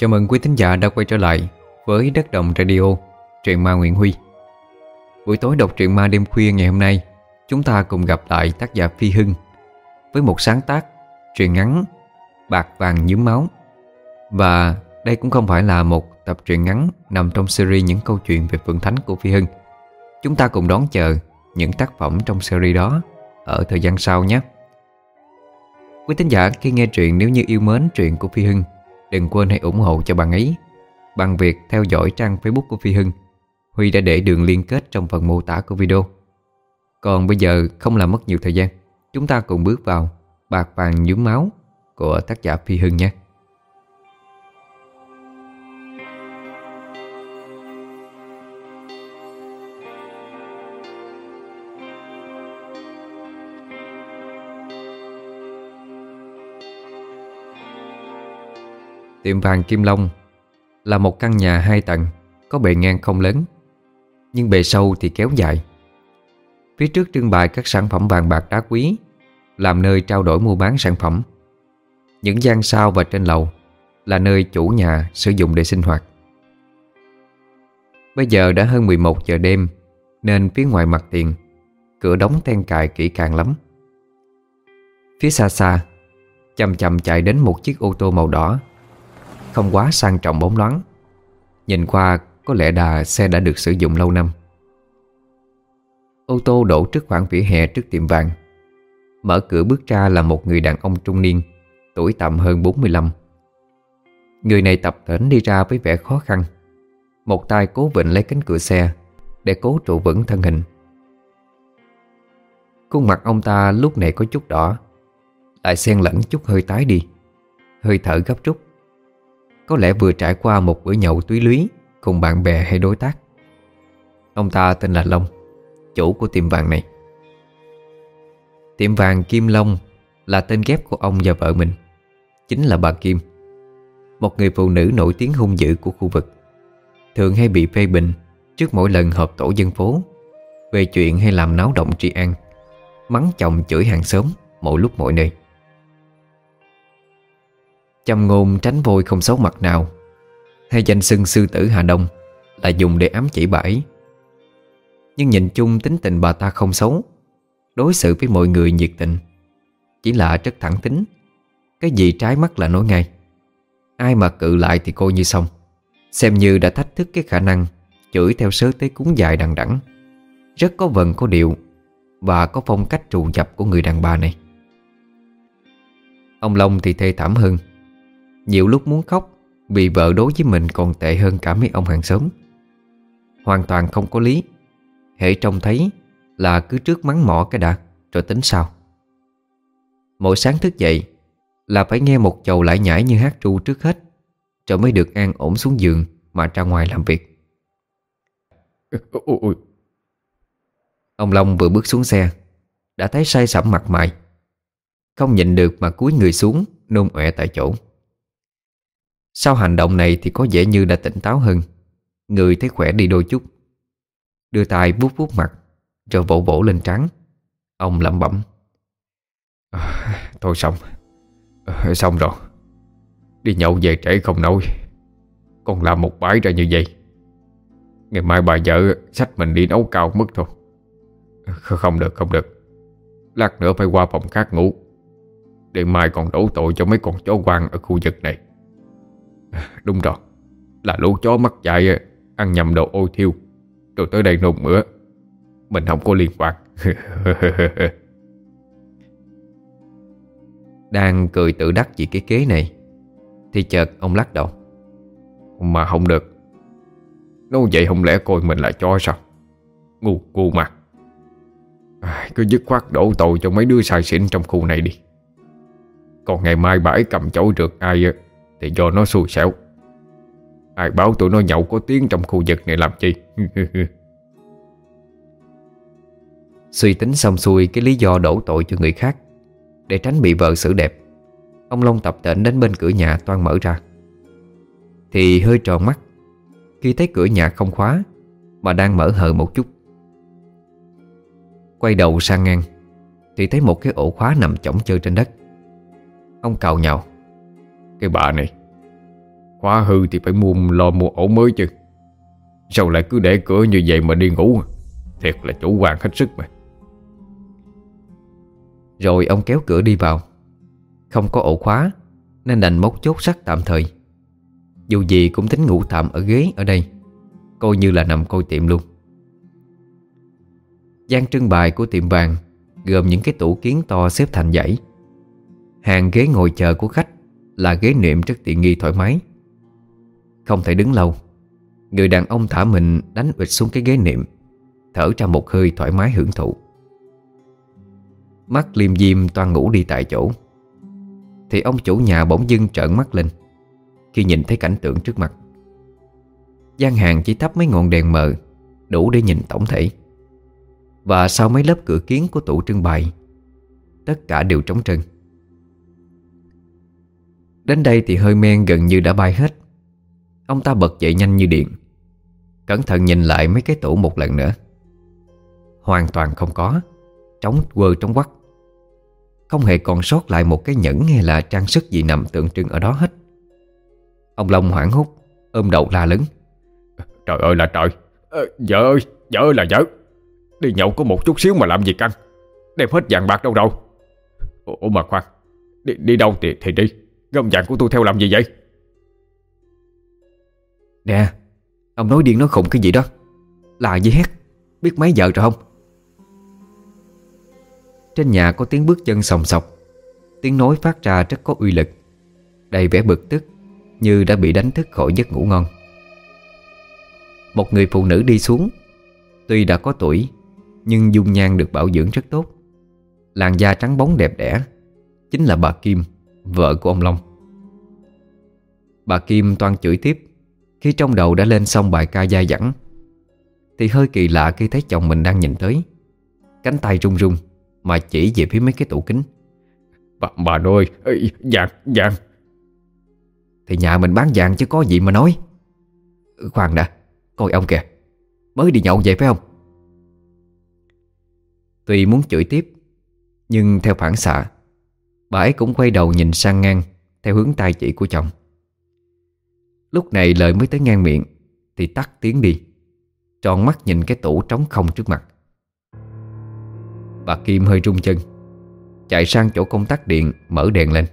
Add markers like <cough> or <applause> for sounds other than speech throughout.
Chào mừng quý thính giả đã quay trở lại với Đất Đồng Radio, truyện ma Nguyễn Huy. Buổi tối đọc truyện ma đêm khuya ngày hôm nay, chúng ta cùng gặp lại tác giả Phi Hưng với một sáng tác truyện ngắn Bạc vàng nhúm máu. Và đây cũng không phải là một tập truyện ngắn nằm trong series những câu chuyện về Phượng Thánh của Phi Hưng. Chúng ta cùng đón chờ những tác phẩm trong series đó ở thời gian sau nhé. Quý thính giả khi nghe truyện nếu như yêu mến truyện của Phi Hưng Đừng quên hãy ủng hộ cho bạn ấy. Bằng việc theo dõi trang Facebook của Phi Hưng, Huy đã để đường liên kết trong phần mô tả của video. Còn bây giờ không làm mất nhiều thời gian, Chúng ta cùng bước vào Bạc vàng nhúm máu của tác giả Phi Hưng nhé. Tiệm vàng Kim Long là một căn nhà hai tầng, có bề ngang không lớn, nhưng bề sâu thì kéo dài. Phía trước trưng bày các sản phẩm vàng bạc đá quý, làm nơi trao đổi mua bán sản phẩm. Những gian sau và trên lầu là nơi chủ nhà sử dụng để sinh hoạt. Bây giờ đã hơn 11 giờ đêm, nên phía ngoài mặt tiền, cửa đóng then cài kỹ càng lắm. Phía xa xa chậm chậm chạy đến một chiếc ô tô màu đỏ không quá sang trọng bóng loáng. Nhìn qua, có lẽ đà xe đã được sử dụng lâu năm. Ô tô đổ trước khoảng vỉa hè trước tiệm vàng. Mở cửa bước ra là một người đàn ông trung niên, Tuổi tầm hơn 45 Người này tập thỉnh đi ra với vẻ khó khăn. Một tay cố vịnh lấy cánh cửa xe, Để cố trụ vững thân hình. Khuôn mặt ông ta lúc này có chút đỏ. Lại xen lẫn chút hơi tái đi. Hơi thở gấp rút có lẽ vừa trải qua một bữa nhậu túy lúy Cùng bạn bè hay đối tác. Ông ta tên là Long, Chủ của tiệm vàng này. Tiệm vàng Kim Long Là tên ghép của ông và vợ mình, Chính là bà Kim, Một người phụ nữ nổi tiếng hung dữ của khu vực, Thường hay bị phê bình Trước mỗi lần họp tổ dân phố, Về chuyện hay làm náo động trị an, Mắng chồng chửi hàng xóm Mỗi lúc mỗi nơi. Châm ngôn tránh vôi không xấu mặt nào. Hay danh xưng sư tử Hà Đông Là dùng để ám chỉ bà ấy. Nhưng nhìn chung tính tình bà ta không xấu, Đối xử với mọi người nhiệt tình, Chỉ là rất thẳng tính Cái gì trái mắt là nói ngay. Ai mà cự lại thì coi như xong. Xem như đã thách thức cái khả năng Chửi theo sớ tế cúng dài đằng đẵng. Rất có vần có điệu Và có phong cách trù dập của người đàn bà này. Ông Long thì thê thảm hơn nhiều lúc muốn khóc Vì vợ đối với mình còn tệ hơn cả mấy ông hàng xóm. Hoàn toàn không có lý. Hệ trông thấy là cứ trước mắng mỏ cái đã Rồi tính sao Mỗi sáng thức dậy Là phải nghe một chầu lại nhảy như hát ru trước hết Rồi mới được an ổn xuống giường Mà ra ngoài làm việc. Ông Long vừa bước xuống xe Đã thấy say sẩm mặt mày. Không nhịn được mà cúi người xuống Nôn ọe tại chỗ sau hành động này thì có vẻ như đã tỉnh táo hơn. Người thấy khỏe đi đôi chút. Đưa tay vuốt vuốt mặt Rồi vỗ vỗ lên trán. Ông lẩm bẩm. À, Thôi xong. À, Xong rồi. Đi nhậu về trễ không nổi. Còn làm một bãi ra như vậy. Ngày mai bà vợ Xách mình đi nấu cao mất thôi. À, không được không được. Lát nữa phải qua phòng khác ngủ. Để mai còn đổ tội cho mấy con chó quan Ở khu vực này. Đúng rồi Là lũ chó mắc dại Ăn nhầm đồ ôi thiêu. Rồi tới đây nôn mửa Mình không có liên quan. <laughs> Đang cười tự đắc vì cái kế này Thì chợt ông lắc đầu. Mà không được. Nói vậy không lẽ coi mình là chó sao? Ngu ngu mà. Cứ dứt khoát đổ tội cho mấy đứa sai xỉn trong khu này đi. Còn ngày mai bãi cầm chổi rượt ai thì do nó xui xẻo. Ai báo tụi nó nhậu có tiếng trong khu vực này làm chi? <laughs> Suy tính xong xuôi, cái lý do đổ tội cho người khác. Để tránh bị vợ xử đẹp, Ông Long tập tễnh đến bên cửa nhà toan mở ra. Thì hơi tròn mắt, Khi thấy cửa nhà không khóa Mà đang mở hờ một chút. Quay đầu sang ngang, Thì thấy một cái ổ khóa nằm chỏng chơi trên đất. Ông cào nhào cái bà này. Khóa hư thì phải mua, lo mua ổ mới chứ. Sao lại cứ để cửa như vậy mà đi ngủ? Thiệt là chủ quan hết sức mà. Rồi ông kéo cửa đi vào. Không có ổ khóa, Nên đành móc chốt sắt tạm thời. Dù gì cũng tính ngủ tạm ở ghế ở đây. Coi như là nằm coi tiệm luôn. Gian trưng bày của tiệm vàng Gồm những cái tủ kiến to xếp thành dãy. Hàng ghế ngồi chờ của khách. Là ghế niệm rất tiện nghi thoải mái. Không thể đứng lâu, Người đàn ông thả mình đánh bịch xuống cái ghế niệm Thở ra một hơi thoải mái hưởng thụ. Mắt liêm diêm toan ngủ đi tại chỗ, Thì ông chủ nhà bỗng dưng trợn mắt lên Khi nhìn thấy cảnh tượng trước mặt. Gian hàng chỉ thắp mấy ngọn đèn mờ, Đủ để nhìn tổng thể. Và sau mấy lớp cửa kiến của tủ trưng bày, Tất cả đều trống trơn. Đến đây thì hơi men gần như đã bay hết. Ông ta bật dậy nhanh như điện. Cẩn thận nhìn lại mấy cái tủ một lần nữa. Hoàn toàn không có. Trống quơ trống quắc. Không hề còn sót lại một cái nhẫn hay là trang sức gì nằm tượng trưng ở đó hết. Ông Long hoảng hốt Ôm đầu la lớn. Trời ơi là trời. À, Vợ ơi vợ là vợ. Đi nhậu có một chút xíu mà làm gì căng Đem hết vàng bạc đâu đâu. Ủa mà khoan. Đi, đi đâu thì, thì đi. Gom dạng của tôi theo làm gì vậy? Nè, Ông nói điên nói khùng cái gì đó? Là gì hét Biết mấy giờ rồi không? Trên nhà có tiếng bước chân sòng sọc. Tiếng nói phát ra rất có uy lực. Đầy vẻ bực tức, Như đã bị đánh thức khỏi giấc ngủ ngon. Một người phụ nữ đi xuống. Tuy đã có tuổi, Nhưng dung nhan được bảo dưỡng rất tốt. Làn da trắng bóng đẹp đẽ, Chính là bà Kim. Vợ của ông Long. Bà Kim toan chửi tiếp Khi trong đầu đã lên xong bài ca dai dẳng Thì hơi kỳ lạ khi thấy chồng mình đang nhìn tới Cánh tay run run Mà chỉ về phía mấy cái tủ kính. Bà, bà ơi, vàng, vàng Thì nhà mình bán vàng chứ có gì mà nói. Khoan đã, coi ông kìa Mới đi nhậu về phải không? Tuy muốn chửi tiếp Nhưng theo phản xạ Bà ấy cũng quay đầu nhìn sang ngang, Theo hướng tay chỉ của chồng. Lúc này lời mới tới ngang miệng, Thì tắt tiếng đi. Tròn mắt nhìn cái tủ trống không trước mặt. Bà Kim hơi rung chân, Chạy sang chỗ công tắc điện, Mở đèn lên.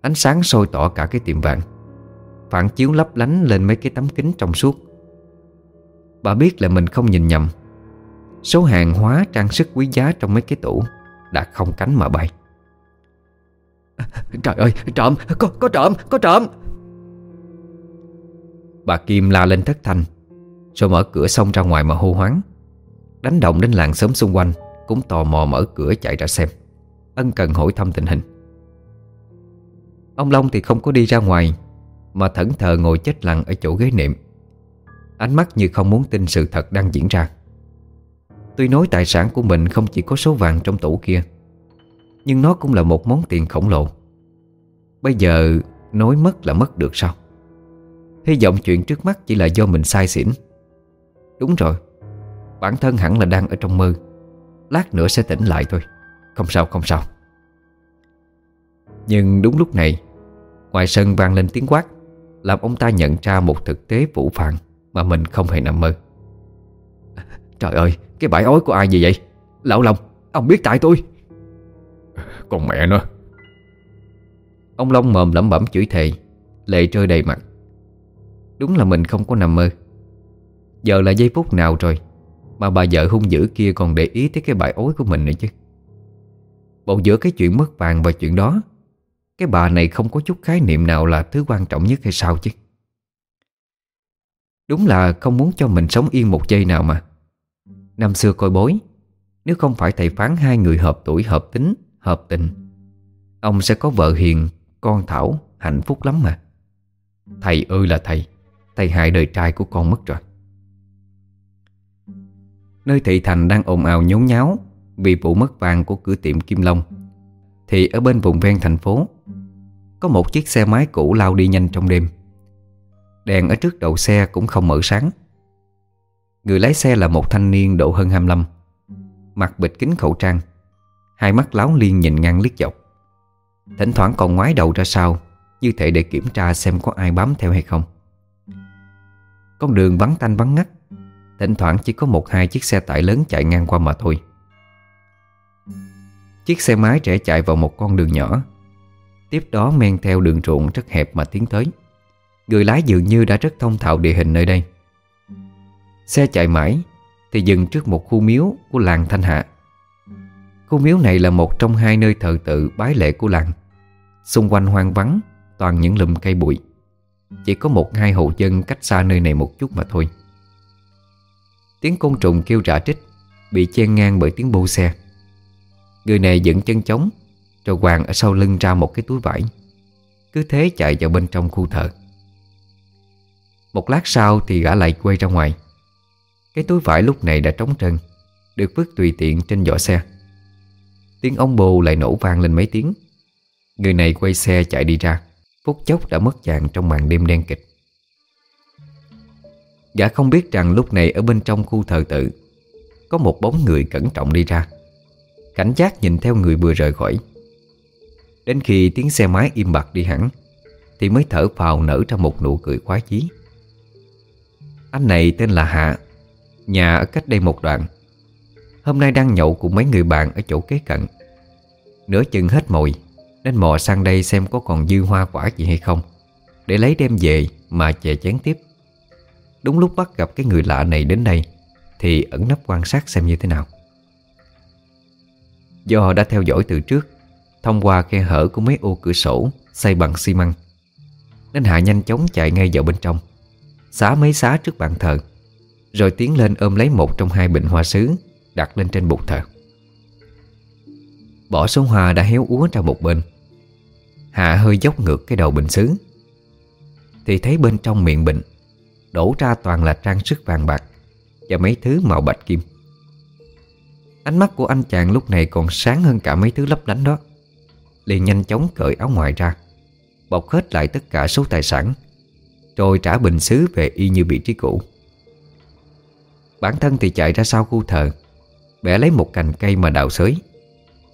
Ánh sáng sôi tỏ cả cái tiệm vàng, Phản chiếu lấp lánh lên mấy cái tấm kính trong suốt. Bà biết là mình không nhìn nhầm, Số hàng hóa trang sức quý giá trong mấy cái tủ Đã không cánh mà bay. Trời ơi trộm Có, có trộm Có trộm. Bà Kim la lên thất thanh Rồi mở cửa xông ra ngoài mà hô hoáng. Đánh động đến làng xóm xung quanh Cũng tò mò mở cửa chạy ra xem Ân cần hỏi thăm tình hình. Ông Long thì không có đi ra ngoài Mà thẫn thờ ngồi chết lặng ở chỗ ghế niệm Ánh mắt như không muốn tin sự thật đang diễn ra. Tuy nói tài sản của mình không chỉ có số vàng trong tủ kia nhưng nó cũng là một món tiền khổng lồ. Bây giờ, nói mất là mất được sao? Hy vọng chuyện trước mắt chỉ là do mình sai xỉn. Đúng rồi, Bản thân hẳn là đang ở trong mơ. Lát nữa sẽ tỉnh lại thôi. Không sao không sao. Nhưng đúng lúc này, Ngoài sân vang lên tiếng quát, Làm ông ta nhận ra một thực tế vũ phàng Mà mình không hề nằm mơ. Trời ơi, Cái bãi ối của ai gì vậy? Lão Long, Ông biết tại tôi. Còn mẹ nó. Ông Long mồm lẩm bẩm chửi thề, Lệ rơi đầy mặt. Đúng là mình không có nằm mơ. Giờ là giây phút nào rồi Mà bà vợ hung dữ kia còn để ý tới cái bãi ối của mình nữa chứ? Bộ giữa cái chuyện mất vàng và chuyện đó, Cái bà này không có chút khái niệm nào là thứ quan trọng nhất hay sao chứ? Đúng là không muốn cho mình sống yên một giây nào mà. Năm xưa coi bối, Nếu không phải thầy phán hai người hợp tuổi, hợp tính Hợp tình. Ông sẽ có vợ hiền, Con Thảo, hạnh phúc lắm mà. Thầy ơi là thầy Thầy hại đời trai của con mất rồi. Nơi thị thành đang ồn ào nhốn nháo Vì vụ mất vàng của cửa tiệm Kim Long. Thì ở bên vùng ven thành phố, Có một chiếc xe máy cũ lao đi nhanh trong đêm. Đèn ở trước đầu xe cũng không mở sáng. Người lái xe là một thanh niên độ hơn 25 Mặt bịt kính khẩu trang. Hai mắt láo liên nhìn ngang liếc dọc. Thỉnh thoảng còn ngoái đầu ra sau, Như thể để kiểm tra xem có ai bám theo hay không. Con đường vắng tanh vắng ngắt, Thỉnh thoảng chỉ có một hai chiếc xe tải lớn chạy ngang qua mà thôi. Chiếc xe máy trẻ chạy vào một con đường nhỏ, Tiếp đó men theo đường ruộng rất hẹp mà tiến tới. Người lái dường như đã rất thông thạo địa hình nơi đây. Xe chạy mãi, Thì dừng trước một khu miếu của làng Thanh Hạ. Khu miếu này là một trong hai nơi thờ tự bái lễ của làng. Xung quanh hoang vắng Toàn những lùm cây bụi. Chỉ có một hai hộ dân cách xa nơi này một chút mà thôi. Tiếng côn trùng kêu rã trích Bị chen ngang bởi tiếng bô xe. Người này dựng chân chống, Rồi hoàng ở sau lưng ra một cái túi vải. Cứ thế chạy vào bên trong khu thờ. Một lát sau thì gã lại quay ra ngoài. Cái túi vải lúc này đã trống trơn Được vứt tùy tiện trên vỏ xe. Tiếng ông bô lại nổ vang lên mấy tiếng. Người này quay xe chạy đi ra. Phút chốc đã mất dạng trong màn đêm đen kịch. Gã không biết rằng lúc này ở bên trong khu thờ tự, Có một bóng người cẩn trọng đi ra. Cảnh giác nhìn theo người vừa rời khỏi. Đến khi tiếng xe máy im bặt đi hẳn, Thì mới thở phào nở ra một nụ cười khoái chí. Anh này tên là Hạ, Nhà ở cách đây một đoạn. Hôm nay đang nhậu cùng mấy người bạn ở chỗ kế cận. Nửa chừng hết mồi, Nên mò sang đây xem có còn dư hoa quả gì hay không. Để lấy đem về mà chè chén tiếp. Đúng lúc bắt gặp cái người lạ này đến đây, Thì ẩn nấp quan sát xem như thế nào. Do đã theo dõi từ trước, Thông qua khe hở của mấy ô cửa sổ Xây bằng xi măng, Nên Hạ nhanh chóng chạy ngay vào bên trong, Xá mấy xá trước bàn thờ, Rồi tiến lên ôm lấy một trong hai bình hoa sứ. Đặt lên trên bục thờ. Bỏ số hoa đã héo úa ra một bên. Hạ hơi dốc ngược cái đầu bình sứ Thì thấy bên trong miệng bình Đổ ra toàn là trang sức vàng bạc Và mấy thứ màu bạch kim. Ánh mắt của anh chàng lúc này còn sáng hơn cả mấy thứ lấp lánh đó. Liền nhanh chóng cởi áo ngoài ra, Bọc hết lại tất cả số tài sản, Rồi trả bình xứ về y như vị trí cũ. Bản thân thì chạy ra sau khu thờ Bẻ lấy một cành cây mà đào xới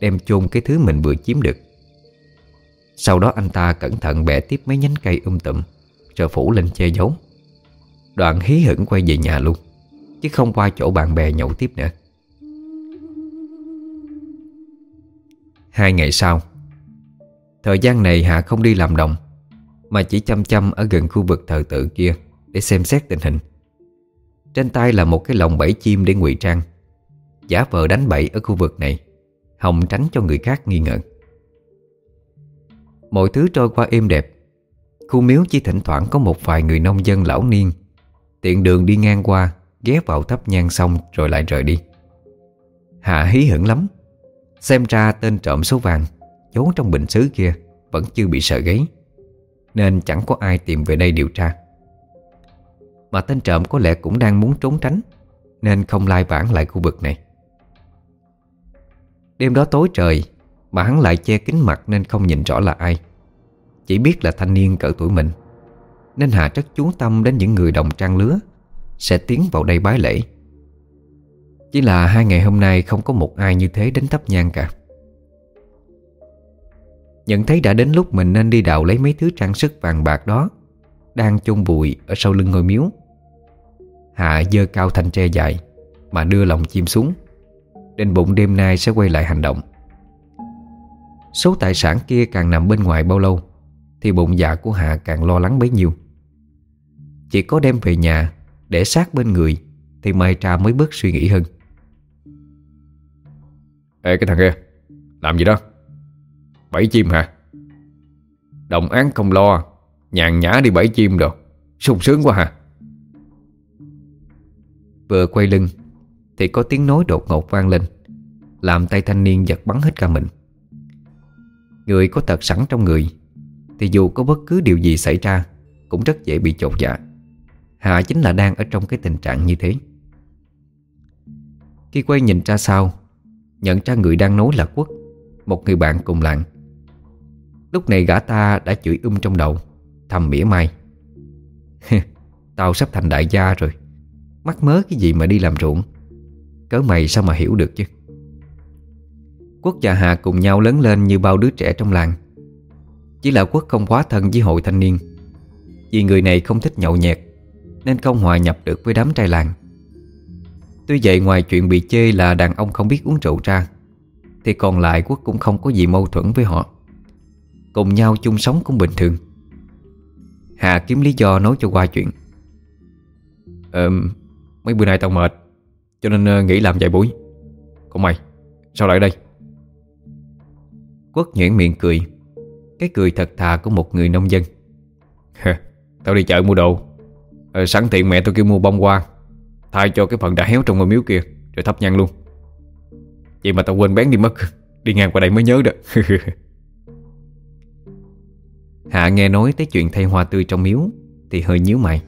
Đem chôn cái thứ mình vừa chiếm được. Sau đó anh ta cẩn thận bẻ tiếp mấy nhánh cây um tụm Rồi phủ lên che giấu. Đoạn hí hửng quay về nhà luôn, Chứ không qua chỗ bạn bè nhậu tiếp nữa. Hai ngày sau, Thời gian này Hạ không đi làm đồng, Mà chỉ chăm chăm ở gần khu vực thờ tự kia Để xem xét tình hình. Trên tay là một cái lồng bẫy chim để ngụy trang. Giả vờ đánh bậy ở khu vực này Hồng tránh cho người khác nghi ngờ. Mọi thứ trôi qua êm đẹp. Khu miếu chỉ thỉnh thoảng có một vài người nông dân lão niên, Tiện đường đi ngang qua, Ghé vào thắp nhang xong rồi lại rời đi. Hạ hí hửng lắm. Xem ra tên trộm số vàng, Giấu trong bình xứ kia, Vẫn chưa bị sợ gáy, Nên chẳng có ai tìm về đây điều tra. Mà tên trộm có lẽ cũng đang muốn trốn tránh, Nên không lai vãng lại khu vực này. Đêm đó tối trời Mà hắn lại che kính mặt nên không nhìn rõ là ai. Chỉ biết là thanh niên cỡ tuổi mình. Nên Hà rất chú tâm đến những người đồng trang lứa, Sẽ tiến vào đây bái lễ. Chỉ là hai ngày hôm nay không có một ai như thế đến thắp nhang cả. Nhận thấy đã đến lúc mình nên đi đào lấy mấy thứ trang sức vàng bạc đó, Đang chôn bụi ở sau lưng ngôi miếu. Hạ dơ cao thanh tre dài, Mà đưa lòng chim xuống. Định bụng đêm nay sẽ quay lại hành động. Số tài sản kia càng nằm bên ngoài bao lâu Thì bụng dạ của Hạ càng lo lắng bấy nhiêu. Chỉ có đem về nhà Để sát bên người Thì Mai Trà mới bớt suy nghĩ hơn. Ê cái thằng kia Làm gì đó? Bẫy chim hả? Đồng án không lo Nhàn nhã đi bẫy chim rồi sung sướng quá hả? Vừa quay lưng thì có tiếng nói đột ngột vang lên. Làm tay thanh niên giật bắn hết cả mình. Người có tật sẵn trong người, Thì dù có bất cứ điều gì xảy ra, Cũng rất dễ bị chột dạ. Hạ chính là đang ở trong cái tình trạng như thế. Khi quay nhìn ra sau, Nhận ra người đang nói là Quốc, Một người bạn cùng làng. Lúc này gã ta đã chửi um trong đầu, Thầm mỉa mai. <laughs> Tao sắp thành đại gia rồi, Mắc mớ cái gì mà đi làm ruộng? Cớ mày sao mà hiểu được chứ? Quốc và Hà cùng nhau lớn lên như bao đứa trẻ trong làng. Chỉ là Quốc không quá thân với hội thanh niên. Vì người này không thích nhậu nhẹt Nên không hòa nhập được với đám trai làng. Tuy vậy ngoài chuyện bị chê là đàn ông không biết uống rượu ra Thì còn lại Quốc cũng không có gì mâu thuẫn với họ. Cùng nhau chung sống cũng bình thường. Hà kiếm lý do nói cho qua chuyện. Ờ, mấy bữa nay tao mệt. Cho nên ờ, nghỉ làm vài buổi. Còn mày, sao lại đây? Quất nhuyễn miệng cười. Cái cười thật thà của một người nông dân. Tao đi chợ mua đồ. Ờ, Sẵn tiện mẹ tao kêu mua bông hoa. Thay cho cái phần đã héo trong ngôi miếu kia Rồi thắp nhang luôn. Vậy mà tao quên bén đi mất. <laughs> Đi ngang qua đây mới nhớ đó. <laughs> Hạ nghe nói tới chuyện thay hoa tươi trong miếu Thì hơi nhíu mày.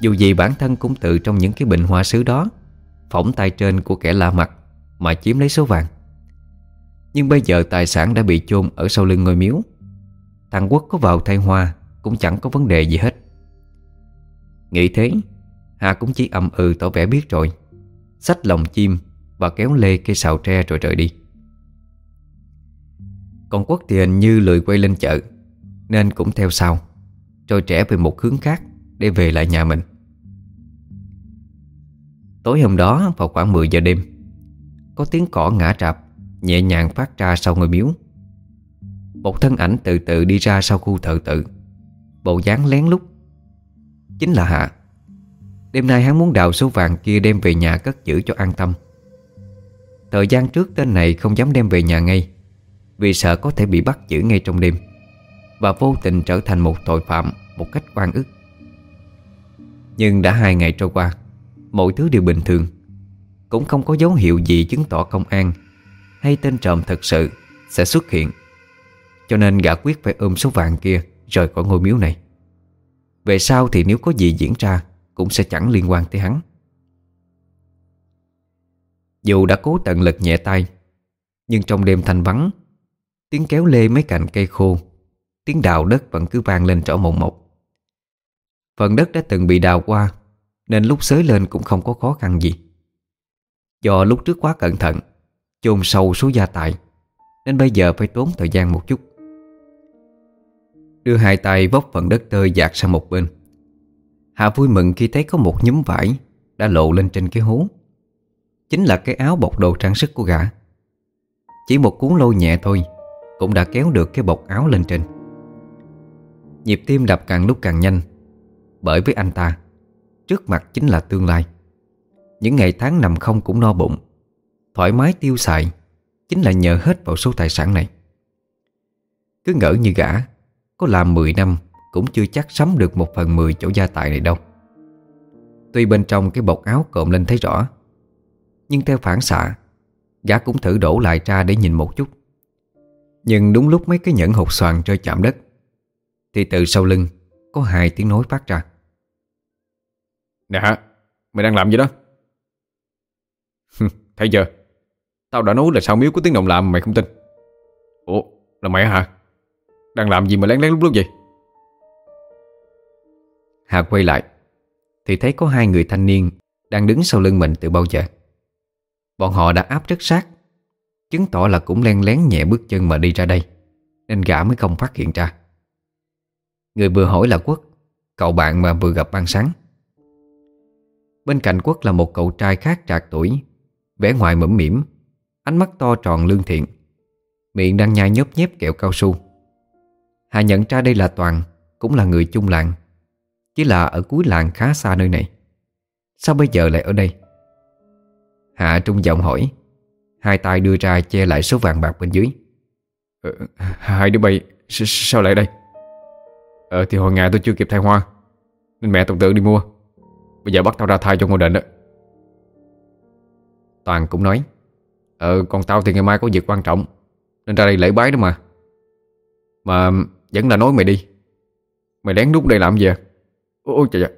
Dù gì bản thân cũng tự trong những cái bình hoa sứ đó Phỏng tay trên của kẻ lạ mặt Mà chiếm lấy số vàng. Nhưng bây giờ tài sản đã bị chôn Ở sau lưng ngôi miếu. Thằng Quốc có vào thay hoa Cũng chẳng có vấn đề gì hết. Nghĩ thế, Hà cũng chỉ ậm ừ tỏ vẻ biết rồi, Xách lòng chim Và kéo lê cây xào tre rồi rời đi. Còn Quốc thì hình như lười quay lên chợ, Nên cũng theo sau Rồi trẻ về một hướng khác Để về lại nhà mình. Tối hôm đó vào khoảng 10 giờ đêm, Có tiếng cỏ ngã rạp, Nhẹ nhàng phát ra sau ngôi miếu. Một thân ảnh từ từ đi ra sau khu thờ tự, Bộ dáng lén lút. Chính là Hạ. Đêm nay hắn muốn đào số vàng kia đem về nhà cất giữ cho an tâm. Thời gian trước tên này không dám đem về nhà ngay, Vì sợ có thể bị bắt giữ ngay trong đêm, Và vô tình trở thành một tội phạm Một cách oan ức. Nhưng đã hai ngày trôi qua Mọi thứ đều bình thường. Cũng không có dấu hiệu gì chứng tỏ công an Hay tên trộm thật sự Sẽ xuất hiện. Cho nên gã quyết phải ôm số vàng kia Rời khỏi ngôi miếu này. Về sau thì nếu có gì diễn ra cũng sẽ chẳng liên quan tới hắn. Dù đã cố tận lực nhẹ tay, Nhưng trong đêm thanh vắng, Tiếng kéo lê mấy cành cây khô, Tiếng đào đất vẫn cứ vang lên rõ mộng mộc. Phần đất đã từng bị đào qua nên lúc xới lên cũng không có khó khăn gì. Do lúc trước quá cẩn thận, chôn sâu số gia tài, Nên bây giờ phải tốn thời gian một chút. Đưa hai tay vóc phần đất tơi dạt sang một bên. Hạ vui mừng khi thấy có một nhúm vải Đã lộ lên trên cái hố. Chính là cái áo bọc đồ trang sức của gã. Chỉ một cuốn lôi nhẹ thôi Cũng đã kéo được cái bọc áo lên trên. Nhịp tim đập càng lúc càng nhanh, Bởi với anh ta Trước mặt chính là tương lai. Những ngày tháng nằm không cũng no bụng, Thoải mái tiêu xài Chính là nhờ hết vào số tài sản này. Cứ ngỡ như gã, Có làm 10 năm cũng chưa chắc sắm được một phần mười chỗ gia tài này đâu. Tuy bên trong cái bọc áo cộm lên thấy rõ, Nhưng theo phản xạ, Gã cũng thử đổ lại ra để nhìn một chút. Nhưng đúng lúc mấy cái nhẫn hột xoàn rơi chạm đất, Thì từ sau lưng Có hai tiếng nói phát ra. Nè hả? Mày đang làm gì đó? Thấy chưa? Tao đã nói là sao miếu có tiếng động làm mày không tin. Ủa, là mày hả? Đang làm gì mà lén lén lúc lúc vậy? Hà quay lại, Thì thấy có hai người thanh niên Đang đứng sau lưng mình từ bao giờ. Bọn họ đã áp rất sát, Chứng tỏ là cũng len lén nhẹ bước chân mà đi ra đây, Nên gã mới không phát hiện ra. Người vừa hỏi là Quốc, Cậu bạn mà vừa gặp ban sáng. Bên cạnh Quốc là một cậu trai khác trạc tuổi vẻ ngoài mẫm mỉm Ánh mắt to tròn lương thiện Miệng đang nhai nhớp nhép kẹo cao su. Hà nhận ra đây là Toàn Cũng là người chung làng chỉ là ở cuối làng khá xa nơi này. Sao bây giờ lại ở đây? Hạ trung giọng hỏi Hai tay đưa ra che lại số vàng bạc bên dưới. Ờ, Hai đứa bay Sao lại đây? Ờ thì hồi ngày tôi chưa kịp thay hoa Nên mẹ tổng tượng đi mua. Bây giờ bắt tao ra thay cho ngôi đền đó. Toàn cũng nói Ờ còn tao thì ngày mai có việc quan trọng, Nên ra đây lễ bái đó mà. Mà vẫn là nói mày đi. Mày lén nút đây làm gì à? Ôi trời ơi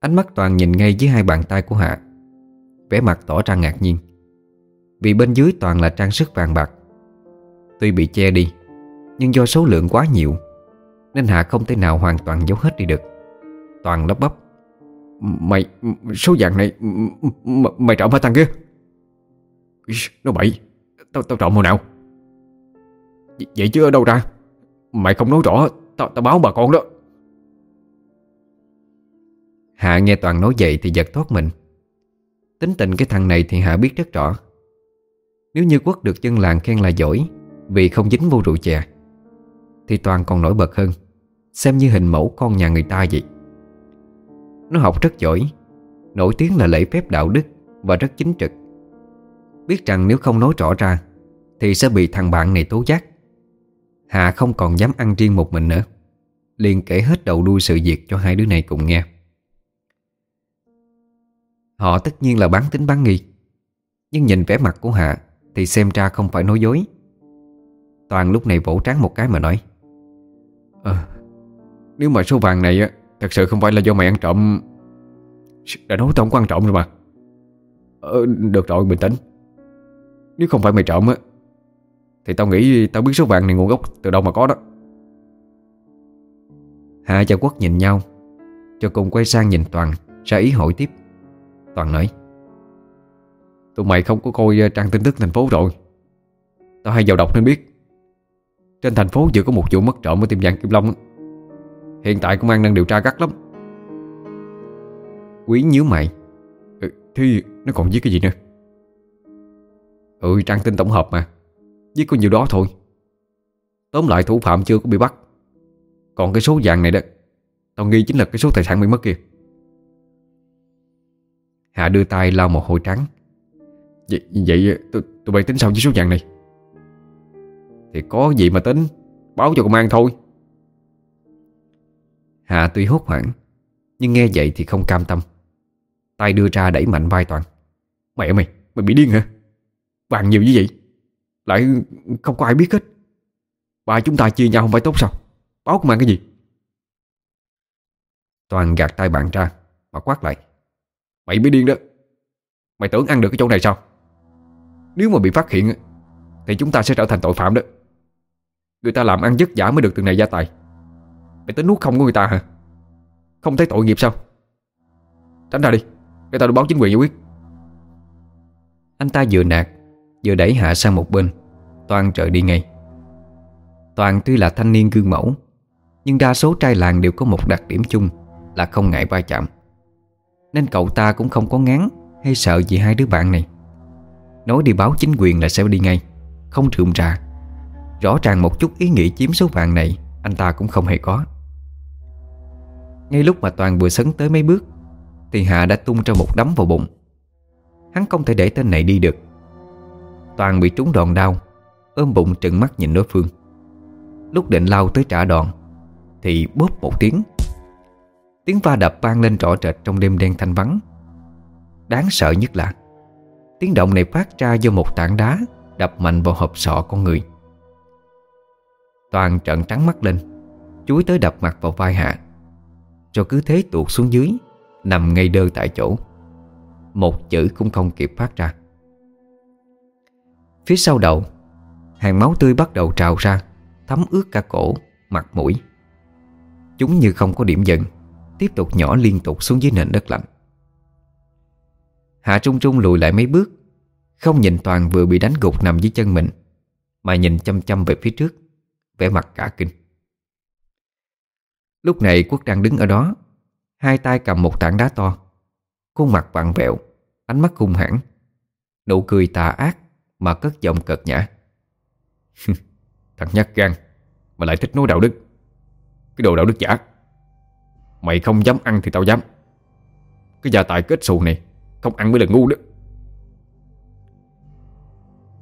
Ánh mắt Toàn nhìn ngay dưới hai bàn tay của Hạ, vẻ mặt tỏ ra ngạc nhiên. Vì bên dưới toàn là trang sức vàng bạc. Tuy bị che đi, Nhưng do số lượng quá nhiều, Nên Hạ không thể nào hoàn toàn giấu hết đi được. Toàn lấp bắp Mày, số vàng này Mày trộm hả thằng kia? Nó bậy. Tao, tao trộm hồi nào? Vậy chứ ở đâu ra? Mày không nói rõ Tao tao báo bà con đó. Hạ nghe Toàn nói vậy thì giật thoát mình. Tính tình cái thằng này thì Hạ biết rất rõ. Nếu như Quốc được dân làng khen là giỏi Vì không dính vô rượu chè Thì Toàn còn nổi bật hơn Xem như hình mẫu con nhà người ta vậy. Nó học rất giỏi Nổi tiếng là lễ phép đạo đức Và rất chính trực. Biết rằng nếu không nói rõ ra Thì sẽ bị thằng bạn này tố giác. Hạ không còn dám ăn riêng một mình nữa liền kể hết đầu đuôi sự việc cho hai đứa này cùng nghe. Họ tất nhiên là bán tính bán nghi Nhưng nhìn vẻ mặt của Hạ Thì xem ra không phải nói dối. Toàn lúc này vỗ trán một cái mà nói à, Nếu mà số vàng này Thật sự không phải là do mày ăn trộm. Đã nói tao không quan trọng rồi mà. Ờ, Được rồi bình tĩnh. Nếu không phải mày trộm á Thì tao nghĩ tao biết số vàng này nguồn gốc Từ đâu mà có đó. Hạ và Quốc nhìn nhau Cho cùng quay sang nhìn Toàn Ra ý hỏi tiếp. Toàn nói Tụi mày không có coi ờ, trang tin tức thành phố rồi. Tao hay vào đọc nên biết. Trên thành phố vừa có một vụ mất trộm ở tiệm vàng Kim Long Hiện tại công an đang điều tra gắt lắm. Quý nhíu mày. Ừ, Thì nó còn viết cái gì nữa? Ừ trang tin tổng hợp mà. Viết có nhiều đó thôi. Tóm lại thủ phạm chưa có bị bắt. Còn cái số vàng này đó Tao nghi chính là cái số tài sản bị mất kia. Hạ đưa tay lau một hồi trắng. Vậy, vậy tụi, tụi bay tính sao với số vàng này? Thì có gì mà tính Báo cho công an thôi. Hạ tuy hốt hoảng Nhưng nghe vậy thì không cam tâm. Tay đưa ra đẩy mạnh vai Toàn. Mẹ mày, mày bị điên hả? Vàng nhiều như vậy Lại không có ai biết hết. Ba chúng ta chia nhau không phải tốt sao? Báo công an cái gì? Toàn gạt tay bạn ra Mà quát lại. Mày bị điên đó. Mày tưởng ăn được cái chỗ này sao? Nếu mà bị phát hiện Thì chúng ta sẽ trở thành tội phạm đó. Người ta làm ăn vất giả mới được từng này gia tài. Mày tính nuốt không của người ta hả? Không thấy tội nghiệp sao? Tránh ra đi, Để tao đi báo chính quyền giải quyết. Anh ta vừa nạt, Vừa đẩy Hạ sang một bên. Toàn trời đi ngay. Toàn tuy là thanh niên gương mẫu, Nhưng đa số trai làng đều có một đặc điểm chung Là không ngại va chạm. Nên cậu ta cũng không có ngán Hay sợ gì hai đứa bạn này. Nói đi báo chính quyền là sẽ đi ngay, Không rượm ra Rõ ràng một chút ý nghĩ chiếm số vàng này Anh ta cũng không hề có. Ngay lúc mà Toàn vừa sấn tới mấy bước, Thì Hạ đã tung ra một đấm vào bụng. Hắn không thể để tên này đi được. Toàn bị trúng đòn đau, Ôm bụng trừng mắt nhìn đối phương. Lúc định lao tới trả đòn, Thì bóp một tiếng. Tiếng va đập vang lên rõ rệt trong đêm đen thanh vắng. Đáng sợ nhất là, Tiếng động này phát ra do một tảng đá Đập mạnh vào hộp sọ con người. Toàn trợn trắng mắt lên, Chúi tới đập mặt vào vai Hạ. Cho cứ thế tuột xuống dưới Nằm ngay đơ tại chỗ. Một chữ cũng không kịp phát ra. Phía sau đầu Hàng máu tươi bắt đầu trào ra Thấm ướt cả cổ, mặt mũi. Chúng như không có điểm dừng Tiếp tục nhỏ liên tục xuống dưới nền đất lạnh. Hạ Trung Trung lùi lại mấy bước Không nhìn Toàn vừa bị đánh gục nằm dưới chân mình Mà nhìn chăm chăm về phía trước vẻ mặt cả kinh. Lúc này Quốc đang đứng ở đó. Hai tay cầm một tảng đá to. Khuôn mặt vặn vẹo, Ánh mắt hung hãn. Nụ cười tà ác Mà cất giọng cợt nhã. <laughs> Thằng nhát gan, Mà lại thích nói đạo đức. Cái đồ đạo đức giả. Mày không dám ăn thì tao dám. Cái gia tài kết xù này, Không ăn mới là ngu đó.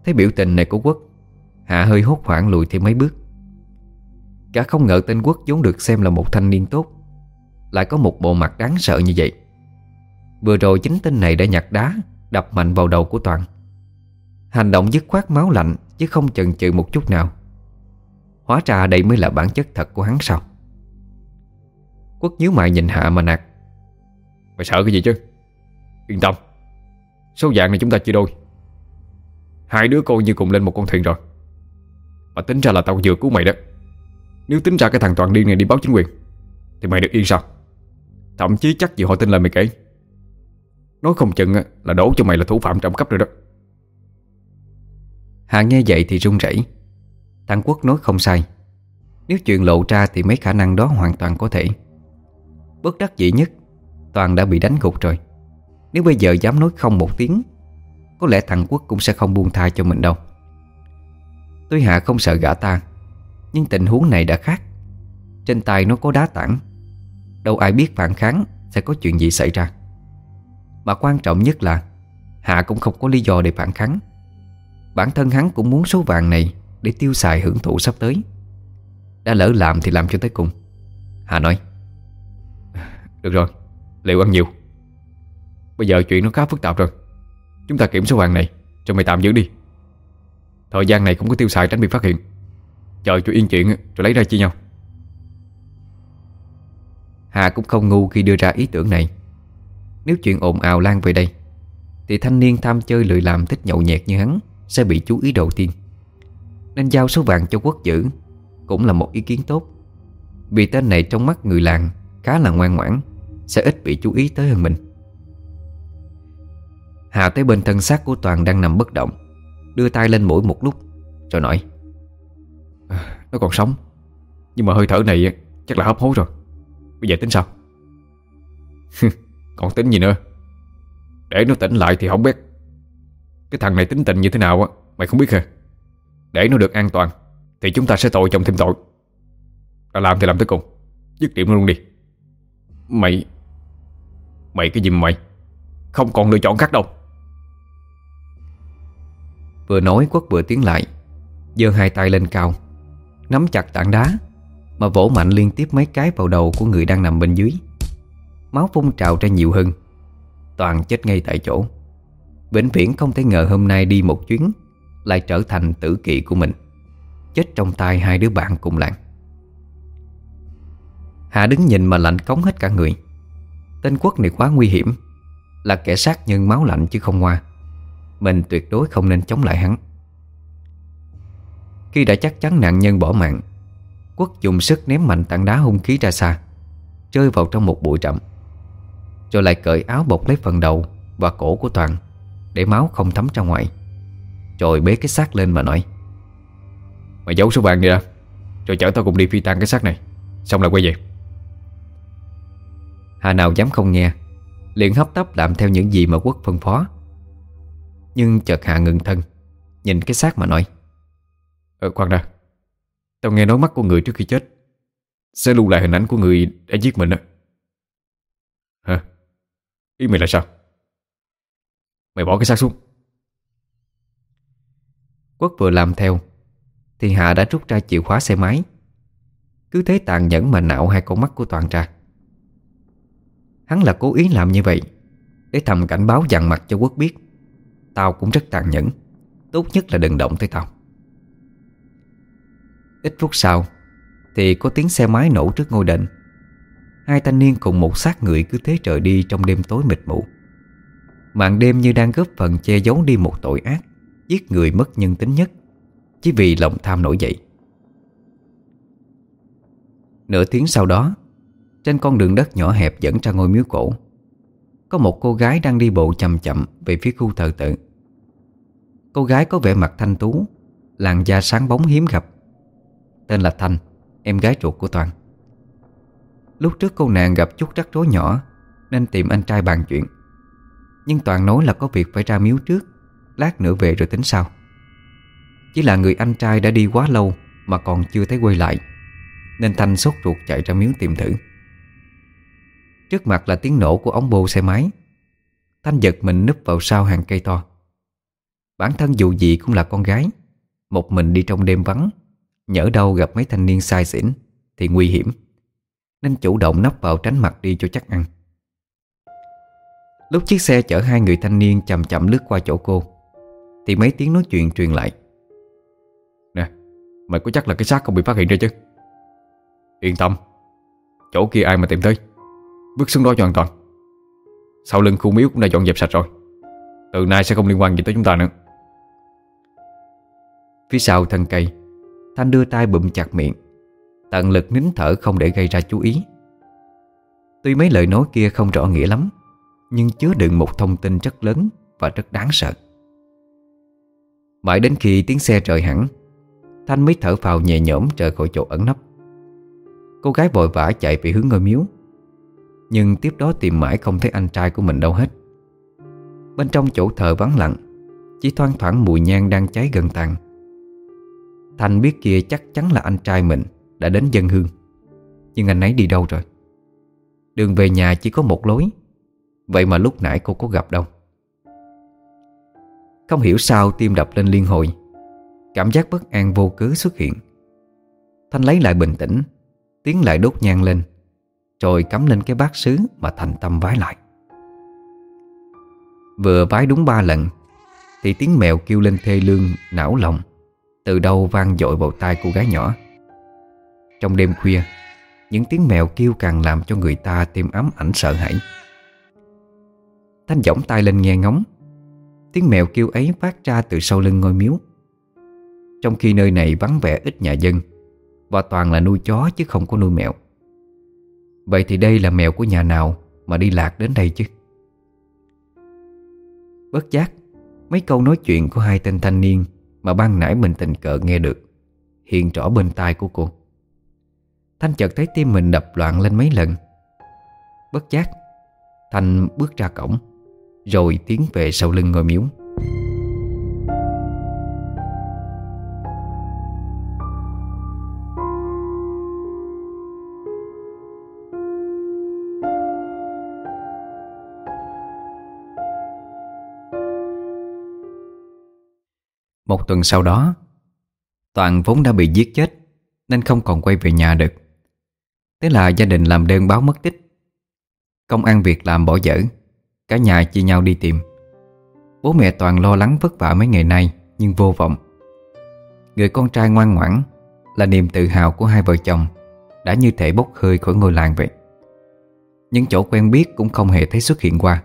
Thấy biểu tình này của Quốc, Hạ hơi hốt hoảng lùi thêm mấy bước. Cả không ngờ tên Quốc vốn được xem là một thanh niên tốt. Lại có một bộ mặt đáng sợ như vậy. Vừa rồi chính tên này đã nhặt đá, Đập mạnh vào đầu của Toàn. Hành động dứt khoát máu lạnh, Chứ không chần chừ một chút nào. Hóa ra đây mới là bản chất thật của hắn sao? Quốc nhíu mày nhìn Hạ mà nạt Mày sợ cái gì chứ? Yên tâm. Số dạng này chúng ta chia đôi. Hai đứa coi như cùng lên một con thuyền rồi. Mà tính ra là tao vừa cứu mày đó. Nếu tính ra cái thằng Toàn điên này đi báo chính quyền, Thì mày được yên sao? Thậm chí chắc gì họ tin lời mày kể. Nói không chừng là đổ cho mày là thủ phạm trộm cắp rồi đó. Hà nghe vậy thì run rẩy. Thằng Quốc nói không sai. Nếu chuyện lộ ra thì mấy khả năng đó hoàn toàn có thể. Bất đắc dĩ nhất, Toàn đã bị đánh gục rồi. Nếu bây giờ dám nói không một tiếng, Có lẽ thằng Quốc cũng sẽ không buông tha cho mình đâu. Tuy hạ không sợ gã ta. Nhưng tình huống này đã khác. Trên tay nó có đá tảng. Đâu ai biết phản kháng Sẽ có chuyện gì xảy ra. Mà quan trọng nhất là Hạ cũng không có lý do để phản kháng. Bản thân hắn cũng muốn số vàng này Để tiêu xài hưởng thụ sắp tới. Đã lỡ làm thì làm cho tới cùng. Hạ nói Được rồi, liệu ăn nhiều. Bây giờ chuyện nó khá phức tạp rồi. Chúng ta kiểm số vàng này Rồi mày tạm giữ đi. Thời gian này cũng có tiêu xài tránh bị phát hiện. Chờ cho yên chuyện rồi lấy ra chia nhau. Hà cũng không ngu khi đưa ra ý tưởng này. Nếu chuyện ồn ào lan về đây, Thì thanh niên tham chơi lười làm thích nhậu nhẹt như hắn Sẽ bị chú ý đầu tiên. Nên giao số vàng cho quốc giữ Cũng là một ý kiến tốt. Vì tên này trong mắt người làng Khá là ngoan ngoãn, Sẽ ít bị chú ý tới hơn mình. Hà tới bên thân xác của Toàn đang nằm bất động, Đưa tay lên mũi một lúc, Rồi nói nó còn sống. Nhưng mà hơi thở này chắc là hấp hối rồi. Bây giờ tính sao? <laughs> Còn tính gì nữa? Để nó tỉnh lại thì không biết. Cái thằng này tính tình như thế nào á, Mày không biết hả? Để nó được an toàn, Thì chúng ta sẽ tội chồng thêm tội. Đã làm thì làm tới cùng. Dứt điểm luôn đi. Mày Mày cái gì mà mày? Không còn lựa chọn khác đâu. Vừa nói quất vừa tiến lại, giơ hai tay lên cao Nắm chặt tảng đá, Mà vỗ mạnh liên tiếp mấy cái vào đầu của người đang nằm bên dưới. Máu phun trào ra nhiều hơn, Toàn chết ngay tại chỗ. Vĩnh viễn không thể ngờ hôm nay đi một chuyến Lại trở thành tử kỵ của mình, Chết trong tay hai đứa bạn cùng làng. Hạ đứng nhìn mà lạnh cống hết cả người. Tên quốc này quá nguy hiểm, Là kẻ sát nhân máu lạnh chứ không ngoa. Mình tuyệt đối không nên chống lại hắn. Khi đã chắc chắn nạn nhân bỏ mạng. Quốc dùng sức ném mạnh tảng đá hung khí ra xa, Rơi vào trong một bụi rậm. Rồi lại cởi áo bọc lấy phần đầu Và cổ của Toàn Để máu không thấm ra ngoài. Rồi bế cái xác lên mà nói, Mày giấu số vàng đi ra, Rồi chở tao cùng đi phi tan cái xác này, Xong là quay về. Hà nào dám không nghe, Liền hấp tấp làm theo những gì mà quốc phân phó. Nhưng chợt Hà ngừng thân, Nhìn cái xác mà nói Ờ khoan đã. Tao nghe nói mắt của người trước khi chết Sẽ lưu lại hình ảnh của người đã giết mình á. Hả? Ý mày là sao? Mày bỏ cái xác xuống. Quốc vừa làm theo, Thì Hạ đã rút ra chìa khóa xe máy. Cứ thế tàn nhẫn mà nạo hai con mắt của Toàn ra Hắn là cố ý làm như vậy Để thầm cảnh báo dằn mặt cho quốc biết Tao cũng rất tàn nhẫn. Tốt nhất là đừng động tới tao. Ít phút sau, Thì có tiếng xe máy nổ trước ngôi đền. Hai thanh niên cùng một xác người cứ thế trời đi trong đêm tối mịt mù. Màn đêm như đang góp phần che giấu đi một tội ác, Giết người mất nhân tính nhất, Chỉ vì lòng tham nổi dậy. Nửa tiếng sau đó, Trên con đường đất nhỏ hẹp dẫn ra ngôi miếu cổ, Có một cô gái đang đi bộ chậm chậm Về phía khu thờ tự. Cô gái có vẻ mặt thanh tú, Làn da sáng bóng hiếm gặp. Tên là Thanh, Em gái ruột của Toàn. Lúc trước cô nàng gặp chút rắc rối nhỏ, Nên tìm anh trai bàn chuyện. Nhưng Toàn nói là có việc phải ra miếu trước, Lát nữa về rồi tính sau. Chỉ là người anh trai đã đi quá lâu Mà còn chưa thấy quay lại, Nên Thanh sốt ruột chạy ra miếu tìm thử. Trước mặt là tiếng nổ của ống bô xe máy. Thanh giật mình núp vào sau hàng cây to. Bản thân dù gì cũng là con gái, Một mình đi trong đêm vắng. Nhỡ đâu gặp mấy thanh niên sai xỉn Thì nguy hiểm. Nên chủ động nấp vào tránh mặt đi cho chắc ăn. Lúc chiếc xe chở hai người thanh niên chậm chậm lướt qua chỗ cô Thì mấy tiếng nói chuyện truyền lại. Nè Mày có chắc là cái xác không bị phát hiện ra chứ? Yên tâm Chỗ kia ai mà tìm tới? Vứt xuống đó cho an toàn. Sau lưng khu miếu cũng đã dọn dẹp sạch rồi. Từ nay sẽ không liên quan gì tới chúng ta nữa. Phía sau thân cây Thanh đưa tay bụm chặt miệng. Tận lực nín thở không để gây ra chú ý. Tuy mấy lời nói kia không rõ nghĩa lắm, Nhưng chứa đựng một thông tin rất lớn Và rất đáng sợ. Mãi đến khi tiếng xe rời hẳn, Thanh mới thở phào nhẹ nhõm rời khỏi chỗ ẩn nấp. Cô gái vội vã chạy về hướng ngôi miếu, Nhưng tiếp đó tìm mãi không thấy anh trai của mình đâu hết. Bên trong chỗ thờ vắng lặng, Chỉ thoang thoảng mùi nhang đang cháy gần tàn. Thanh biết kia chắc chắn là anh trai mình, Đã đến dân hương. Nhưng anh ấy đi đâu rồi? Đường về nhà chỉ có một lối. Vậy mà lúc nãy cô có gặp đâu? Không hiểu sao tim đập lên liên hồi. Cảm giác bất an vô cớ xuất hiện. Thanh lấy lại bình tĩnh Tiến lại đốt nhang lên, Rồi cắm lên cái bát sứ Mà thành tâm vái lại. Vừa vái đúng ba lần, Thì tiếng mèo kêu lên thê lương Não lòng. Từ đâu vang dội vào tai cô gái nhỏ. Trong đêm khuya, Những tiếng mèo kêu càng làm cho người ta Tim ấm ảnh sợ hãi. Thanh giỏng tay lên nghe ngóng, Tiếng mèo kêu ấy phát ra từ sau lưng ngôi miếu. Trong khi nơi này vắng vẻ ít nhà dân, Và toàn là nuôi chó chứ không có nuôi mèo. Vậy thì đây là mèo của nhà nào Mà đi lạc đến đây chứ? Bất giác, Mấy câu nói chuyện của hai tên thanh niên mà ban nãy mình tình cờ nghe được, Hiện rõ bên tai của cô. Thanh chợt thấy tim mình đập loạn lên mấy lần. Bất giác, Thanh bước ra cổng, Rồi tiến về sau lưng ngôi miếu. Một tuần sau đó, Toàn vốn đã bị giết chết, Nên không còn quay về nhà được. Thế là gia đình làm đơn báo mất tích. Công ăn việc làm bỏ dở, Cả nhà chia nhau đi tìm. Bố mẹ Toàn lo lắng vất vả mấy ngày nay, Nhưng vô vọng. Người con trai ngoan ngoãn Là niềm tự hào của hai vợ chồng, Đã như thể bốc hơi khỏi ngôi làng vậy. Những chỗ quen biết Cũng không hề thấy xuất hiện qua.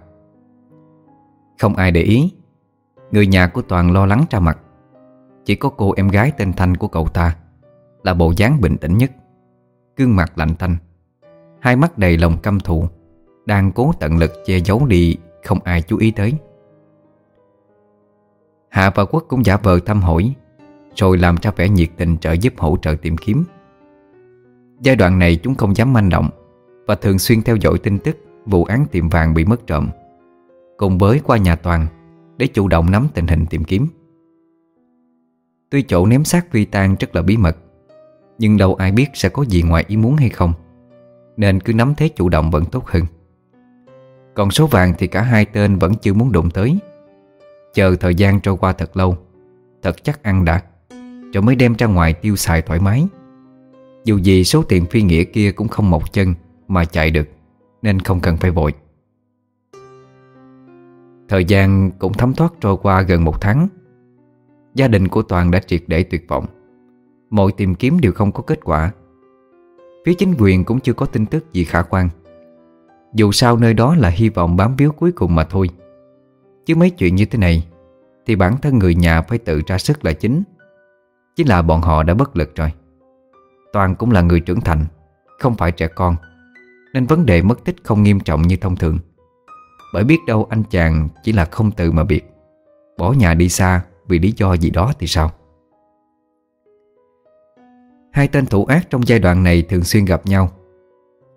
Không ai để ý, Người nhà của Toàn lo lắng ra mặt chỉ có cô em gái tên Thanh của cậu ta Là bộ dáng bình tĩnh nhất. Gương mặt lạnh thanh, Hai mắt đầy lòng căm thù, Đang cố tận lực che giấu đi Không ai chú ý tới. Hạ và Quốc cũng giả vờ thăm hỏi, Rồi làm ra vẻ nhiệt tình trợ giúp hỗ trợ tìm kiếm. Giai đoạn này chúng không dám manh động Và thường xuyên theo dõi tin tức Vụ án tiệm vàng bị mất trộm, Cùng với qua nhà Toàn Để chủ động nắm tình hình tìm kiếm. Tuy chỗ ném xác phi tan rất là bí mật, Nhưng đâu ai biết sẽ có gì ngoài ý muốn hay không, Nên cứ nắm thế chủ động vẫn tốt hơn. Còn số vàng thì cả hai tên vẫn chưa muốn đụng tới. Chờ thời gian trôi qua thật lâu, Thật chắc ăn đã Rồi mới đem ra ngoài tiêu xài thoải mái. Dù gì số tiền phi nghĩa kia cũng không một chân Mà chạy được, Nên không cần phải vội. Thời gian cũng thấm thoát trôi qua gần một tháng. Gia đình của Toàn đã triệt để tuyệt vọng. Mọi tìm kiếm đều không có kết quả. Phía chính quyền cũng chưa có tin tức gì khả quan. Dù sao nơi đó là hy vọng bám víu cuối cùng mà thôi. Chứ mấy chuyện như thế này, Thì bản thân người nhà phải tự ra sức là chính. Chỉ là bọn họ đã bất lực rồi. Toàn cũng là người trưởng thành, Không phải trẻ con, Nên vấn đề mất tích không nghiêm trọng như thông thường. Bởi biết đâu anh chàng chỉ là không từ mà biệt. Bỏ nhà đi xa vì lý do gì đó thì sao? Hai tên thủ ác trong giai đoạn này thường xuyên gặp nhau.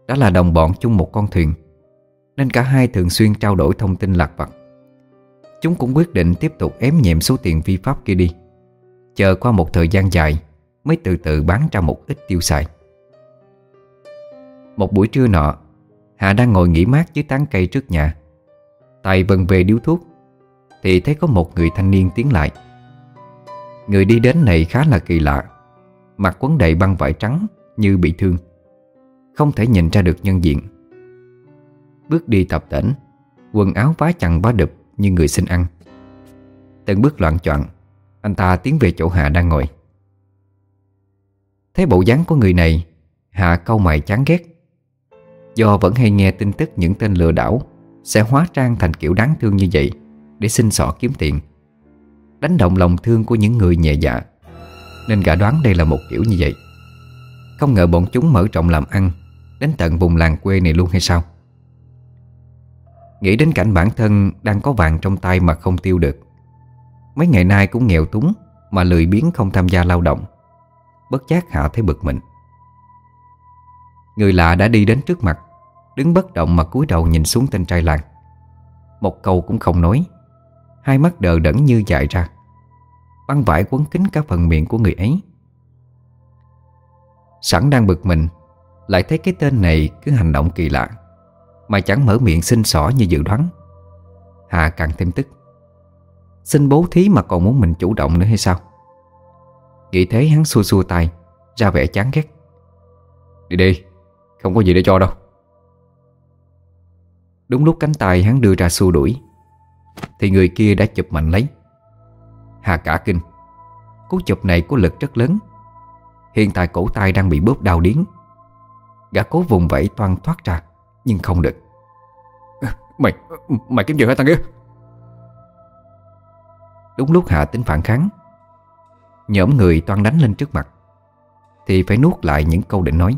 Đó là đồng bọn chung một con thuyền, Nên cả hai thường xuyên trao đổi thông tin lạc vặt. Chúng cũng quyết định tiếp tục ém nhẹm số tiền vi pháp kia đi. Chờ qua một thời gian dài, Mới từ từ bán ra một ít tiêu xài. Một buổi trưa nọ, Hà đang ngồi nghỉ mát dưới tán cây trước nhà. Tài vần về điếu thuốc thì thấy có một người thanh niên tiến lại. Người đi đến này khá là kỳ lạ Mặt quấn đầy băng vải trắng Như bị thương, Không thể nhìn ra được nhân diện. Bước đi tập tễnh, Quần áo vá chằng vá đực Như người xin ăn. Từng bước loạn choạng, Anh ta tiến về chỗ Hạ đang ngồi. Thấy bộ dáng của người này, Hạ câu mày chán ghét. Do vẫn hay nghe tin tức những tên lừa đảo Sẽ hóa trang thành kiểu đáng thương như vậy để xin xỏ kiếm tiền. Đánh động lòng thương của những người nhẹ dạ Nên gã đoán đây là một kiểu như vậy. Không ngờ bọn chúng mở rộng làm ăn, Đến tận vùng làng quê này luôn hay sao? Nghĩ đến cảnh bản thân đang có vàng trong tay mà không tiêu được, Mấy ngày nay cũng nghèo túng Mà lười biếng không tham gia lao động, Bất giác Hạ thấy bực mình. Người lạ đã đi đến trước mặt, Đứng bất động mà cúi đầu nhìn xuống tên trai làng. Một câu cũng không nói. Hai mắt đờ đẫn như dại ra. Băng vải quấn kín cả phần miệng của người ấy. Sẵn đang bực mình, Lại thấy cái tên này cứ hành động kỳ lạ, Mà chẳng mở miệng xin xỏ như dự đoán. Hà càng thêm tức. Xin bố thí mà còn muốn mình chủ động nữa hay sao? Nghĩ thế hắn xua xua tay, Ra vẻ chán ghét. Đi đi, Không có gì để cho đâu. Đúng lúc cánh tay hắn đưa ra xua đuổi thì người kia đã chụp mạnh lấy. Hà cả kinh Cú chụp này có lực rất lớn. Hiện tại cổ tay đang bị bóp đau điến Gã cố vùng vẫy toan thoát ra Nhưng không được. Mày, mày kiếm gì hả thằng kia? Đúng lúc Hạ tính phản kháng Nhổm người toan đánh lên trước mặt Thì phải nuốt lại những câu định nói.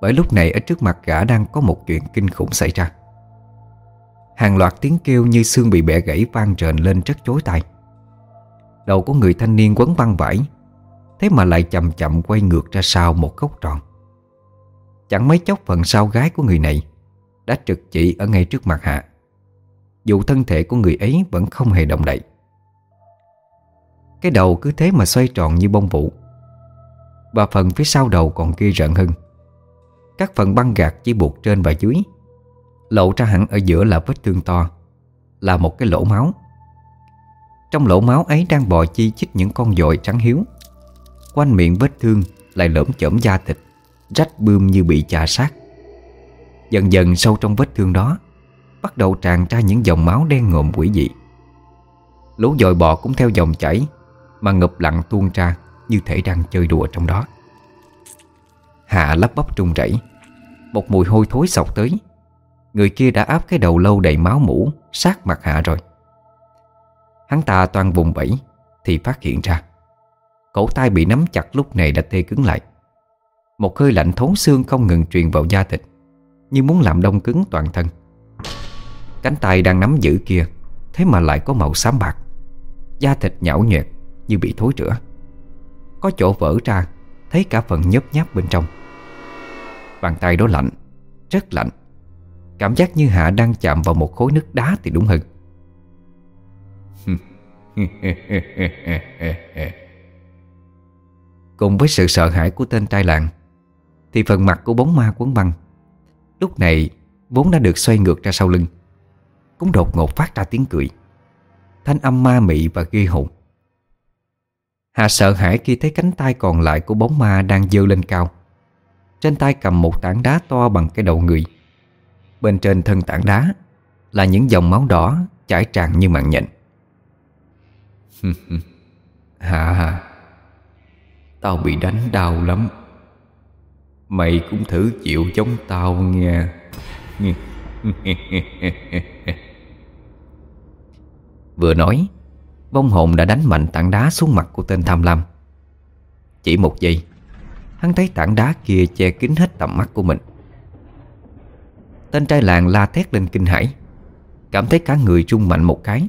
Bởi lúc này ở trước mặt gã đang có một chuyện kinh khủng xảy ra Hàng loạt tiếng kêu như xương bị bẻ gãy vang rền lên rất chối tai. Đầu của người thanh niên quấn băng vải Thế mà lại chậm chậm quay ngược ra sau một góc tròn. Chẳng mấy chốc phần sau gái của người này Đã trực chỉ ở ngay trước mặt Hạ. Dù thân thể của người ấy vẫn không hề động đậy. Cái đầu cứ thế mà xoay tròn như bông vụ. Và phần phía sau đầu còn kia rợn hơn. Các phần băng gạt chỉ buộc trên và dưới. Lộ ra hẳn ở giữa là vết thương to, Là một cái lỗ máu. Trong lỗ máu ấy đang bò chi chích những con dội trắng hiếu. Quanh miệng vết thương lại lởm chởm da thịt, Rách bươm như bị chà sát. Dần dần sâu trong vết thương đó, Bắt đầu tràn ra những dòng máu đen ngộm quỷ dị. Lũ dội bò cũng theo dòng chảy Mà ngập lặng tuôn ra Như thể đang chơi đùa trong đó. Hạ lắp bắp trung rẩy, Một mùi hôi thối sọc tới. Người kia đã áp cái đầu lâu đầy máu mũ Sát mặt Hạ rồi. Hắn ta toàn vùng vẫy Thì phát hiện ra. Cổ tay bị nắm chặt lúc này đã tê cứng lại. Một hơi lạnh thấu xương không ngừng truyền vào da thịt, Như muốn làm đông cứng toàn thân. Cánh tay đang nắm giữ kia, Thế mà lại có màu xám bạc. Da thịt nhão nhoẹt như bị thối rữa Có chỗ vỡ ra, Thấy cả phần nhấp nháp bên trong. Bàn tay đó lạnh, Rất lạnh. Cảm giác như Hạ đang chạm vào một khối nước đá thì đúng hơn. <laughs> Cùng với sự sợ hãi của tên trai làng Thì phần mặt của bóng ma quấn băng Lúc này vốn đã được xoay ngược ra sau lưng Cũng đột ngột phát ra tiếng cười Thanh âm ma mị và ghê hồn. Hà sợ hãi khi thấy cánh tay còn lại của bóng ma đang dơ lên cao Trên tay cầm một tảng đá to bằng cái đầu người Bên trên thân tảng đá Là những dòng máu đỏ chảy tràn như mạng nhện. <laughs> Hà hà Tao bị đánh đau lắm. Mày cũng thử chịu chống tao nghe. <laughs> Vừa nói, Vong hồn đã đánh mạnh tảng đá xuống mặt của tên tham lam. Chỉ một giây, Hắn thấy tảng đá kia che kín hết tầm mắt của mình. Tên trai làng la thét lên kinh hãi. Cảm thấy cả người trung mạnh một cái.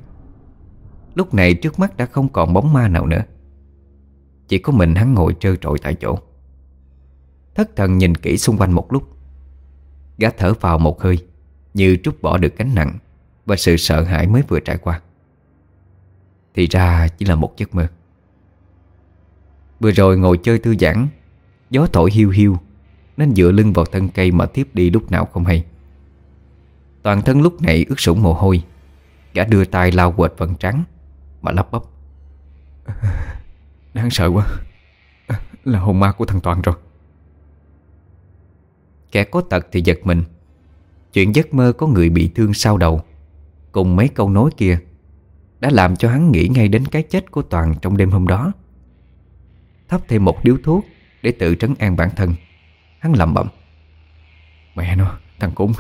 Lúc này trước mắt đã không còn bóng ma nào nữa. Chỉ có mình hắn ngồi trơ trội tại chỗ. Thất thần nhìn kỹ xung quanh một lúc. Gã thở vào một hơi, Như trút bỏ được gánh nặng Và sự sợ hãi mới vừa trải qua. Thì ra chỉ là một giấc mơ. Vừa rồi ngồi chơi thư giãn, Gió thổi hiu hiu, Nên dựa lưng vào thân cây mà tiếp đi lúc nào không hay. Toàn thân lúc này ướt sũng mồ hôi. Gã đưa tay lau quệt vần trắng Mà lắp bắp. <laughs> Đáng sợ quá. Là hồn ma của thằng Toàn rồi. Kẻ có tật thì giật mình. Chuyện giấc mơ có người bị thương sau đầu Cùng mấy câu nói kia Đã làm cho hắn nghĩ ngay đến cái chết của Toàn trong đêm hôm đó. Thắp thêm một điếu thuốc Để tự trấn an bản thân. Hắn lầm bẩm. Mẹ nó, thằng Cúng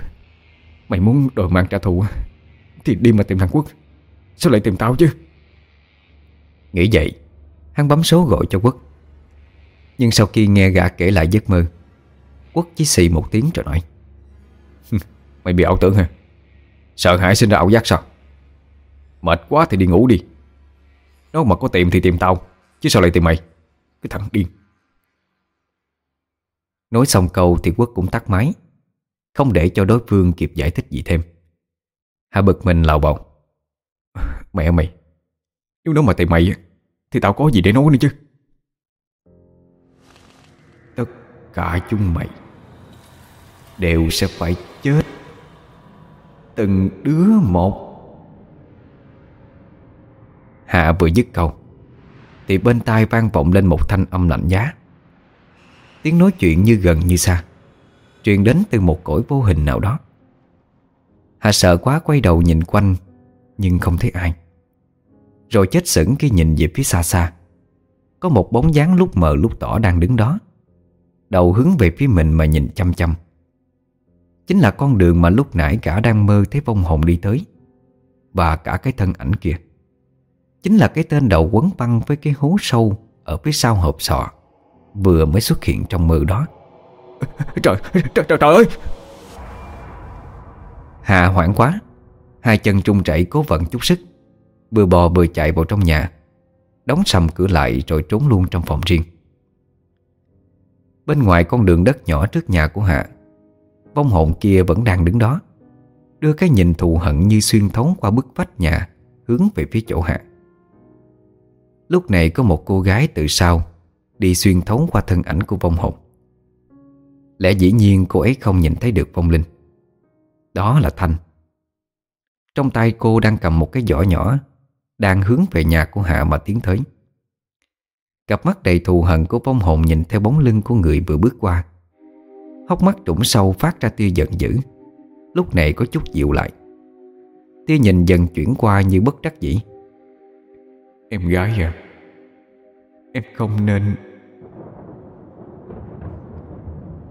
Mày muốn đòi mạng trả thù Thì đi mà tìm thằng Quốc. Sao lại tìm tao chứ? Nghĩ vậy Hắn bấm số gọi cho Quốc. Nhưng sau khi nghe gã kể lại giấc mơ Quốc chỉ xì một tiếng rồi nói Mày bị ảo tưởng hả? Sợ hãi sinh ra ảo giác sao? Mệt quá thì đi ngủ đi. Nếu mà có tìm thì tìm tao Chứ sao lại tìm mày? Cái thằng điên. Nói xong câu thì Quốc cũng tắt máy không để cho đối phương kịp giải thích gì thêm. Hà bực mình lào bầu <laughs> Mẹ mày, Nếu nó mà tại mày Thì tao có gì để nói nữa chứ? Tất cả chúng mày Đều sẽ phải chết. Từng đứa một. Hạ vừa dứt câu, Thì bên tai vang vọng lên một thanh âm lạnh giá. Tiếng nói chuyện như gần như xa. Truyền đến từ một cõi vô hình nào đó. Hà sợ quá quay đầu nhìn quanh, Nhưng không thấy ai. Rồi chết sững khi nhìn về phía xa xa. Có một bóng dáng lúc mờ lúc tỏ đang đứng đó. Đầu hướng về phía mình mà nhìn chăm chăm. Chính là con đường mà lúc nãy cả đang mơ thấy vong hồn đi tới, Và cả cái thân ảnh kia. Chính là cái tên đầu quấn băng với cái hố sâu Ở phía sau hộp sọ Vừa mới xuất hiện trong mơ đó. Trời, trời, trời, trời ơi. Hà hoảng quá. Hai chân trung chảy cố vận chút sức. Vừa bò vừa chạy vào trong nhà. Đóng sầm cửa lại rồi trốn luôn trong phòng riêng. Bên ngoài con đường đất nhỏ trước nhà của Hạ Vong hồn kia vẫn đang đứng đó Đưa cái nhìn thù hận như xuyên thấu qua bức vách nhà Hướng về phía chỗ Hạ Lúc này có một cô gái từ sau Đi xuyên thấu qua thân ảnh của vong hồn. Lẽ dĩ nhiên cô ấy không nhìn thấy được vong linh. Đó là Thanh. Trong tay cô đang cầm một cái giỏ nhỏ, Đang hướng về nhà của Hạ mà tiến tới. Cặp mắt đầy thù hận của vong hồn nhìn theo bóng lưng của người vừa bước qua. Hốc mắt trũng sâu phát ra tia giận dữ. Lúc này có chút dịu lại. Tia nhìn dần chuyển qua như bất đắc dĩ. Em gái à Em không nên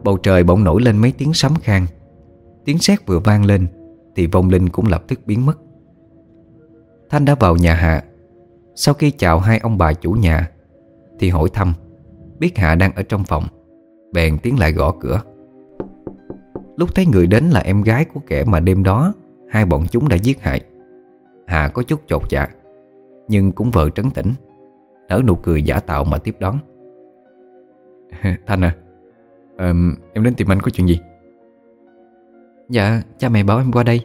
Bầu trời bỗng nổi lên mấy tiếng sấm khang. Tiếng sét vừa vang lên, Thì vong linh cũng lập tức biến mất. Thanh đã vào nhà Hạ. Sau khi chào hai ông bà chủ nhà, Thì hỏi thăm, Biết Hạ đang ở trong phòng, Bèn tiến lại gõ cửa. Lúc thấy người đến là em gái của kẻ mà đêm đó Hai bọn chúng đã giết hại. Hạ có chút chột dạ Nhưng cũng vợ trấn tĩnh, Nở nụ cười giả tạo mà tiếp đón. <laughs> Thanh à à, Em đến tìm anh có chuyện gì? Dạ cha mẹ bảo em qua đây.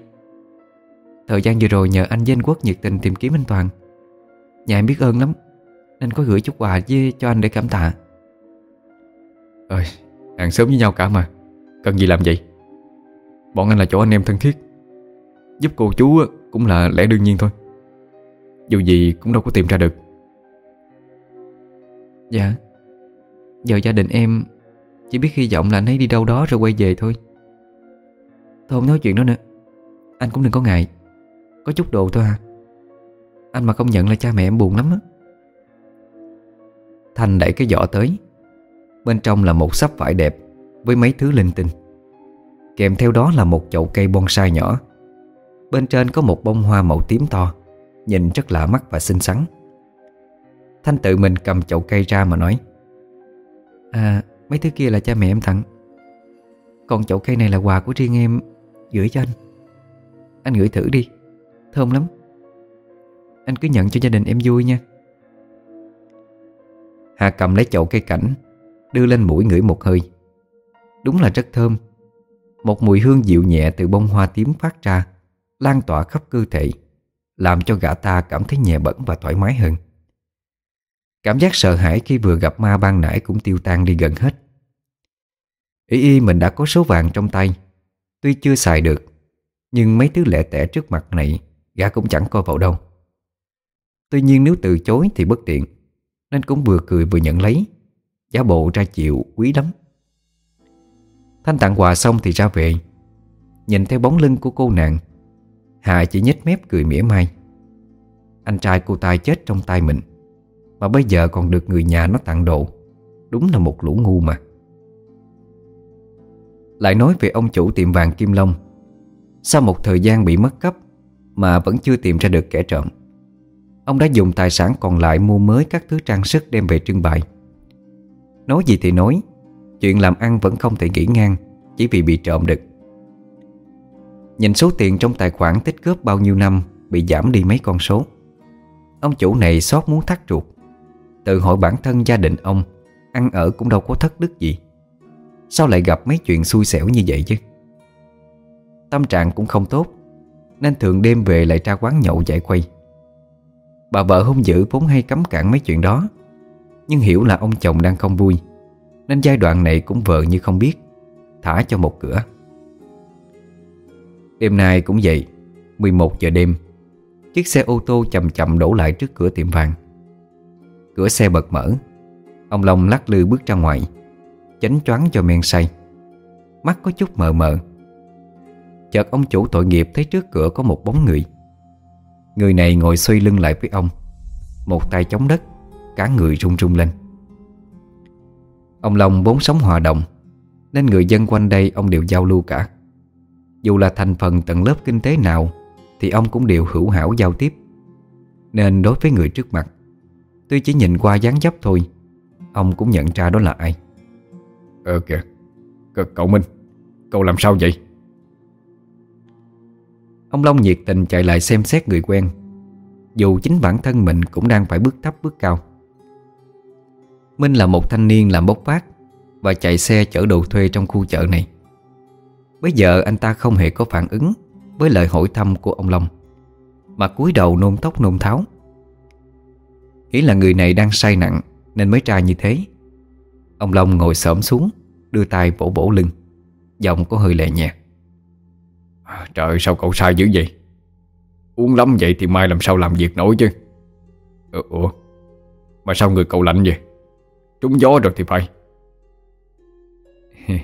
Thời gian vừa rồi nhờ anh với anh Quốc nhiệt tình tìm kiếm anh Toàn. Nhà em biết ơn lắm Nên có gửi chút quà với cho anh để cảm tạ. Ơi, hàng sớm với nhau cả mà. Cần gì làm vậy? Bọn anh là chỗ anh em thân thiết. Giúp cô chú cũng là lẽ đương nhiên thôi. Dù gì cũng đâu có tìm ra được. Dạ. Giờ gia đình em chỉ biết hy vọng là anh ấy đi đâu đó rồi quay về thôi. Thôi không nói chuyện đó nữa. Anh cũng đừng có ngại. Có chút đồ thôi à. Anh mà không nhận là cha mẹ em buồn lắm á. Thành đẩy cái giỏ tới. Bên trong là một sắp vải đẹp Với mấy thứ linh tinh. Kèm theo đó là một chậu cây bonsai nhỏ. Bên trên có một bông hoa màu tím to, Nhìn rất lạ mắt và xinh xắn. Thanh tự mình cầm chậu cây ra mà nói À mấy thứ kia là cha mẹ em tặng. Còn chậu cây này là quà của riêng em, Gửi cho anh. Anh gửi thử đi, Thơm lắm. Anh cứ nhận cho gia đình em vui nha. Hà cầm lấy chậu cây cảnh, Đưa lên mũi ngửi một hơi. Đúng là rất thơm. Một mùi hương dịu nhẹ từ bông hoa tím phát ra, Lan tỏa khắp cơ thể, Làm cho gã ta cảm thấy nhẹ bẩn và thoải mái hơn. Cảm giác sợ hãi khi vừa gặp ma ban nãy cũng tiêu tan đi gần hết. Ý y, mình đã có số vàng trong tay. Tuy chưa xài được, Nhưng mấy thứ lẻ tẻ trước mặt này, Gã cũng chẳng coi vào đâu. Tuy nhiên nếu từ chối thì bất tiện, Nên cũng vừa cười vừa nhận lấy. Giả bộ ra chịu quý lắm. Thanh tặng quà xong thì ra về. Nhìn theo bóng lưng của cô nàng, Hà chỉ nhếch mép cười mỉa mai. Anh trai cô ta chết trong tay mình. Mà bây giờ còn được người nhà nó tặng đồ. Đúng là một lũ ngu mà. Lại nói về ông chủ tiệm vàng Kim Long. Sau một thời gian bị mất cấp, Mà vẫn chưa tìm ra được kẻ trộm, Ông đã dùng tài sản còn lại mua mới các thứ trang sức đem về trưng bày. Nói gì thì nói, Chuyện làm ăn vẫn không thể nghỉ ngang Chỉ vì bị trộm được. Nhìn số tiền trong tài khoản tích góp bao nhiêu năm Bị giảm đi mấy con số, Ông chủ này xót muốn thắt ruột. Tự hỏi bản thân gia đình ông, Ăn ở cũng đâu có thất đức gì. Sao lại gặp mấy chuyện xui xẻo như vậy chứ? Tâm trạng cũng không tốt, Nên thường đêm về lại ra quán nhậu giải quay Bà vợ hung dữ vốn hay cấm cản mấy chuyện đó, Nhưng hiểu là ông chồng đang không vui, Nên giai đoạn này cũng vợ như không biết, Thả cho một cửa. Đêm nay cũng vậy 11 giờ đêm, Chiếc xe ô tô chậm chậm đổ lại trước cửa tiệm vàng. Cửa xe bật mở. Ông Long lắc lư bước ra ngoài, Chánh choáng cho men say. Mắt có chút mờ mờ. Chợt ông chủ tội nghiệp thấy trước cửa có một bóng người. Người này ngồi xoay lưng lại với ông. Một tay chống đất, Cả người run run lên. Ông Long vốn sống hòa đồng, Nên người dân quanh đây ông đều giao lưu cả. Dù là thành phần tầng lớp kinh tế nào, Thì ông cũng đều hữu hảo giao tiếp. Nên đối với người trước mặt Tuy chỉ nhìn qua dáng dấp thôi. Ông cũng nhận ra đó là ai. Ờ kìa Cậu Minh Cậu làm sao vậy? Ông Long nhiệt tình chạy lại xem xét người quen. Dù chính bản thân mình cũng đang phải bước thấp bước cao. Minh là một thanh niên làm bốc vác Và chạy xe chở đồ thuê trong khu chợ này. Bây giờ anh ta không hề có phản ứng Với lời hỏi thăm của ông Long Mà cúi đầu nôn tóc nôn tháo Nghĩ là người này đang say nặng Nên mới ra như thế. Ông Long ngồi xổm xuống Đưa tay vỗ vỗ lưng. Giọng có hơi lè nhẹ Trời sao cậu sai dữ vậy? Uống lắm vậy thì mai làm sao làm việc nổi chứ? Ừ, Ủa? Mà sao người cậu lạnh vậy? Trúng gió rồi thì phải. <laughs>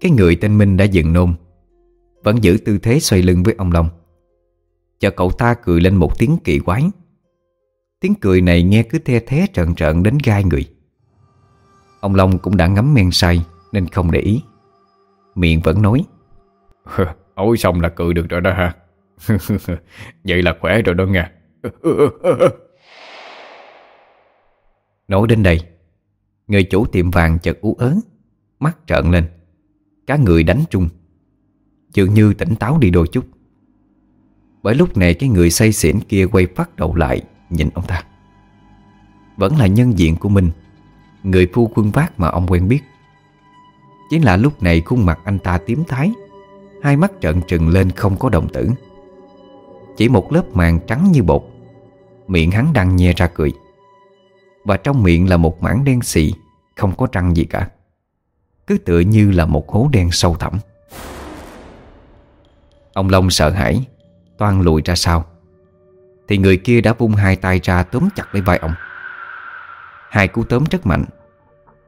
Cái người tên Minh đã dừng nôn Vẫn giữ tư thế xoay lưng với ông Long Cho cậu ta cười lên một tiếng kỳ quái. Tiếng cười này nghe cứ the thế trợn trợn đến gai người. Ông Long cũng đã ngắm men say Nên không để ý. Miệng vẫn nói. <laughs> Ôi xong là cười được rồi đó ha <laughs> Vậy là khỏe rồi đó nha <laughs> Nói đến đây Người chủ tiệm vàng chợt ú ớn Mắt trợn lên. Cả người đánh trung Dường như tỉnh táo đi đôi chút bởi lúc này cái người say xỉn kia quay phát đầu lại, Nhìn ông ta. Vẫn là nhân diện của mình, Người phu quân vác mà ông quen biết. Chính là lúc này khuôn mặt anh ta tím thái Hai mắt trợn trừng lên không có đồng tử Chỉ một lớp màng trắng như bột, Miệng hắn đang nhe ra cười. Và trong miệng là một mảng đen xì, Không có răng gì cả. Cứ tựa như là một hố đen sâu thẳm. Ông Long sợ hãi Toan lùi ra sau. Thì người kia đã vung hai tay ra túm chặt lấy vai ông. Hai cú tóm rất mạnh.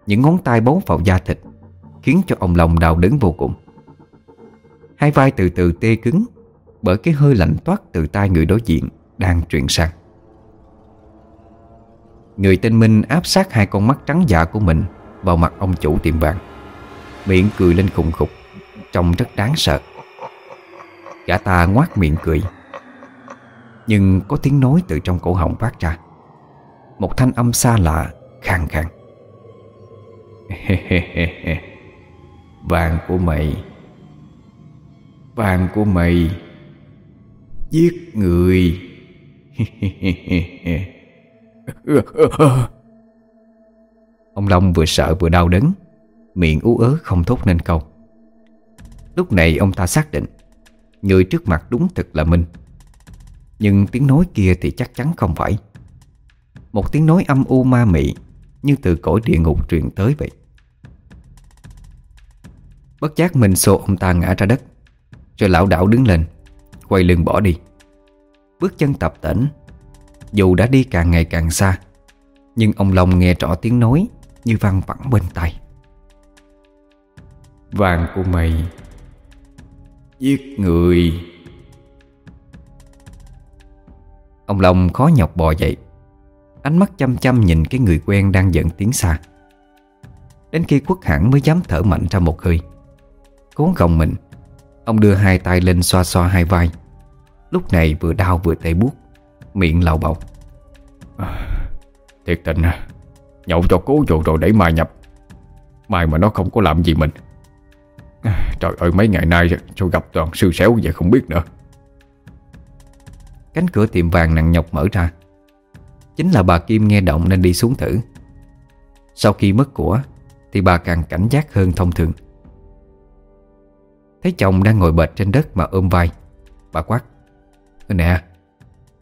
Những ngón tay bấu vào da thịt, Khiến cho ông lòng đau đớn vô cùng. Hai vai từ từ tê cứng, Bởi cái hơi lạnh toát từ tay người đối diện Đang truyền sang. Người tên Minh áp sát hai con mắt trắng dạ của mình Vào mặt ông chủ tiệm vàng. Miệng cười lên khùng khục, Trông rất đáng sợ. Gã ta ngoác miệng cười. Nhưng có tiếng nói từ trong cổ họng phát ra. Một thanh âm xa lạ Khang khang <laughs> Vàng của mày. Vàng của mày. Giết người. <laughs> Ông Long vừa sợ vừa đau đớn. Miệng ú ớ không thốt nên câu. Lúc này ông ta xác định Người trước mặt đúng thực là Minh Nhưng tiếng nói kia thì chắc chắn không phải. Một tiếng nói âm u ma mị, Như từ cõi địa ngục truyền tới vậy. Bất giác mình xô ông ta ngã ra đất, Rồi lão đảo đứng lên, Quay lưng bỏ đi. Bước chân tập tỉnh Dù đã đi càng ngày càng xa, Nhưng ông Long nghe rõ tiếng nói Như văng vẳng bên tai. Vàng của mày Giết người. Ông Long khó nhọc bò dậy. Ánh mắt chăm chăm nhìn cái người quen đang giận tiếng xa. Đến khi quất hẳn mới dám thở mạnh ra một hơi. Cố gồng mình Ông đưa hai tay lên xoa xoa hai vai. Lúc này vừa đau vừa tê buốt Miệng lào bọc à, Thiệt tình à Nhậu cho cố rồi rồi để mai nhập. Mai mà nó không có làm gì mình. Trời ơi, mấy ngày nay Sao gặp toàn sư xéo vậy không biết nữa. Cánh cửa tiệm vàng nặng nhọc mở ra. Chính là bà Kim nghe động nên đi xuống thử. Sau khi mất của, Thì bà càng cảnh giác hơn thông thường. Thấy chồng đang ngồi bệt trên đất mà ôm vai, Bà quát, Nè,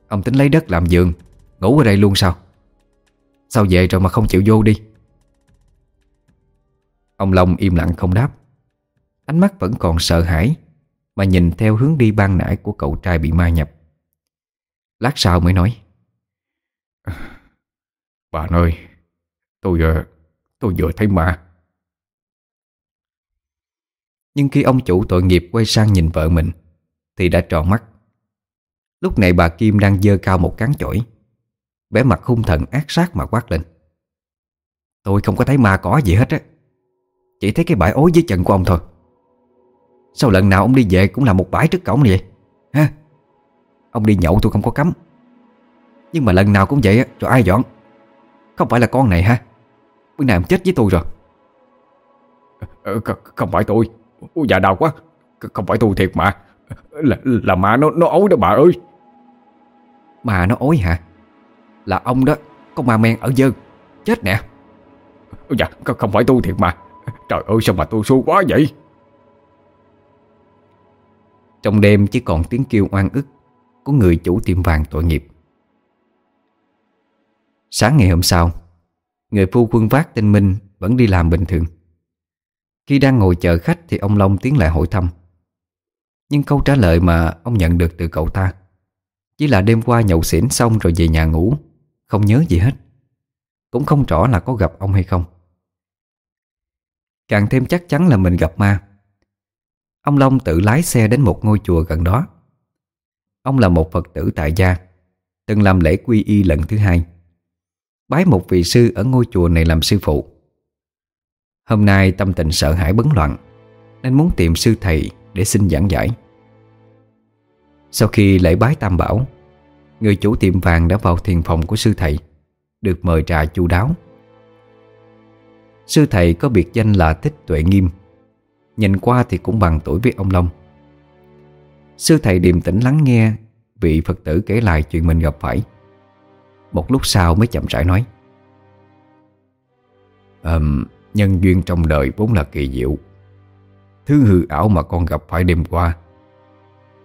Ông tính lấy đất làm giường, Ngủ ở đây luôn sao? Sao về rồi mà không chịu vô đi? Ông Long im lặng không đáp. Ánh mắt vẫn còn sợ hãi Mà nhìn theo hướng đi ban nãy của cậu trai bị ma nhập. Lát sau mới nói Bà ơi Tôi ờ, tôi vừa thấy ma. Nhưng khi ông chủ tội nghiệp quay sang nhìn vợ mình Thì đã tròn mắt. Lúc này bà Kim đang dơ cao một cán chổi vẻ mặt hung thần ác sát mà quát lên. Tôi không có thấy ma cỏ gì hết á Chỉ thấy cái bãi ối dưới chân của ông thôi Sao lần nào ông đi về cũng là một bãi trước cổng vậy? Ha Ông đi nhậu tôi không có cấm. Nhưng mà lần nào cũng vậy á Rồi ai dọn? Không phải là con này ha Bữa nay ông chết với tôi rồi. Ờ, Không phải tôi. Ôi dạ đau quá. Không phải tôi thiệt mà. Là, là ma nó nó ối đó bà ơi. Mà nó ối hả? Là ông đó Con ma men ở dơ. Chết nè. Dạ không phải tôi thiệt mà. Trời ơi sao mà tôi xui quá vậy trong đêm chỉ còn tiếng kêu oan ức Của người chủ tiệm vàng tội nghiệp. Sáng ngày hôm sau, Người phu quân vác tên Minh Vẫn đi làm bình thường. Khi đang ngồi chờ khách Thì ông Long tiến lại hỏi thăm. Nhưng câu trả lời mà ông nhận được từ cậu ta Chỉ là đêm qua nhậu xỉn xong Rồi về nhà ngủ, Không nhớ gì hết. Cũng không rõ là có gặp ông hay không. Càng thêm chắc chắn là mình gặp ma. Ông Long tự lái xe đến một ngôi chùa gần đó. Ông là một Phật tử tại gia, Từng làm lễ quy y lần thứ hai. Bái một vị sư ở ngôi chùa này làm sư phụ. Hôm nay tâm tình sợ hãi bấn loạn, Nên muốn tìm sư thầy để xin giảng giải. Sau khi lễ bái tam bảo, Người chủ tiệm vàng đã vào thiền phòng của sư thầy, Được mời trà chu đáo. Sư thầy có biệt danh là Thích Tuệ Nghiêm. Nhìn qua thì cũng bằng tuổi với ông Long. Sư thầy điềm tĩnh lắng nghe Vị Phật tử kể lại chuyện mình gặp phải. Một lúc sau mới chậm rãi nói. Um, Nhân duyên trong đời vốn là kỳ diệu. Thứ hư ảo mà con gặp phải đêm qua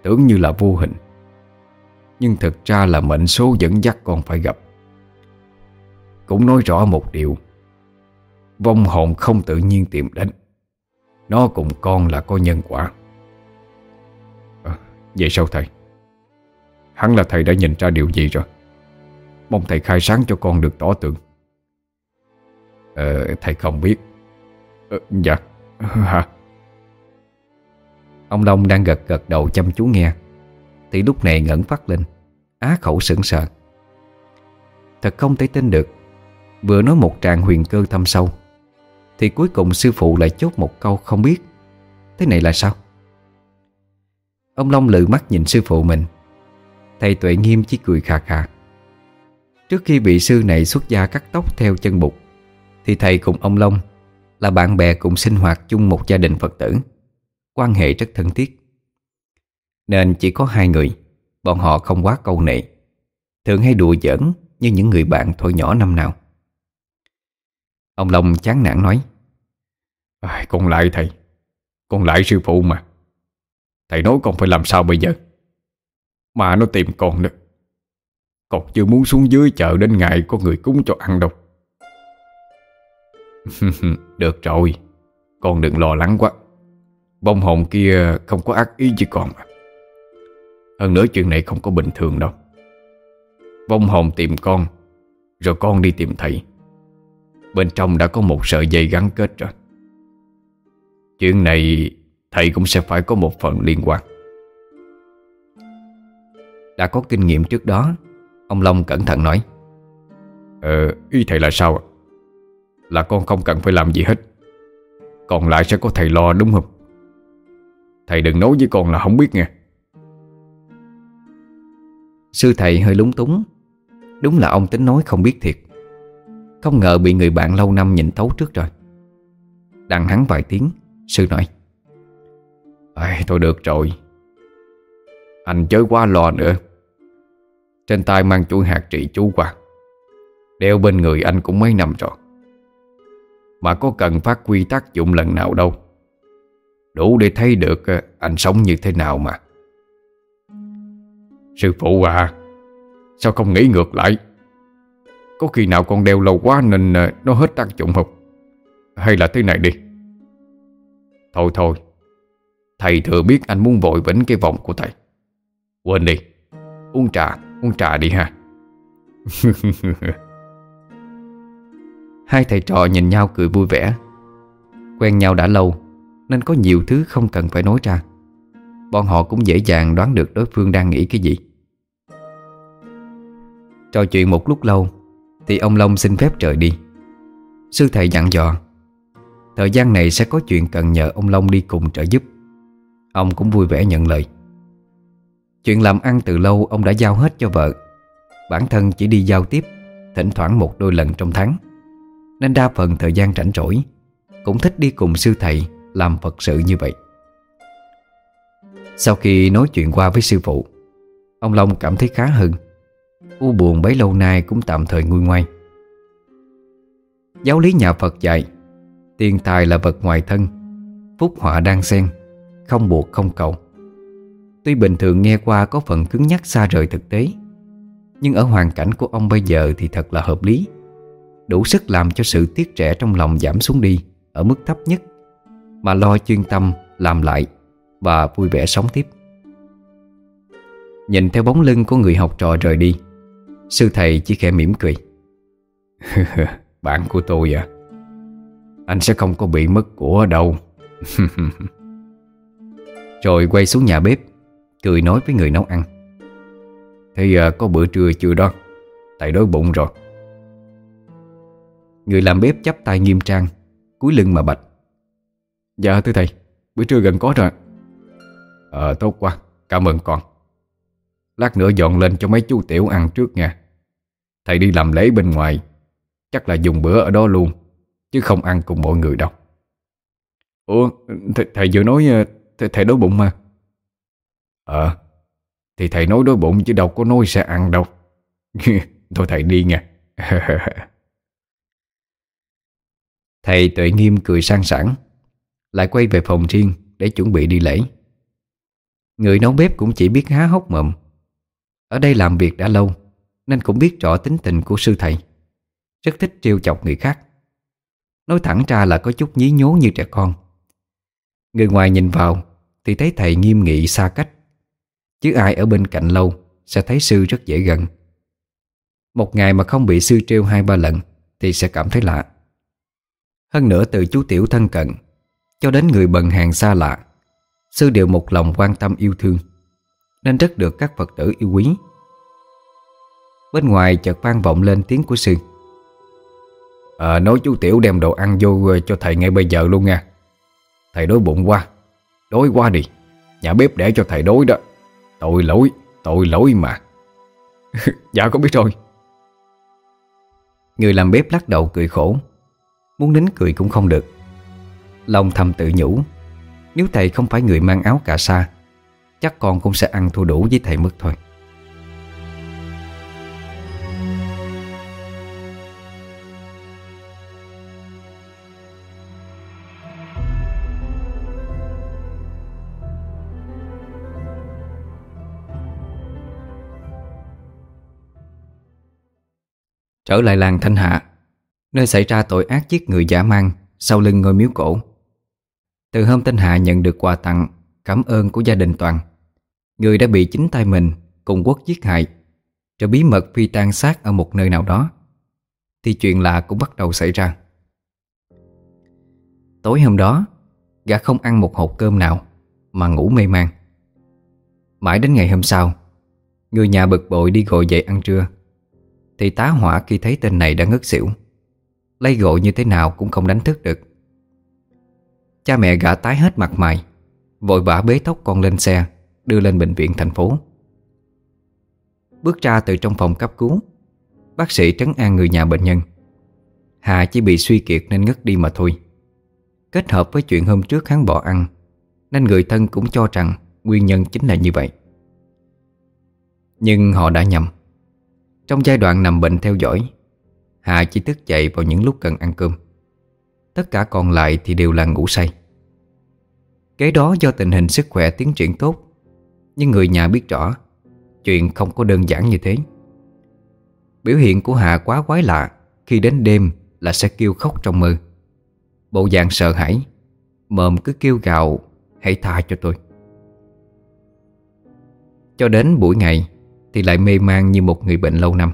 Tưởng như là vô hình. Nhưng thực ra là mệnh số dẫn dắt con phải gặp. Cũng nói rõ một điều. Vong hồn không tự nhiên tìm đến. Nó cùng con là có nhân quả. À, Vậy sao thầy. Hắn là thầy đã nhìn ra điều gì rồi? Mong thầy khai sáng cho con được tỏ tường Ờ thầy không biết. Ờ, Dạ. Hả? Ông Long đang gật gật đầu chăm chú nghe. Thì lúc này ngẩn phát lên Á khẩu sững sờ. Thật không thể tin được. Vừa nói một tràng huyền cơ thâm sâu thì cuối cùng sư phụ lại chốt một câu không biết. Thế này là sao? Ông Long lự mắt nhìn sư phụ mình. Thầy Tuệ Nghiêm chỉ cười khà khà. Trước khi bị sư này xuất gia cắt tóc theo chân bục Thì thầy cùng ông Long Là bạn bè cùng sinh hoạt chung một gia đình Phật tử, Quan hệ rất thân thiết. Nên chỉ có hai người, Bọn họ không quá câu nệ, Thường hay đùa giỡn Như những người bạn thôi nhỏ năm nào. Ông Long chán nản nói à, Con lại thầy. Con lại sư phụ mà. Thầy nói con phải làm sao bây giờ? Mà nó tìm con nữa. Con chưa muốn xuống dưới chợ đến ngày Có người cúng cho ăn đâu. <laughs> Được rồi. Con đừng lo lắng quá. Bông hồn kia không có ác ý với con mà. Hơn nữa chuyện này không có bình thường đâu. Vong hồn tìm con Rồi con đi tìm thầy. Bên trong đã có một sợi dây gắn kết rồi. Chuyện này Thầy cũng sẽ phải có một phần liên quan. Đã có kinh nghiệm trước đó Ông Long cẩn thận nói. Ờ, ý thầy là sao Là con không cần phải làm gì hết. Còn lại sẽ có thầy lo đúng không? Thầy đừng nói với con là không biết nghe. Sư thầy hơi lúng túng. Đúng là ông tính nói không biết thiệt. Không ngờ bị người bạn lâu năm nhìn thấu trước rồi. Đằng hắn vài tiếng Sư nói à, Thôi được rồi. Anh chớ quá lo nữa. Trên tay mang chuỗi hạt trị chú qua Đeo bên người anh cũng mấy năm rồi. Mà có cần phát huy tác dụng lần nào đâu. Đủ để thấy được ờ, anh sống như thế nào mà. Sư phụ à Sao không nghĩ ngược lại? Có khi nào con đeo lâu quá nên ờ, nó hết tác dụng không? Hay là thế này đi. Thôi thôi. Thầy thừa biết anh muốn vội vĩnh cái vòng của thầy. Quên đi. Uống trà, uống trà đi ha. <laughs> Hai thầy trò nhìn nhau cười vui vẻ. Quen nhau đã lâu Nên có nhiều thứ không cần phải nói ra. Bọn họ cũng dễ dàng đoán được đối phương đang nghĩ cái gì. Trò chuyện một lúc lâu Thì ông Long xin phép trời đi. Sư thầy dặn dò Thời gian này sẽ có chuyện cần nhờ ông Long đi cùng trợ giúp. Ông cũng vui vẻ nhận lời. Chuyện làm ăn từ lâu ông đã giao hết cho vợ. Bản thân chỉ đi giao tiếp, Thỉnh thoảng một đôi lần trong tháng. Nên đa phần thời gian rảnh rỗi, Cũng thích đi cùng sư thầy Làm Phật sự như vậy. Sau khi nói chuyện qua với sư phụ, Ông Long cảm thấy khá hơn. U buồn bấy lâu nay cũng tạm thời nguôi ngoai. Giáo lý nhà Phật dạy Tiền tài là vật ngoài thân. Phúc họa đang xen Không buộc không cầu. Tuy bình thường nghe qua có phần cứng nhắc xa rời thực tế, Nhưng ở hoàn cảnh của ông bây giờ thì thật là hợp lý. Đủ sức làm cho sự tiếc trẻ trong lòng giảm xuống đi, Ở mức thấp nhất. Mà lo chuyên tâm, làm lại, Và vui vẻ sống tiếp. Nhìn theo bóng lưng của người học trò rời đi, Sư thầy chỉ khẽ mỉm cười. cười. <laughs> Bạn của tôi à anh sẽ không có bị mất của đâu. <laughs> Rồi quay xuống nhà bếp Cười nói với người nấu ăn. Thế à, có bữa trưa chưa đó? Tại đói bụng rồi. Người làm bếp chắp tay nghiêm trang cúi lưng mà bạch. Dạ thưa thầy Bữa trưa gần có rồi. Ờ tốt quá Cảm ơn con. Lát nữa dọn lên cho mấy chú tiểu ăn trước nha. Thầy đi làm lễ bên ngoài Chắc là dùng bữa ở đó luôn. Chứ không ăn cùng mọi người đâu. Ủa, th, Thầy vừa nói ờ, th, Thầy đói bụng mà. Ờ Thì thầy nói đói bụng chứ đâu có nói sẽ ăn đâu. <laughs> Thôi thầy đi nha. <laughs> Thầy tuệ nghiêm cười sang sảng, Lại quay về phòng riêng Để chuẩn bị đi lễ. Người nấu bếp cũng chỉ biết há hốc mồm. Ở đây làm việc đã lâu, Nên cũng biết rõ tính tình của sư thầy. Rất thích trêu chọc người khác. Nói thẳng ra là có chút nhí nhố như trẻ con. Người ngoài nhìn vào Thì thấy thầy nghiêm nghị xa cách. Chứ ai ở bên cạnh lâu Sẽ thấy sư rất dễ gần. Một ngày mà không bị sư trêu hai ba lần Thì sẽ cảm thấy lạ. Hơn nữa từ chú tiểu thân cận Cho đến người bần hàng xa lạ, Sư đều một lòng quan tâm yêu thương, Nên rất được các Phật tử yêu quý. Bên ngoài chợt vang vọng lên tiếng của sư à, Nói chú Tiểu đem đồ ăn vô ờ, cho thầy ngay bây giờ luôn nha. Thầy đói bụng quá. Đói quá đi. Nhà bếp để cho thầy đói đó. Tội lỗi, tội lỗi mà. <laughs> Dạ con biết rồi. Người làm bếp lắc đầu cười khổ. Muốn nín cười cũng không được. Lòng thầm tự nhủ. Nếu thầy không phải người mang áo cà sa Chắc con cũng sẽ ăn thua đủ với thầy mất thôi. Trở lại làng Thanh Hạ, Nơi xảy ra tội ác giết người giả mang Sau lưng ngôi miếu cổ. Từ hôm Thanh Hạ nhận được quà tặng, Cảm ơn của gia đình Toàn. Người đã bị chính tay mình Cùng quốc giết hại, Rồi bí mật phi tan xác ở một nơi nào đó, Thì chuyện lạ cũng bắt đầu xảy ra. Tối hôm đó, Gã không ăn một hộp cơm nào Mà ngủ mê man. Mãi đến ngày hôm sau, Người nhà bực bội đi gọi dậy ăn trưa thì tá hỏa khi thấy tên này đã ngất xỉu. Lấy gội như thế nào cũng không đánh thức được. Cha mẹ gã tái hết mặt mày, Vội vã bế tóc con lên xe, Đưa lên bệnh viện thành phố. Bước ra từ trong phòng cấp cứu, Bác sĩ trấn an người nhà bệnh nhân. Hà chỉ bị suy kiệt nên ngất đi mà thôi. Kết hợp với chuyện hôm trước hắn bỏ ăn, Nên người thân cũng cho rằng Nguyên nhân chính là như vậy. Nhưng họ đã nhầm trong giai đoạn nằm bệnh theo dõi, Hà chỉ thức dậy vào những lúc cần ăn cơm. Tất cả còn lại thì đều là ngủ say. Kế đó do tình hình sức khỏe tiến triển tốt, Nhưng người nhà biết rõ Chuyện không có đơn giản như thế. Biểu hiện của Hà quá quái lạ Khi đến đêm là sẽ kêu khóc trong mơ. Bộ dạng sợ hãi, Mồm cứ kêu gào, Hãy tha cho tôi. Cho đến buổi ngày thì lại mê man như một người bệnh lâu năm.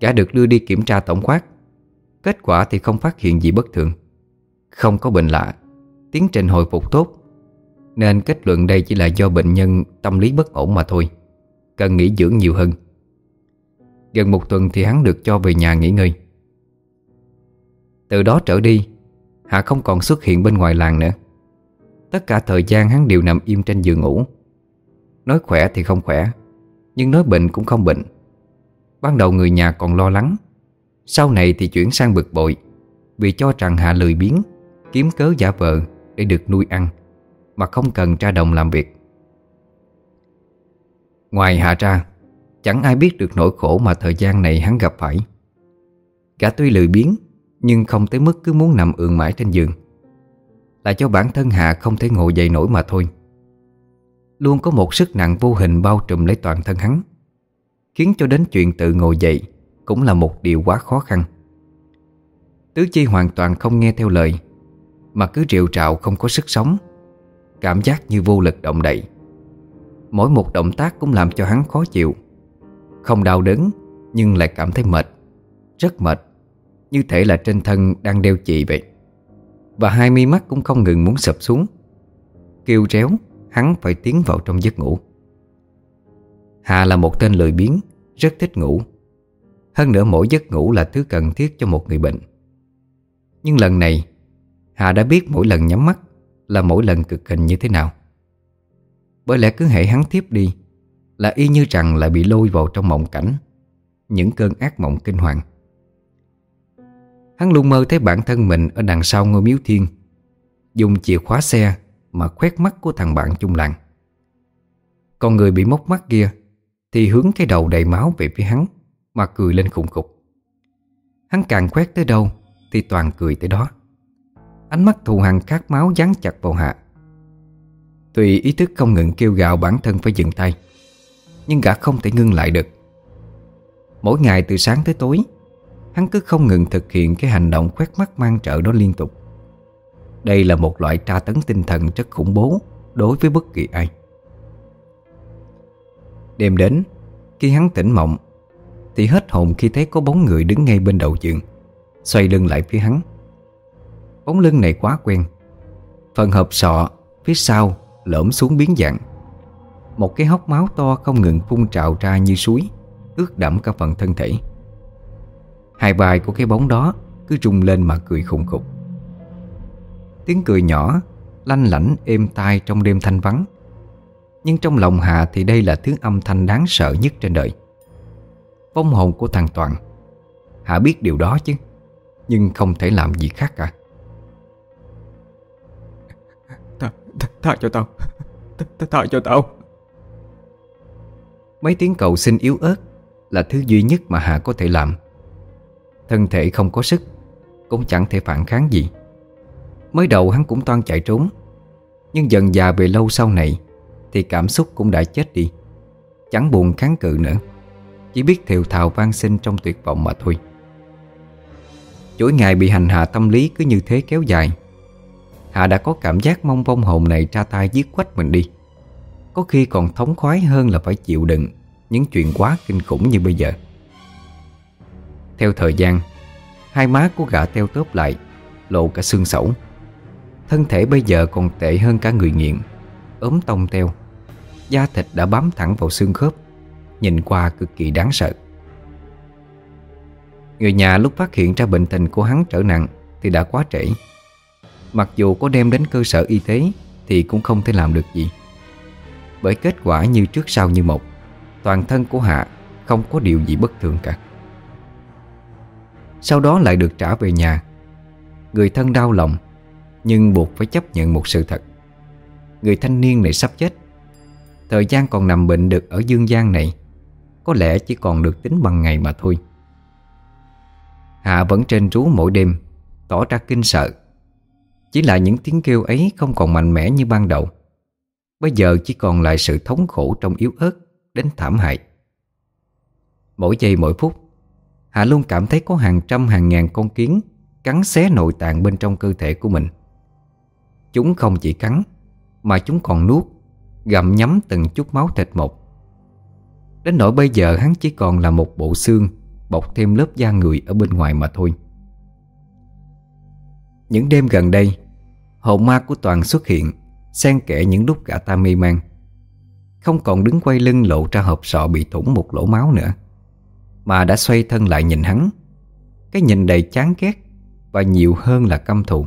Gã được đưa đi kiểm tra tổng quát. Kết quả thì không phát hiện gì bất thường. Không có bệnh lạ, Tiến trình hồi phục tốt. Nên kết luận đây chỉ là do bệnh nhân tâm lý bất ổn mà thôi, Cần nghỉ dưỡng nhiều hơn. Gần một tuần thì hắn được cho về nhà nghỉ ngơi. Từ đó trở đi, Hạ không còn xuất hiện bên ngoài làng nữa. Tất cả thời gian hắn đều nằm im trên giường ngủ. Nói khỏe thì không khỏe nhưng nói bệnh cũng không bệnh. Ban đầu người nhà còn lo lắng. Sau này thì chuyển sang bực bội, Vì cho rằng Hạ lười biếng, Kiếm cớ giả vờ để được nuôi ăn, Mà không cần ra đồng làm việc. Ngoài Hạ ra, Chẳng ai biết được nỗi khổ mà thời gian này hắn gặp phải. Gã tuy lười biếng, Nhưng không tới mức cứ muốn nằm ườn mãi trên giường. Là cho bản thân Hạ không thể ngồi dậy nổi mà thôi. Luôn có một sức nặng vô hình bao trùm lấy toàn thân hắn, Khiến cho đến chuyện tự ngồi dậy Cũng là một điều quá khó khăn. Tứ chi hoàn toàn không nghe theo lời, Mà cứ triệu trạo không có sức sống, Cảm giác như vô lực động đậy. Mỗi một động tác cũng làm cho hắn khó chịu, Không đau đớn Nhưng lại cảm thấy mệt, Rất mệt, Như thể là trên thân đang đeo chị vậy. Và hai mi mắt cũng không ngừng muốn sập xuống, Kêu réo. Hắn phải tiến vào trong giấc ngủ. Hà là một tên lười biếng, Rất thích ngủ. Hơn nữa mỗi giấc ngủ là thứ cần thiết cho một người bệnh. Nhưng lần này, Hà đã biết mỗi lần nhắm mắt Là mỗi lần cực hình như thế nào. Bởi lẽ cứ hệ hắn tiếp đi Là y như rằng lại bị lôi vào trong mộng cảnh, Những cơn ác mộng kinh hoàng. Hắn luôn mơ thấy bản thân mình Ở đằng sau ngôi miếu thiên, Dùng chìa khóa xe mà khoét mắt của thằng bạn chung làng. Còn người bị móc mắt kia thì hướng cái đầu đầy máu về phía hắn Mà cười lên khủng khục. Hắn càng khoét tới đâu Thì toàn cười tới đó. Ánh mắt thù hằn khát máu dán chặt vào hạ. Tùy ý thức không ngừng kêu gào bản thân phải dừng tay, Nhưng gã không thể ngưng lại được. Mỗi ngày từ sáng tới tối, Hắn cứ không ngừng thực hiện cái hành động khoét mắt mang trợ đó liên tục. Đây là một loại tra tấn tinh thần rất khủng bố Đối với bất kỳ ai. Đêm đến, Khi hắn tỉnh mộng, Thì hết hồn khi thấy có bóng người đứng ngay bên đầu giường, Xoay lưng lại phía hắn. Bóng lưng này quá quen. Phần hộp sọ Phía sau lõm xuống biến dạng. Một cái hốc máu to không ngừng phun trào ra như suối, Ướt đẫm cả phần thân thể. Hai vai của cái bóng đó Cứ rung lên mà cười khùng khục. Tiếng cười nhỏ Lanh lảnh êm tai trong đêm thanh vắng. Nhưng trong lòng Hạ thì đây là thứ âm thanh đáng sợ nhất trên đời. Vong hồn của thằng Toàn. Hạ biết điều đó chứ Nhưng không thể làm gì khác cả. Tha, tha, tha cho tao. Tha, tha cho tao. Mấy tiếng cầu xin yếu ớt Là thứ duy nhất mà Hạ có thể làm. Thân thể không có sức Cũng chẳng thể phản kháng gì Mới đầu hắn cũng toan chạy trốn. Nhưng dần già về lâu sau này, thì cảm xúc cũng đã chết đi. Chẳng buồn kháng cự nữa. Chỉ biết thều thào van xin trong tuyệt vọng mà thôi. Chuỗi ngày bị hành hạ tâm lý cứ như thế kéo dài. Hạ đã có cảm giác mong vong hồn này ra tay giết quách mình đi. Có khi còn thống khoái hơn là phải chịu đựng Những chuyện quá kinh khủng như bây giờ. Theo thời gian, Hai má của gã teo tóp lại, Lộ cả xương sẩu. Thân thể bây giờ còn tệ hơn cả người nghiện. Ốm tông teo. Da thịt đã bám thẳng vào xương khớp. Nhìn qua cực kỳ đáng sợ. Người nhà lúc phát hiện ra bệnh tình của hắn trở nặng Thì đã quá trễ. Mặc dù có đem đến cơ sở y tế Thì cũng không thể làm được gì. Bởi kết quả như trước sau như một, Toàn thân của Hạ Không có điều gì bất thường cả. Sau đó lại được trả về nhà. Người thân đau lòng nhưng buộc phải chấp nhận một sự thật. Người thanh niên này sắp chết. Thời gian còn nằm bệnh được ở dương gian này. Có lẽ chỉ còn được tính bằng ngày mà thôi. Hạ vẫn trên trú mỗi đêm, Tỏ ra kinh sợ. Chỉ là những tiếng kêu ấy không còn mạnh mẽ như ban đầu. Bây giờ chỉ còn lại sự thống khổ trong yếu ớt, Đến thảm hại. Mỗi giây mỗi phút, Hạ luôn cảm thấy có hàng trăm hàng ngàn con kiến Cắn xé nội tạng bên trong cơ thể của mình. Chúng không chỉ cắn, Mà chúng còn nuốt, Gặm nhắm từng chút máu thịt một Đến nỗi bây giờ hắn chỉ còn là một bộ xương, Bọc thêm lớp da người ở bên ngoài mà thôi. Những đêm gần đây Hồn ma của Toàn xuất hiện, Xen kẽ những lúc gã ta mê man. Không còn đứng quay lưng lộ ra hộp sọ bị thủng một lỗ máu nữa, Mà đã xoay thân lại nhìn hắn. Cái nhìn đầy chán ghét Và nhiều hơn là căm thù.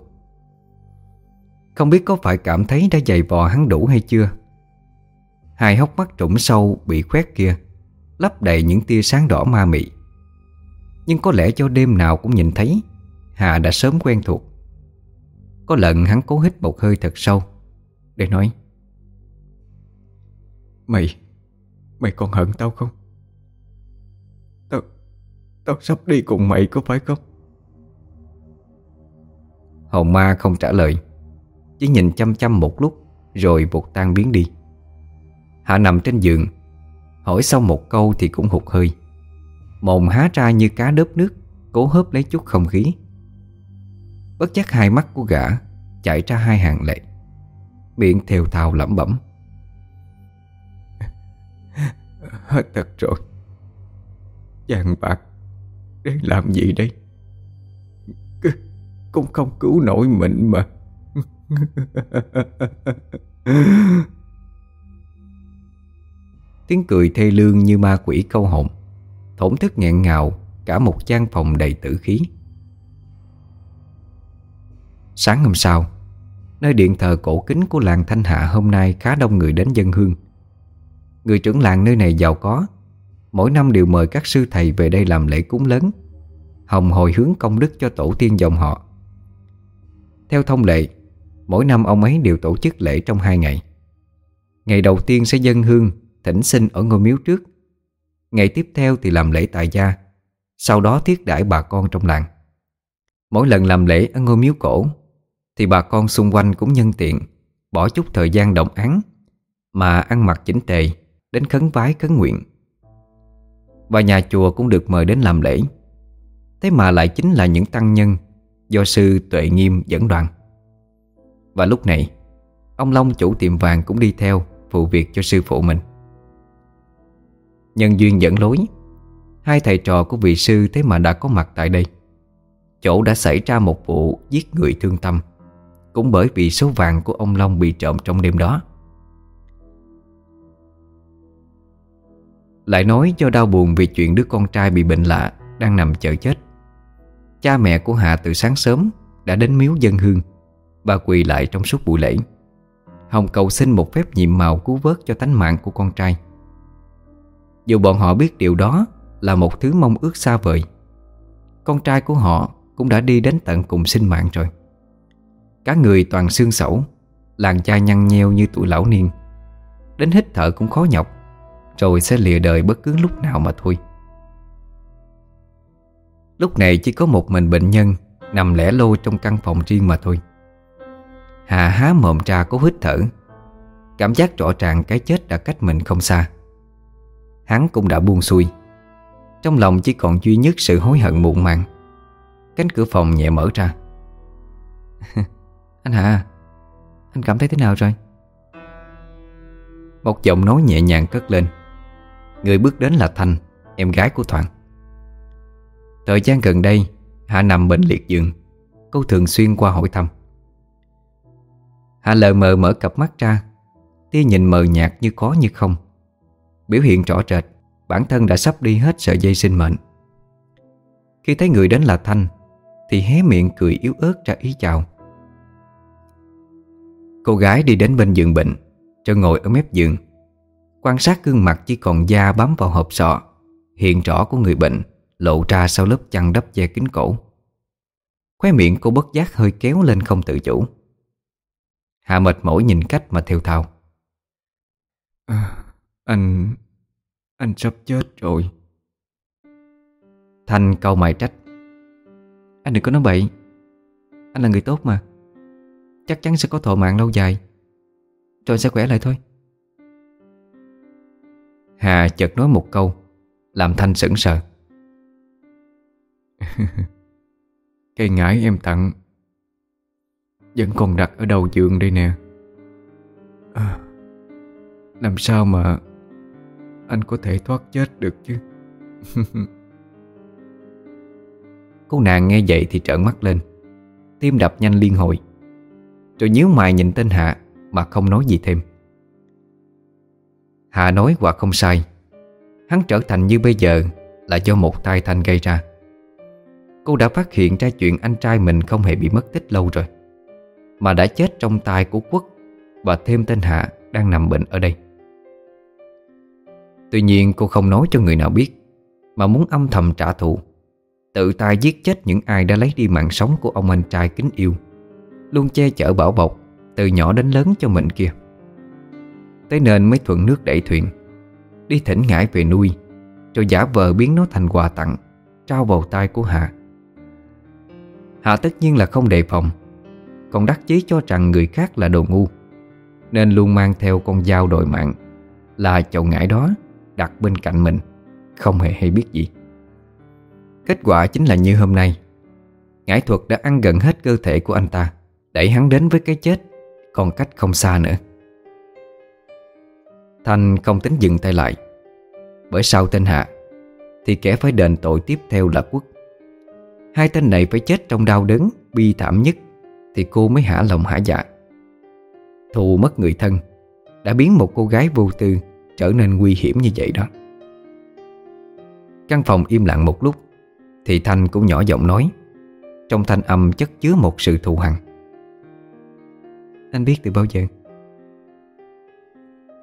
Không biết có phải cảm thấy đã dày vò hắn đủ hay chưa. Hai hốc mắt trũng sâu bị khoét kia Lấp đầy những tia sáng đỏ ma mị. Nhưng có lẽ cho đêm nào cũng nhìn thấy Hà đã sớm quen thuộc. Có lần hắn cố hít một hơi thật sâu Để nói Mày Mày còn hận tao không? Tao Tao sắp đi cùng mày có phải không? Hồn ma không trả lời chỉ nhìn chăm chăm một lúc, Rồi bột tan biến đi. Hạ nằm trên giường, Hỏi xong một câu thì cũng hụt hơi. Mồm há ra như cá đớp nước, Cố hớp lấy chút không khí. Bất chắc hai mắt của gã Chạy ra hai hàng lệ, Miệng thều thào lẩm bẩm. <laughs> Hết thật rồi. Vàng bạc, Để làm gì đây? Cũng không cứu nổi mình mà. <laughs> Tiếng cười thê lương như ma quỷ câu hồn, Thổn thức nghẹn ngào Cả một gian phòng đầy tử khí. Sáng hôm sau, Nơi điện thờ cổ kính của làng Thanh Hạ hôm nay khá đông người đến dân hương. Người trưởng làng nơi này giàu có, Mỗi năm đều mời các sư thầy về đây làm lễ cúng lớn, Hồng hồi hướng công đức cho tổ tiên dòng họ. Theo thông lệ Mỗi năm ông ấy đều tổ chức lễ trong hai ngày. Ngày đầu tiên sẽ dân hương, Thỉnh sinh ở ngôi miếu trước. Ngày tiếp theo thì làm lễ tại gia, Sau đó thiết đãi bà con trong làng. Mỗi lần làm lễ ở ngôi miếu cổ, Thì bà con xung quanh cũng nhân tiện, Bỏ chút thời gian động án Mà ăn mặc chỉnh tề, Đến khấn vái khấn nguyện. Và nhà chùa cũng được mời đến làm lễ. Thế mà lại chính là những tăng nhân Do sư Tuệ Nghiêm dẫn đoàn. Và lúc này, Ông Long chủ tiệm vàng cũng đi theo Phụ việc cho sư phụ mình. Nhân duyên dẫn lối, Hai thầy trò của vị sư thế mà đã có mặt tại đây. Chỗ đã xảy ra một vụ giết người thương tâm, Cũng bởi vì số vàng của ông Long bị trộm trong đêm đó. Lại nói do đau buồn vì chuyện đứa con trai bị bệnh lạ Đang nằm chờ chết. Cha mẹ của Hạ từ sáng sớm Đã đến miếu dân hương. Và quỳ lại trong suốt buổi lễ. Hồng cầu xin một phép nhiệm màu cứu vớt cho tánh mạng của con trai. Dù bọn họ biết điều đó Là một thứ mong ước xa vời, Con trai của họ Cũng đã đi đến tận cùng sinh mạng rồi. Cả người toàn xương sẩu, Làn da nhăn nheo như tuổi lão niên. Đến hít thở cũng khó nhọc, Rồi sẽ lìa đời bất cứ lúc nào mà thôi. Lúc này chỉ có một mình bệnh nhân Nằm lẻ loi trong căn phòng riêng mà thôi. Hà há mồm ra có hít thở. Cảm giác rõ ràng cái chết đã cách mình không xa. Hắn cũng đã buông xuôi. Trong lòng chỉ còn duy nhất sự hối hận muộn màng. Cánh cửa phòng nhẹ mở ra. <laughs> Anh Hà, Anh cảm thấy thế nào rồi? Một giọng nói nhẹ nhàng cất lên. Người bước đến là Thanh Em gái của Thoảng. Thời gian gần đây Hạ nằm bệnh liệt giường. Cô thường xuyên qua hỏi thăm. Hà lờ mờ mở cặp mắt ra, Tia nhìn mờ nhạt như có như không. Biểu hiện rõ rệt, Bản thân đã sắp đi hết sợi dây sinh mệnh. Khi thấy người đến là Thanh, Thì hé miệng cười yếu ớt ra ý chào. Cô gái đi đến bên giường bệnh Cho ngồi ở mép giường. Quan sát gương mặt chỉ còn da bám vào hộp sọ, Hiện rõ của người bệnh Lộ ra sau lớp chăn đắp che kính cổ. Khóe miệng cô bất giác hơi kéo lên không tự chủ. Hạ mệt mỏi nhìn cách mà theo thao à, Anh... anh sắp chết rồi. Thanh câu mày trách. Anh đừng có nói bậy. Anh là người tốt mà. Chắc chắn sẽ có thọ mạng lâu dài. Rồi sẽ khỏe lại thôi. Hà chợt nói một câu Làm Thanh sững sờ. <laughs> Cây ngải em tặng Vẫn còn đặt ở đầu giường đây nè. À, Làm sao mà Anh có thể thoát chết được chứ? <laughs> Cô nàng nghe vậy thì trợn mắt lên. Tim đập nhanh liên hồi. Rồi nhíu mày nhìn tên Hạ Mà không nói gì thêm. Hạ nói quả không sai. Hắn trở thành như bây giờ Là do một tay Thanh gây ra. Cô đã phát hiện ra chuyện anh trai mình Không hề bị mất tích lâu rồi mà đã chết trong tay của quốc Và thêm tên Hạ đang nằm bệnh ở đây. Tuy nhiên, cô không nói cho người nào biết, Mà muốn âm thầm trả thù. Tự tay giết chết những ai đã lấy đi mạng sống của ông anh trai kính yêu, Luôn che chở bảo bọc Từ nhỏ đến lớn cho mình kia. Thế nên mới thuận nước đẩy thuyền, Đi thỉnh ngải về nuôi, Rồi giả vờ biến nó thành quà tặng, Trao vào tay của Hạ. Hạ tất nhiên là không đề phòng còn đắc chí cho rằng người khác là đồ ngu, Nên luôn mang theo con dao đòi mạng, Là chậu ngải đó Đặt bên cạnh mình, Không hề hay biết gì. Kết quả chính là như hôm nay, Ngải thuật đã ăn gần hết cơ thể của anh ta, Đẩy hắn đến với cái chết Còn cách không xa nữa. Thanh không tính dừng tay lại, Bởi sau tên Hạ Thì kẻ phải đền tội tiếp theo là Quốc. Hai tên này phải chết trong đau đớn, Bi thảm nhất thì cô mới hả lòng hả dạ. Thù mất người thân, Đã biến một cô gái vô tư Trở nên nguy hiểm như vậy đó. Căn phòng im lặng một lúc, Thì Thanh cũng nhỏ giọng nói, Trong thanh âm chất chứa một sự thù hằn. Anh biết từ bao giờ?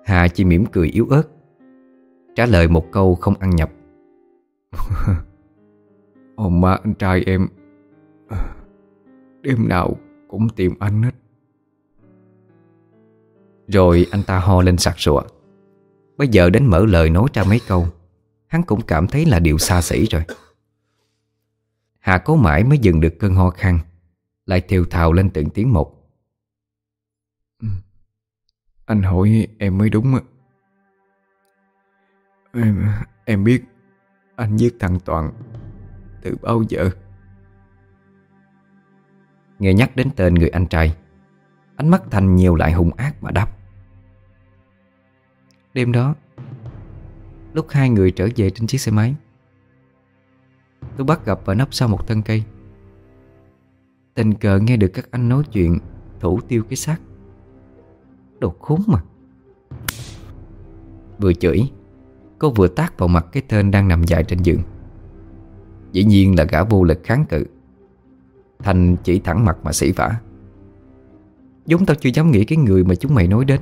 Hà chỉ mỉm cười yếu ớt, Trả lời một câu không ăn nhập. <laughs> Ông má anh trai em, Đêm nào cũng tìm anh hết Rồi anh ta ho lên sặc sụa. Bây giờ đến mở lời nói ra mấy câu Hắn cũng cảm thấy là điều xa xỉ rồi. Hà cố mãi mới dừng được cơn ho khăn Lại thiều thào lên từng tiếng một. Ừ, anh hỏi em mới đúng á. Em, em biết Anh giết thằng Toàn Từ bao giờ? Nghe nhắc đến tên người anh trai, Ánh mắt Thành nhiều lại hung ác mà đáp. Đêm đó, Lúc hai người trở về trên chiếc xe máy, Tôi bắt gặp và nấp sau một thân cây. Tình cờ nghe được các anh nói chuyện Thủ tiêu cái xác. Đồ khốn mà. Vừa chửi, Cô vừa tác vào mặt cái tên đang nằm dài trên giường. Dĩ nhiên là gã vô lực kháng cự. Thành chỉ thẳng mặt mà sỉ vả. Giống tao chưa dám nghĩ cái người mà chúng mày nói đến.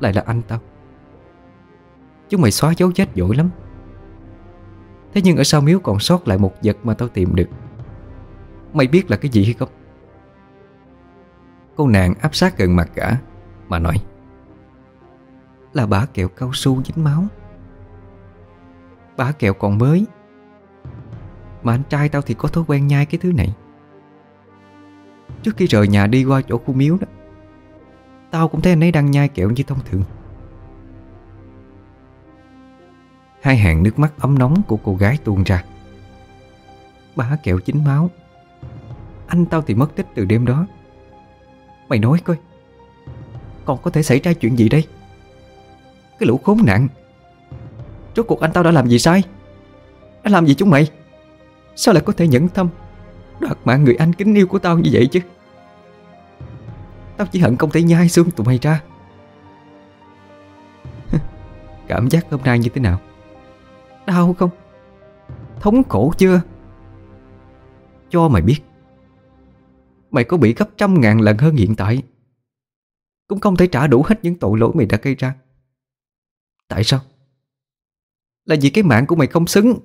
Lại là anh tao. Chúng mày xóa dấu vết giỏi lắm. Thế nhưng ở sau miếu còn sót lại một vật mà tao tìm được? Mày biết là cái gì hay không? Cô nàng áp sát gần mặt gã, Mà nói, Là bả kẹo cao su dính máu. Bả kẹo còn mới. Mà anh trai tao thì có thói quen nhai cái thứ này. Trước khi rời nhà đi qua chỗ khu miếu đó. Tao cũng thấy anh ấy đang nhai kẹo như thông thường. Hai hàng nước mắt ấm nóng của cô gái tuôn ra. Bá kẹo chín máu. Anh tao thì mất tích từ đêm đó. Mày nói coi, Còn có thể xảy ra chuyện gì đây? Cái lũ khốn nạn. Rốt cuộc anh tao đã làm gì sai? Đã làm gì chúng mày? Sao lại có thể nhẫn tâm Đoạt mạng người anh kính yêu của tao như vậy chứ? Tao chỉ hận không thể nhai xương tụi mày ra. <laughs> Cảm giác hôm nay như thế nào? Đau không? Thống khổ chưa? Cho mày biết. Mày có bị gấp trăm ngàn lần hơn hiện tại. Cũng không thể trả đủ hết những tội lỗi mày đã gây ra. Tại sao? Là vì cái mạng của mày không xứng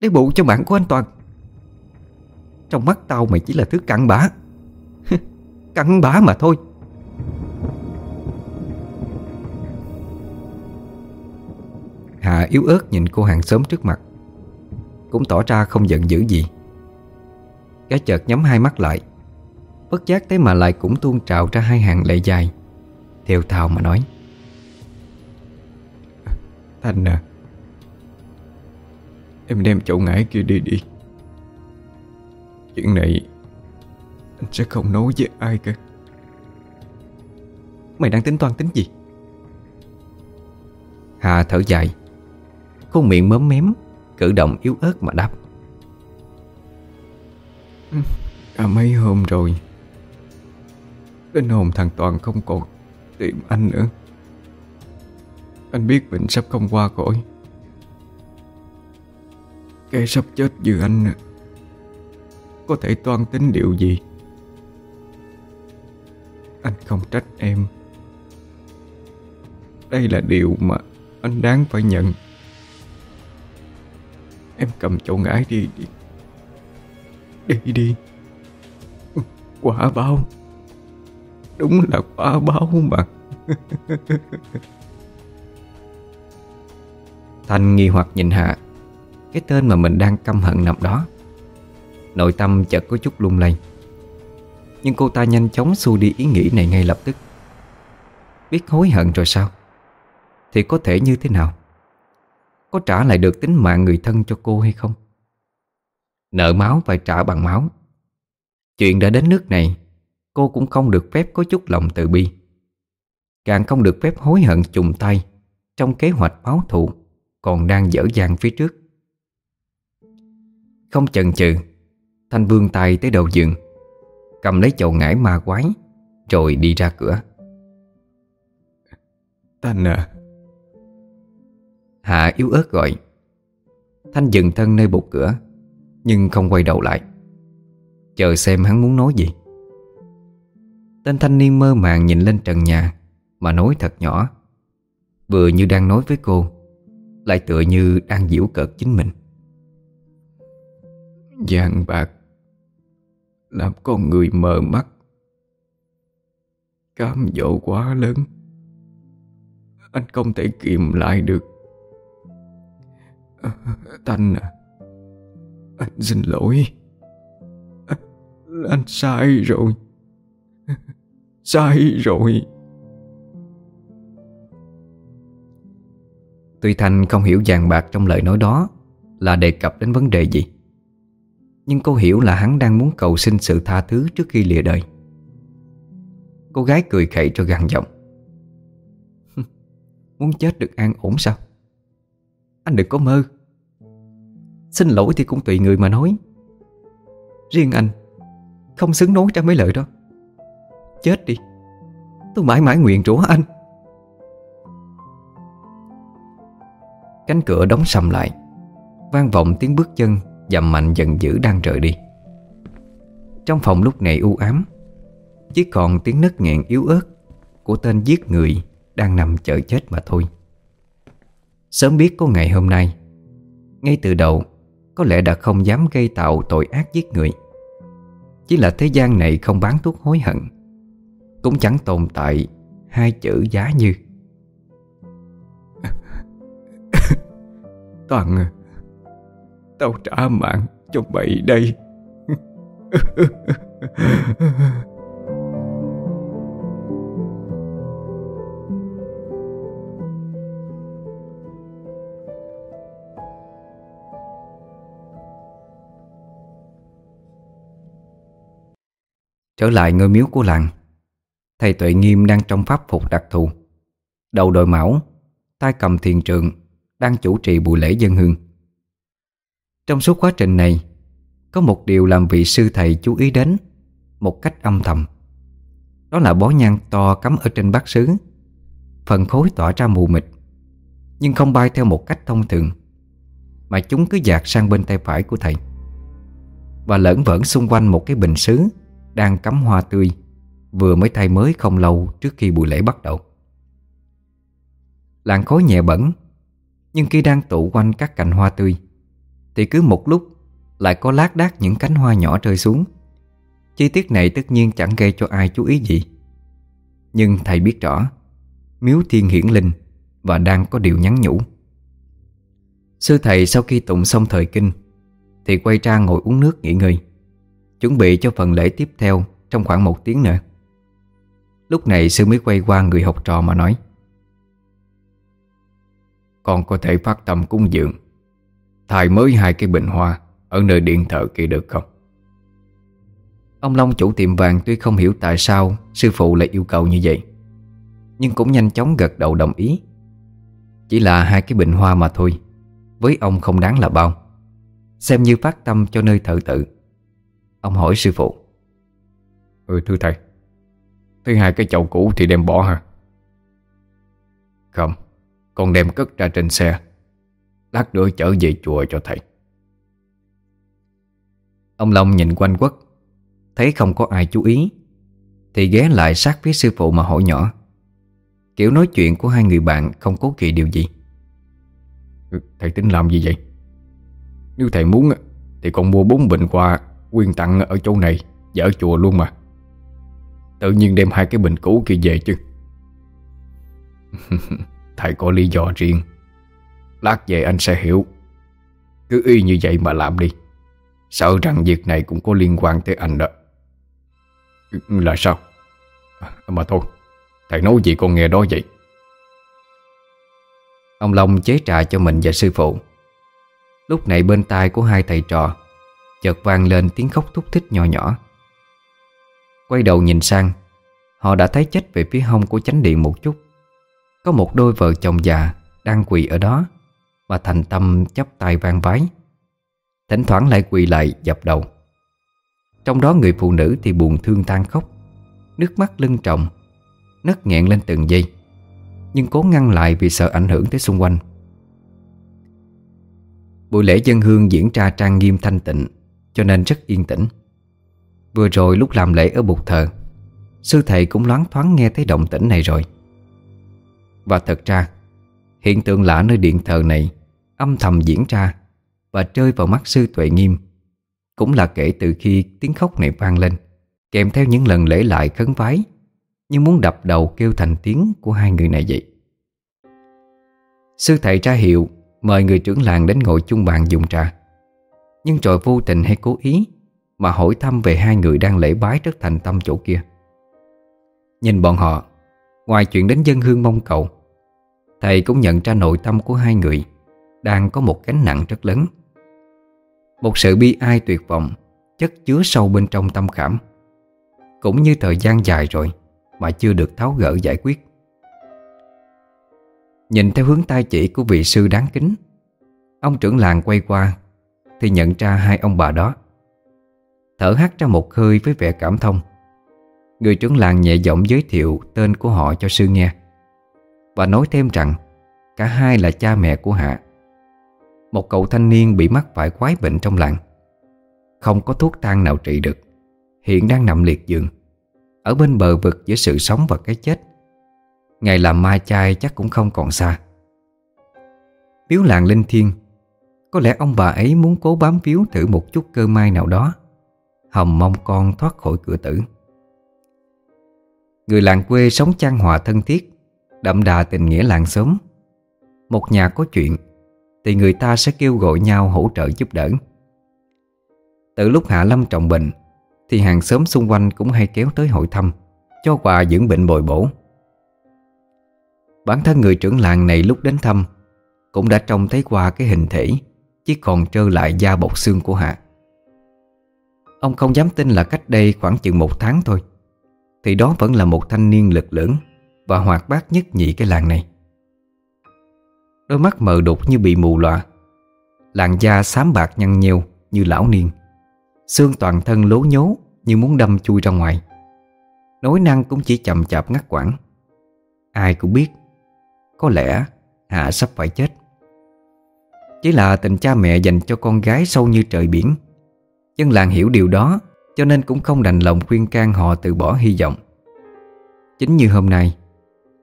Để bù cho mạng của anh Toàn. Trong mắt tao mày chỉ là thứ cặn bã Cặn bã mà thôi. Hạ yếu ớt nhìn cô hàng xóm trước mặt, Cũng tỏ ra không giận dữ gì. Cái chợt nhắm hai mắt lại, Bất giác thế mà lại cũng tuôn trào ra hai hàng lệ dài Theo thào mà nói. Thanh à Em đem chậu ngải kia đi đi. Chuyện này anh sẽ không nói với ai cả. Mày đang tính toán tính gì? Hà thở dài. Khuôn miệng mớm mém Cử động yếu ớt mà đáp. Cả mấy hôm rồi. Đến hồn thằng Toàn không còn Tìm anh nữa. Anh biết mình sắp không qua khỏi. Kẻ sắp chết như anh Có thể toan tính điều gì anh không trách em. Đây là điều mà anh đáng phải nhận. Em cầm chỗ ngải đi đi. Đi đi. Quả báo. Đúng là quả báo mà. <laughs> Thanh nghi hoặc nhìn Hạ. Cái tên mà mình đang căm hận nằm đó. Nội tâm chợt có chút lung lay. Nhưng cô ta nhanh chóng xua đi ý nghĩ này ngay lập tức. Biết hối hận rồi sao? Thì có thể như thế nào? Có trả lại được tính mạng người thân cho cô hay không? Nợ máu phải trả bằng máu. Chuyện đã đến nước này, Cô cũng không được phép có chút lòng từ bi. Càng không được phép hối hận trùng tay Trong kế hoạch báo thù Còn đang dở dang phía trước. Không chần chừ, Thanh vương tay tới đầu giường. Cầm lấy chậu ngải ma quái Rồi đi ra cửa. Thanh à. Hạ yếu ớt gọi. Thanh dừng thân nơi bục cửa Nhưng không quay đầu lại. Chờ xem hắn muốn nói gì. Tên thanh niên mơ màng nhìn lên trần nhà Mà nói thật nhỏ. Vừa như đang nói với cô Lại tựa như đang giễu cợt chính mình. Vàng bạc làm con người mờ mắt. Cám dỗ quá lớn. Anh không thể kiềm lại được. À, Thanh à Anh xin lỗi. Anh, anh sai rồi. Sai rồi. Tuy Thanh không hiểu vàng bạc trong lời nói đó Là đề cập đến vấn đề gì? Nhưng cô hiểu là hắn đang muốn cầu xin sự tha thứ trước khi lìa đời. Cô gái cười khẩy cho gằn giọng. <laughs> Muốn chết được an ổn sao? Anh đừng có mơ. Xin lỗi thì cũng tùy người mà nói. Riêng anh, Không xứng nói ra mấy lời đó. Chết đi. Tôi mãi mãi nguyện rủa anh. Cánh cửa đóng sầm lại. Vang vọng tiếng bước chân Dầm mạnh dần dữ đang rời đi. Trong phòng lúc này u ám, Chỉ còn tiếng nấc nghẹn yếu ớt Của tên giết người Đang nằm chờ chết mà thôi. Sớm biết có ngày hôm nay, Ngay từ đầu Có lẽ đã không dám gây tạo tội ác giết người. Chỉ là thế gian này không bán thuốc hối hận, Cũng chẳng tồn tại Hai chữ giá như. Toàn à. Tao trả mạng cho mày đây. Trở lại ngôi miếu của làng, Thầy Tuệ Nghiêm đang trong pháp phục đặc thù. Đầu đội mão, tay cầm thiền trường, Đang chủ trì buổi lễ dân hương. Trong suốt quá trình này, Có một điều làm vị sư thầy chú ý đến Một cách âm thầm. Đó là bó nhang to cắm ở trên bát sứ Phần khối tỏa ra mù mịt, Nhưng không bay theo một cách thông thường, Mà chúng cứ dạt sang bên tay phải của thầy. Và lẫn vẫn xung quanh một cái bình sứ Đang cắm hoa tươi, Vừa mới thay mới không lâu trước khi buổi lễ bắt đầu. Làn khói nhẹ bẩn, Nhưng khi đang tụ quanh các cành hoa tươi thì cứ một lúc, Lại có lác đác những cánh hoa nhỏ rơi xuống. Chi tiết này tất nhiên chẳng gây cho ai chú ý gì. Nhưng thầy biết rõ, Miếu thiên hiển linh Và đang có điều nhắn nhủ. Sư thầy sau khi tụng xong thời kinh, Thì quay ra ngồi uống nước nghỉ ngơi, Chuẩn bị cho phần lễ tiếp theo Trong khoảng một tiếng nữa. Lúc này sư mới quay qua người học trò mà nói, Con có thể phát tâm cúng dường Thay mới hai cái bình hoa Ở nơi điện thờ kia được không? Ông Long chủ tiệm vàng tuy không hiểu tại sao Sư phụ lại yêu cầu như vậy Nhưng cũng nhanh chóng gật đầu đồng ý. Chỉ là hai cái bình hoa mà thôi Với ông không đáng là bao. Xem như phát tâm cho nơi thờ tự. Ông hỏi sư phụ. Ừ thưa thầy. Thứ hai cái chậu cũ thì đem bỏ hả? Không. Con đem cất ra trên xe Lát nữa chở về chùa cho thầy. Ông Long nhìn quanh quất, Thấy không có ai chú ý, Thì ghé lại sát phía sư phụ mà hỏi nhỏ. Kiểu nói chuyện của hai người bạn Không cố kỵ điều gì. Ừ, thầy tính làm gì vậy? Nếu thầy muốn Thì con mua bốn bình qua Quyên tặng ở chỗ này, Và ở chùa luôn mà. Tự nhiên đem hai cái bình cũ kia về chứ. <laughs> Thầy có lý do riêng. Lát về anh sẽ hiểu. Cứ y như vậy mà làm đi. Sợ rằng việc này cũng có liên quan tới anh đó. Là sao? À, mà thôi, Thầy nói gì con nghe đó vậy? Ông Long chế trà cho mình và sư phụ. Lúc này bên tai của hai thầy trò, Chợt vang lên tiếng khóc thúc thích nhỏ nhỏ. Quay đầu nhìn sang, Họ đã thấy chết về phía hông của chánh điện một chút. Có một đôi vợ chồng già Đang quỳ ở đó mà thành tâm chắp tay vang vái. Thỉnh thoảng lại quỳ lại dập đầu. Trong đó người phụ nữ thì buồn thương than khóc. Nước mắt lưng trọng Nấc nghẹn lên từng giây. Nhưng cố ngăn lại vì sợ ảnh hưởng tới xung quanh. Buổi lễ dân hương diễn ra trang nghiêm thanh tịnh, Cho nên rất yên tĩnh. Vừa rồi lúc làm lễ ở bục thờ, Sư thầy cũng loáng thoáng nghe thấy động tĩnh này rồi. Và thật ra, Hiện tượng lạ nơi điện thờ này Âm thầm diễn ra Và rơi vào mắt sư tuệ nghiêm. Cũng là kể từ khi tiếng khóc này vang lên, Kèm theo những lần lễ lại khấn vái, Như muốn đập đầu kêu thành tiếng Của hai người này vậy. Sư thầy tra hiệu, Mời người trưởng làng đến ngồi chung bàn dùng trà. Nhưng rồi vô tình hay cố ý Mà hỏi thăm về hai người đang lễ bái rất thành tâm chỗ kia. Nhìn bọn họ, Ngoài chuyện đến dân hương mong cầu, Thầy cũng nhận ra nội tâm của hai người. Đang có một gánh nặng rất lớn. Một sự bi ai tuyệt vọng Chất chứa sâu bên trong tâm khảm. Cũng như thời gian dài rồi Mà chưa được tháo gỡ giải quyết. Nhìn theo hướng tay chỉ của vị sư đáng kính, Ông trưởng làng quay qua Thì nhận ra hai ông bà đó. Thở hắt ra một hơi với vẻ cảm thông. Người trưởng làng nhẹ giọng giới thiệu tên của họ cho sư nghe Và nói thêm rằng Cả hai là cha mẹ của Hạ. Một cậu thanh niên bị mắc phải quái bệnh trong làng. Không có thuốc thang nào trị được. Hiện đang nằm liệt giường. Ở bên bờ vực giữa sự sống và cái chết. Ngày làm ma chai chắc cũng không còn xa. Biếu làng linh thiên Có lẽ ông bà ấy muốn cố bám phiếu thử một chút cơ may nào đó. Hồng mong con thoát khỏi cửa tử. Người làng quê sống chan hòa thân thiết, Đậm đà tình nghĩa làng xóm. Một nhà có chuyện thì người ta sẽ kêu gọi nhau hỗ trợ giúp đỡ. Từ lúc Hạ Lâm trọng bệnh, Thì hàng xóm xung quanh cũng hay kéo tới hội thăm, Cho quà dưỡng bệnh bồi bổ. Bản thân người trưởng làng này lúc đến thăm, Cũng đã trông thấy qua cái hình thể, Chỉ còn trơ lại da bọc xương của Hạ. Ông không dám tin là cách đây khoảng chừng một tháng thôi, thì đó vẫn là một thanh niên lực lưỡng Và hoạt bát nhất nhị cái làng này. Đôi mắt mờ đục như bị mù lòa. Làn da xám bạc nhăn nheo như lão niên. Xương toàn thân lố nhố như muốn đâm chui ra ngoài. Nói năng cũng chỉ chậm chạp ngắt quãng. Ai cũng biết, Có lẽ Hạ sắp phải chết. Chỉ là tình cha mẹ dành cho con gái sâu như trời biển. Dân làng hiểu điều đó, cho nên cũng không đành lòng khuyên can họ từ bỏ hy vọng. Chính như hôm nay,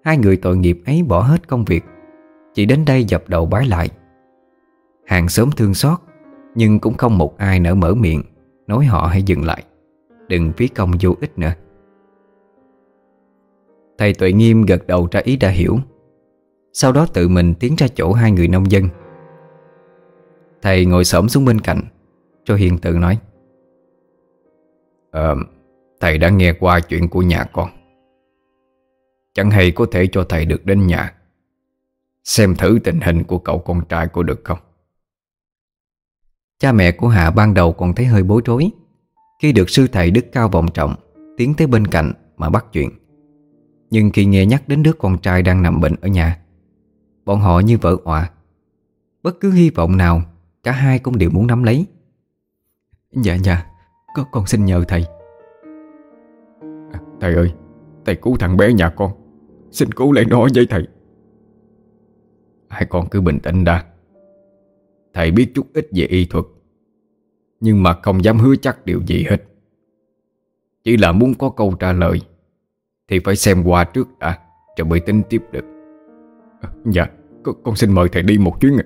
Hai người tội nghiệp ấy bỏ hết công việc. Chỉ đến đây dập đầu bái lại. Hàng sớm thương xót Nhưng cũng không một ai nỡ mở miệng Nói họ hãy dừng lại. Đừng phí công vô ích nữa. Thầy Tuệ Nghiêm gật đầu ra ý đã hiểu. Sau đó tự mình tiến ra chỗ hai người nông dân. Thầy ngồi xổm xuống bên cạnh Cho hiền tự nói. À, Thầy đã nghe qua chuyện của nhà con. Chẳng hay có thể cho thầy được đến nhà. Xem thử tình hình của cậu con trai của được không? Cha mẹ của Hạ ban đầu còn thấy hơi bối rối. Khi được sư thầy đức cao vọng trọng Tiến tới bên cạnh mà bắt chuyện. Nhưng khi nghe nhắc đến đứa con trai đang nằm bệnh ở nhà Bọn họ như vỡ òa. Bất cứ hy vọng nào Cả hai cũng đều muốn nắm lấy. Dạ dạ Con, con xin nhờ thầy. À, Thầy ơi Thầy cứu thằng bé nhà con. Xin cứu lại nó với thầy. Hai con cứ bình tĩnh đã. Thầy biết chút ít về y thuật Nhưng mà không dám hứa chắc điều gì hết. Chỉ là muốn có câu trả lời Thì phải xem qua trước đã Rồi mới tính tiếp được. À, Dạ con, xin mời thầy đi một chuyến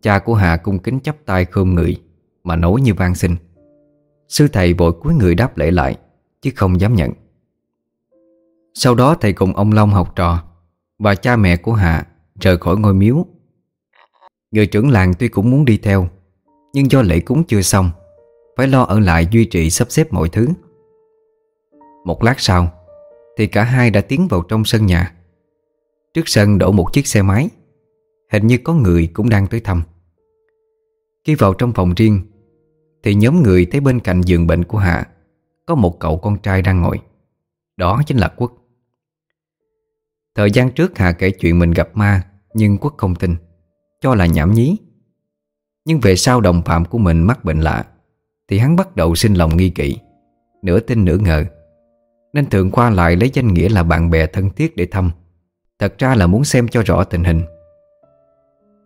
Cha của Hà cung kính chắp tay khom người Mà nói như van xin. Sư thầy vội cúi người đáp lễ lại Chứ không dám nhận. Sau đó thầy cùng ông Long học trò và cha mẹ của Hạ Rời khỏi ngôi miếu. Người trưởng làng tuy cũng muốn đi theo, Nhưng do lễ cúng chưa xong, Phải lo ở lại duy trì sắp xếp mọi thứ. Một lát sau, Thì cả hai đã tiến vào trong sân nhà. Trước sân đổ một chiếc xe máy, Hình như có người cũng đang tới thăm. Khi vào trong phòng riêng, Thì nhóm người thấy bên cạnh giường bệnh của Hạ Có một cậu con trai đang ngồi, Đó chính là Quốc. Thời gian trước Hà kể chuyện mình gặp ma, Nhưng Quốc không tin, Cho là nhảm nhí. Nhưng về sau đồng phạm của mình mắc bệnh lạ, Thì hắn bắt đầu sinh lòng nghi kỵ, Nửa tin nửa ngờ. Nên thường qua lại lấy danh nghĩa là bạn bè thân thiết để thăm, Thật ra là muốn xem cho rõ tình hình.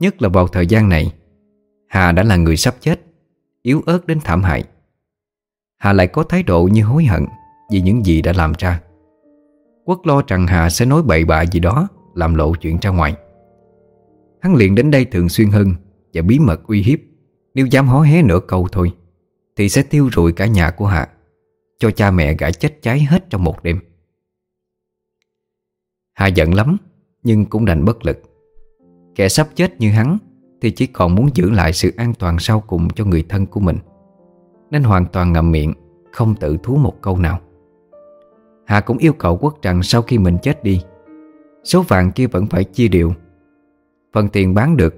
Nhất là vào thời gian này, Hà đã là người sắp chết, Yếu ớt đến thảm hại. Hà lại có thái độ như hối hận Vì những gì đã làm ra. Quốc lo rằng Hà sẽ nói bậy bạ gì đó, Làm lộ chuyện ra ngoài. Hắn liền đến đây thường xuyên hơn Và bí mật uy hiếp. Nếu dám hó hé nửa câu thôi, Thì sẽ tiêu rụi cả nhà của Hà, Cho cha mẹ gã chết cháy hết trong một đêm. Hà giận lắm, Nhưng cũng đành bất lực. Kẻ sắp chết như hắn Thì chỉ còn muốn giữ lại sự an toàn sau cùng cho người thân của mình, Nên hoàn toàn ngậm miệng, Không tự thú một câu nào. Hà cũng yêu cầu Quốc rằng sau khi mình chết đi. Số vàng kia vẫn phải chia đều. Phần tiền bán được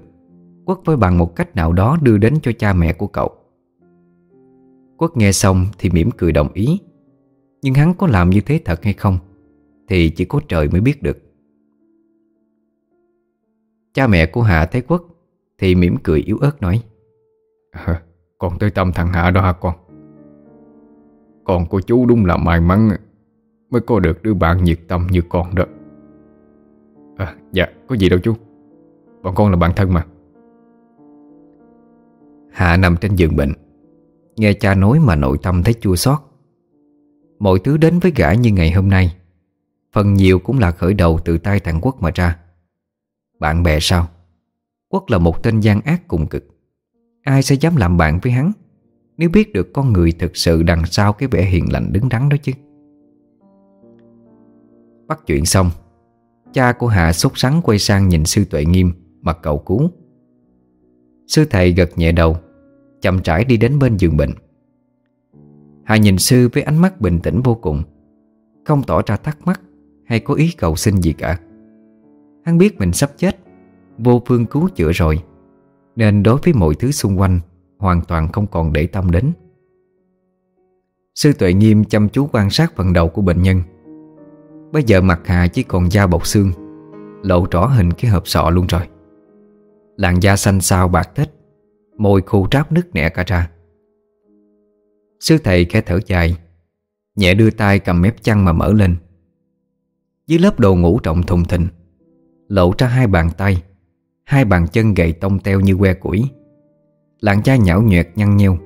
Quốc phải bằng một cách nào đó đưa đến cho cha mẹ của cậu. Quốc nghe xong thì mỉm cười đồng ý. Nhưng hắn có làm như thế thật hay không Thì chỉ có trời mới biết được. Cha mẹ của Hạ thấy Quốc Thì mỉm cười yếu ớt nói. À, Con tới tâm thằng Hạ đó hả con? Con của chú đúng là may mắn. Mới có được đứa bạn nhiệt tâm như con đó. À, Dạ có gì đâu chú. Bọn con là bạn thân mà. Hạ nằm trên giường bệnh Nghe cha nói mà nội tâm thấy chua xót. Mọi thứ đến với gã như ngày hôm nay Phần nhiều cũng là khởi đầu từ tay thằng Quốc mà ra. Bạn bè sao? Quốc là một tên gian ác cùng cực. Ai sẽ dám làm bạn với hắn? Nếu biết được con người thực sự đằng sau cái vẻ hiền lành đứng đắn đó chứ. Bắt chuyện xong, Cha của Hạ sốt sắng quay sang nhìn sư tuệ nghiêm Mặt cầu cứu. Sư thầy gật nhẹ đầu, Chậm rãi đi đến bên giường bệnh. Hạ nhìn sư với ánh mắt bình tĩnh vô cùng, Không tỏ ra thắc mắc Hay có ý cầu xin gì cả. Hắn biết mình sắp chết, Vô phương cứu chữa rồi, Nên đối với mọi thứ xung quanh Hoàn toàn không còn để tâm đến. Sư tuệ nghiêm chăm chú quan sát phần đầu của bệnh nhân Bây giờ mặt Hà chỉ còn da bọc xương, Lộ rõ hình cái hộp sọ luôn rồi. Làn da xanh xao bạc tết, Môi khô ráp nứt nẻ cả ra. Sư thầy khẽ thở dài, Nhẹ đưa tay cầm mép chăn mà mở lên. Dưới lớp đồ ngủ trọng thùng thình, Lộ ra hai bàn tay, Hai bàn chân gầy tông teo như que củi. Làn da nhão nhuẹt nhăn nheo.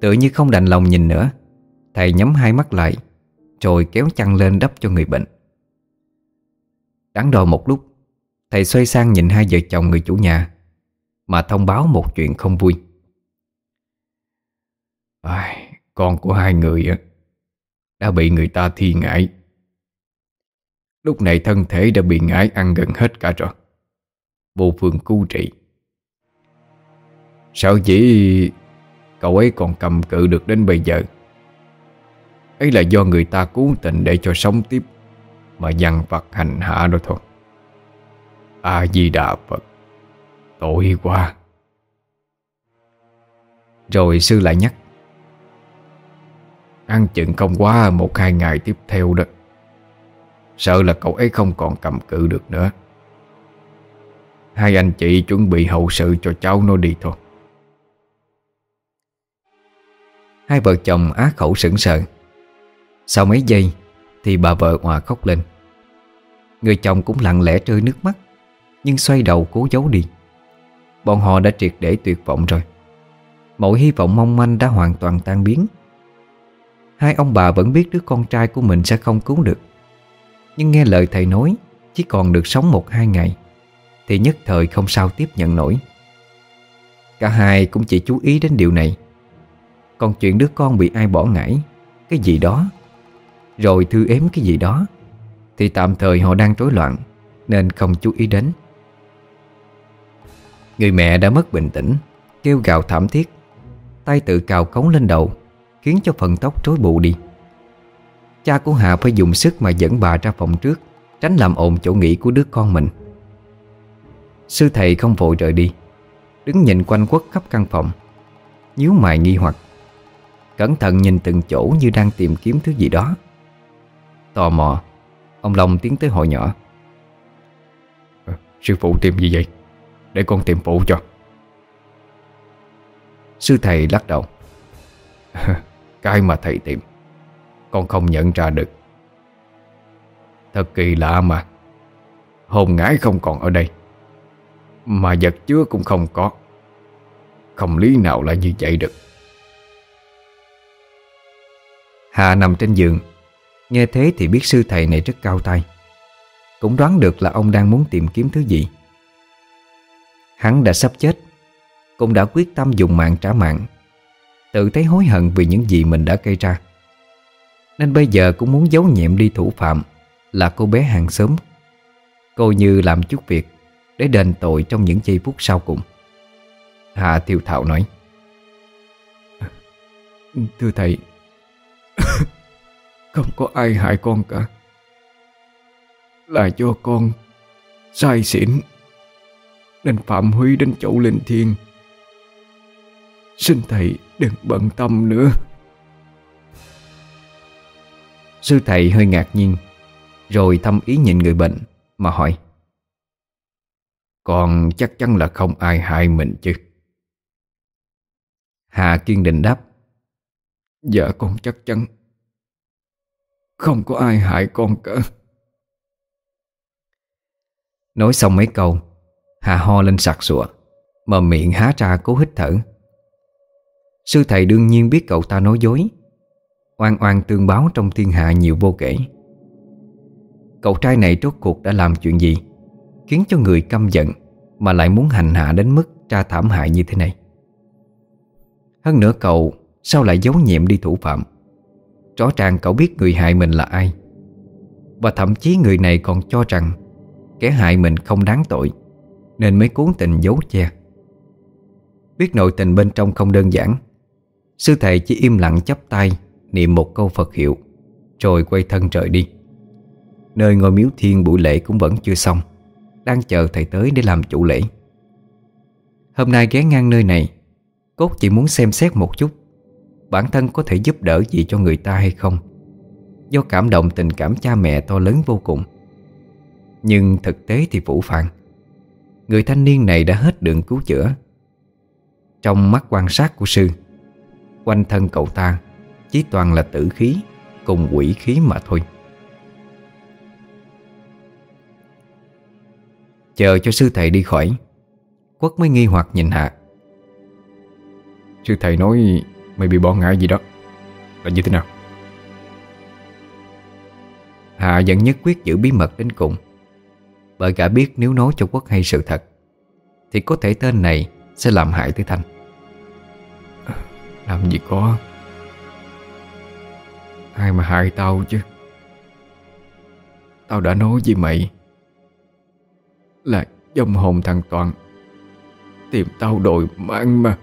Tự như không đành lòng nhìn nữa, Thầy nhắm hai mắt lại rồi kéo chăn lên đắp cho người bệnh. Đắn đo một lúc Thầy xoay sang nhìn hai vợ chồng người chủ nhà Mà thông báo một chuyện không vui. Ai, Con của hai người Đã bị người ta thi ngại Lúc này thân thể đã bị ngãi ăn gần hết cả rồi. Vô phương cứu trị. Sợ chỉ Cậu ấy còn cầm cự được đến bây giờ? Ấy là do người ta cố tình để cho sống tiếp Mà dằn vặt hành hạ đó thôi. A-di-đà Phật, Tội quá. Rồi sư lại nhắc, Ăn chừng không quá một hai ngày tiếp theo đó, Sợ là cậu ấy không còn cầm cự được nữa. Hai anh chị chuẩn bị hậu sự cho cháu nó đi thôi. Hai vợ chồng á khẩu sững sờ. Sau mấy giây Thì bà vợ hòa khóc lên. Người chồng cũng lặng lẽ rơi nước mắt, Nhưng xoay đầu cố giấu đi. Bọn họ đã triệt để tuyệt vọng rồi. Mọi hy vọng mong manh đã hoàn toàn tan biến. Hai ông bà vẫn biết đứa con trai của mình sẽ không cứu được. Nhưng nghe lời thầy nói, Chỉ còn được sống một hai ngày, Thì nhất thời không sao tiếp nhận nổi. Cả hai cũng chỉ chú ý đến điều này. Còn chuyện đứa con bị ai bỏ ngãi Cái gì đó rồi thư ếm cái gì đó. Thì tạm thời họ đang rối loạn, Nên không chú ý đến. Người mẹ đã mất bình tĩnh, Kêu gào thảm thiết. Tay tự cào cống lên đầu, Khiến cho phần tóc rối bù đi. Cha của Hà phải dùng sức mà dẫn bà ra phòng trước, Tránh làm ồn chỗ nghỉ của đứa con mình. Sư thầy không vội rời đi, Đứng nhìn quanh quất khắp căn phòng, nhíu mày nghi hoặc, Cẩn thận nhìn từng chỗ như đang tìm kiếm thứ gì đó. Tò mò. Ông Long tiến tới hội nhỏ. À, Sư phụ tìm gì vậy? Để con tìm phụ cho. Sư thầy lắc đầu. <laughs> Cái mà thầy tìm Con không nhận ra được. Thật kỳ lạ mà. Hồn ngái không còn ở đây Mà vật chứa cũng không có. Không lý nào là như vậy được. Hà nằm trên giường Nghe thế thì biết sư thầy này rất cao tay. Cũng đoán được là ông đang muốn tìm kiếm thứ gì. Hắn đã sắp chết, Cũng đã quyết tâm dùng mạng trả mạng, Tự thấy hối hận vì những gì mình đã gây ra. Nên bây giờ cũng muốn giấu nhiệm đi thủ phạm Là cô bé hàng xóm, Cô như làm chút việc Để đền tội trong những giây phút sau cùng. Hạ Thiều thạo nói, Thưa thầy không có ai hại con cả. Là do con Sai xỉn, Nên phạm húy đến chỗ linh thiên. Xin thầy đừng bận tâm nữa. Sư thầy hơi ngạc nhiên, Rồi thăm ý nhìn người bệnh Mà hỏi, Còn chắc chắn là không ai hại mình chứ? Hà kiên định đáp Dạ con chắc chắn. Không có ai hại con cả. Nói xong mấy câu, Hà ho lên sặc sụa Mà miệng há ra cố hít thở. Sư thầy đương nhiên biết cậu ta nói dối. Oan oan tương báo trong thiên hạ nhiều vô kể. Cậu trai này rốt cuộc đã làm chuyện gì, Khiến cho người căm giận Mà lại muốn hành hạ đến mức tra thảm hại như thế này? Hơn nữa cậu Sao lại giấu nhiệm đi thủ phạm? Rõ ràng cậu biết người hại mình là ai. Và thậm chí người này còn cho rằng Kẻ hại mình không đáng tội, Nên mới cuốn tình giấu che. Biết nội tình bên trong không đơn giản, Sư thầy chỉ im lặng chắp tay Niệm một câu Phật hiệu, Rồi quay thân rời đi. Nơi ngôi miếu thiên buổi lễ cũng vẫn chưa xong, Đang chờ thầy tới để làm chủ lễ. Hôm nay ghé ngang nơi này, Cốt chỉ muốn xem xét một chút. Bản thân có thể giúp đỡ gì cho người ta hay không? Do cảm động tình cảm cha mẹ to lớn vô cùng. Nhưng thực tế thì vũ phàng, Người thanh niên này đã hết đường cứu chữa. Trong mắt quan sát của sư, Quanh thân cậu ta Chỉ toàn là tử khí Cùng quỷ khí mà thôi. Chờ cho sư thầy đi khỏi Quất mới nghi hoặc nhìn Hạ. Sư thầy nói Mày bị bỏ ngã gì đó. Là như thế nào? Hạ vẫn nhất quyết giữ bí mật đến cùng. Bởi cả biết nếu nói cho Quốc hay sự thật, Thì có thể tên này Sẽ làm hại tới Thanh. Làm gì có. Ai mà hại tao chứ? Tao đã nói với mày Là dòng hồn thằng Toàn Tìm tao đòi mạng mà.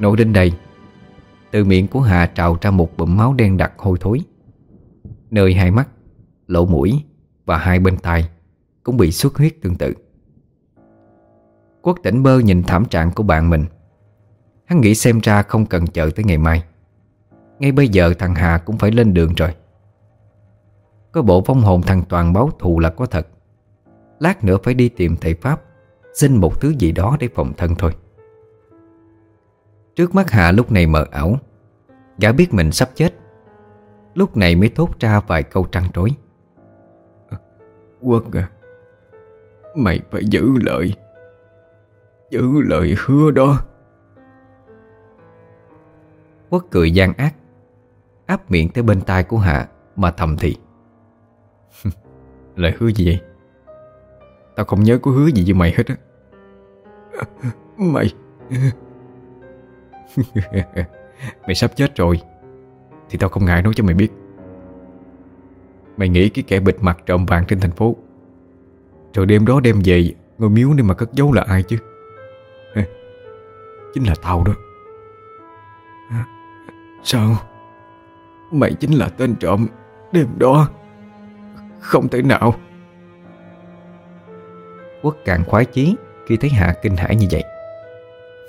Nổi đến đây. Từ miệng của Hà trào ra một bụm máu đen đặc hôi thối. Nơi hai mắt, lỗ mũi và hai bên tai Cũng bị xuất huyết tương tự. Quốc tỉnh bơ nhìn thảm trạng của bạn mình. Hắn nghĩ xem ra không cần chờ tới ngày mai. Ngay bây giờ thằng Hà cũng phải lên đường rồi. Có bộ vong hồn thằng Toàn báo thù là có thật. Lát nữa phải đi tìm thầy Pháp Xin một thứ gì đó để phòng thân thôi. Trước mắt Hà lúc này mờ ảo. Gã biết mình sắp chết. Lúc này mới thốt ra vài câu trăn trối. Quân à Mày phải giữ lời. Giữ lời hứa đó. Quốc cười gian ác Áp miệng tới bên tai của Hạ Mà thầm thì. <laughs> Lời hứa gì vậy? Tao không nhớ có hứa gì với mày hết á. <laughs> Mày <laughs> Mày sắp chết rồi. Thì tao không ngại nói cho mày biết. Mày nghĩ cái kẻ bịt mặt trộm vàng trên thành phố. Rồi đêm đó đem về, Ngôi miếu để mà cất giấu là ai chứ? Chính là tao đó. Sao? Mày chính là tên trộm Đêm đó. Không thể nào. Quốc càng khoái chí Khi thấy Hạ kinh hãi như vậy.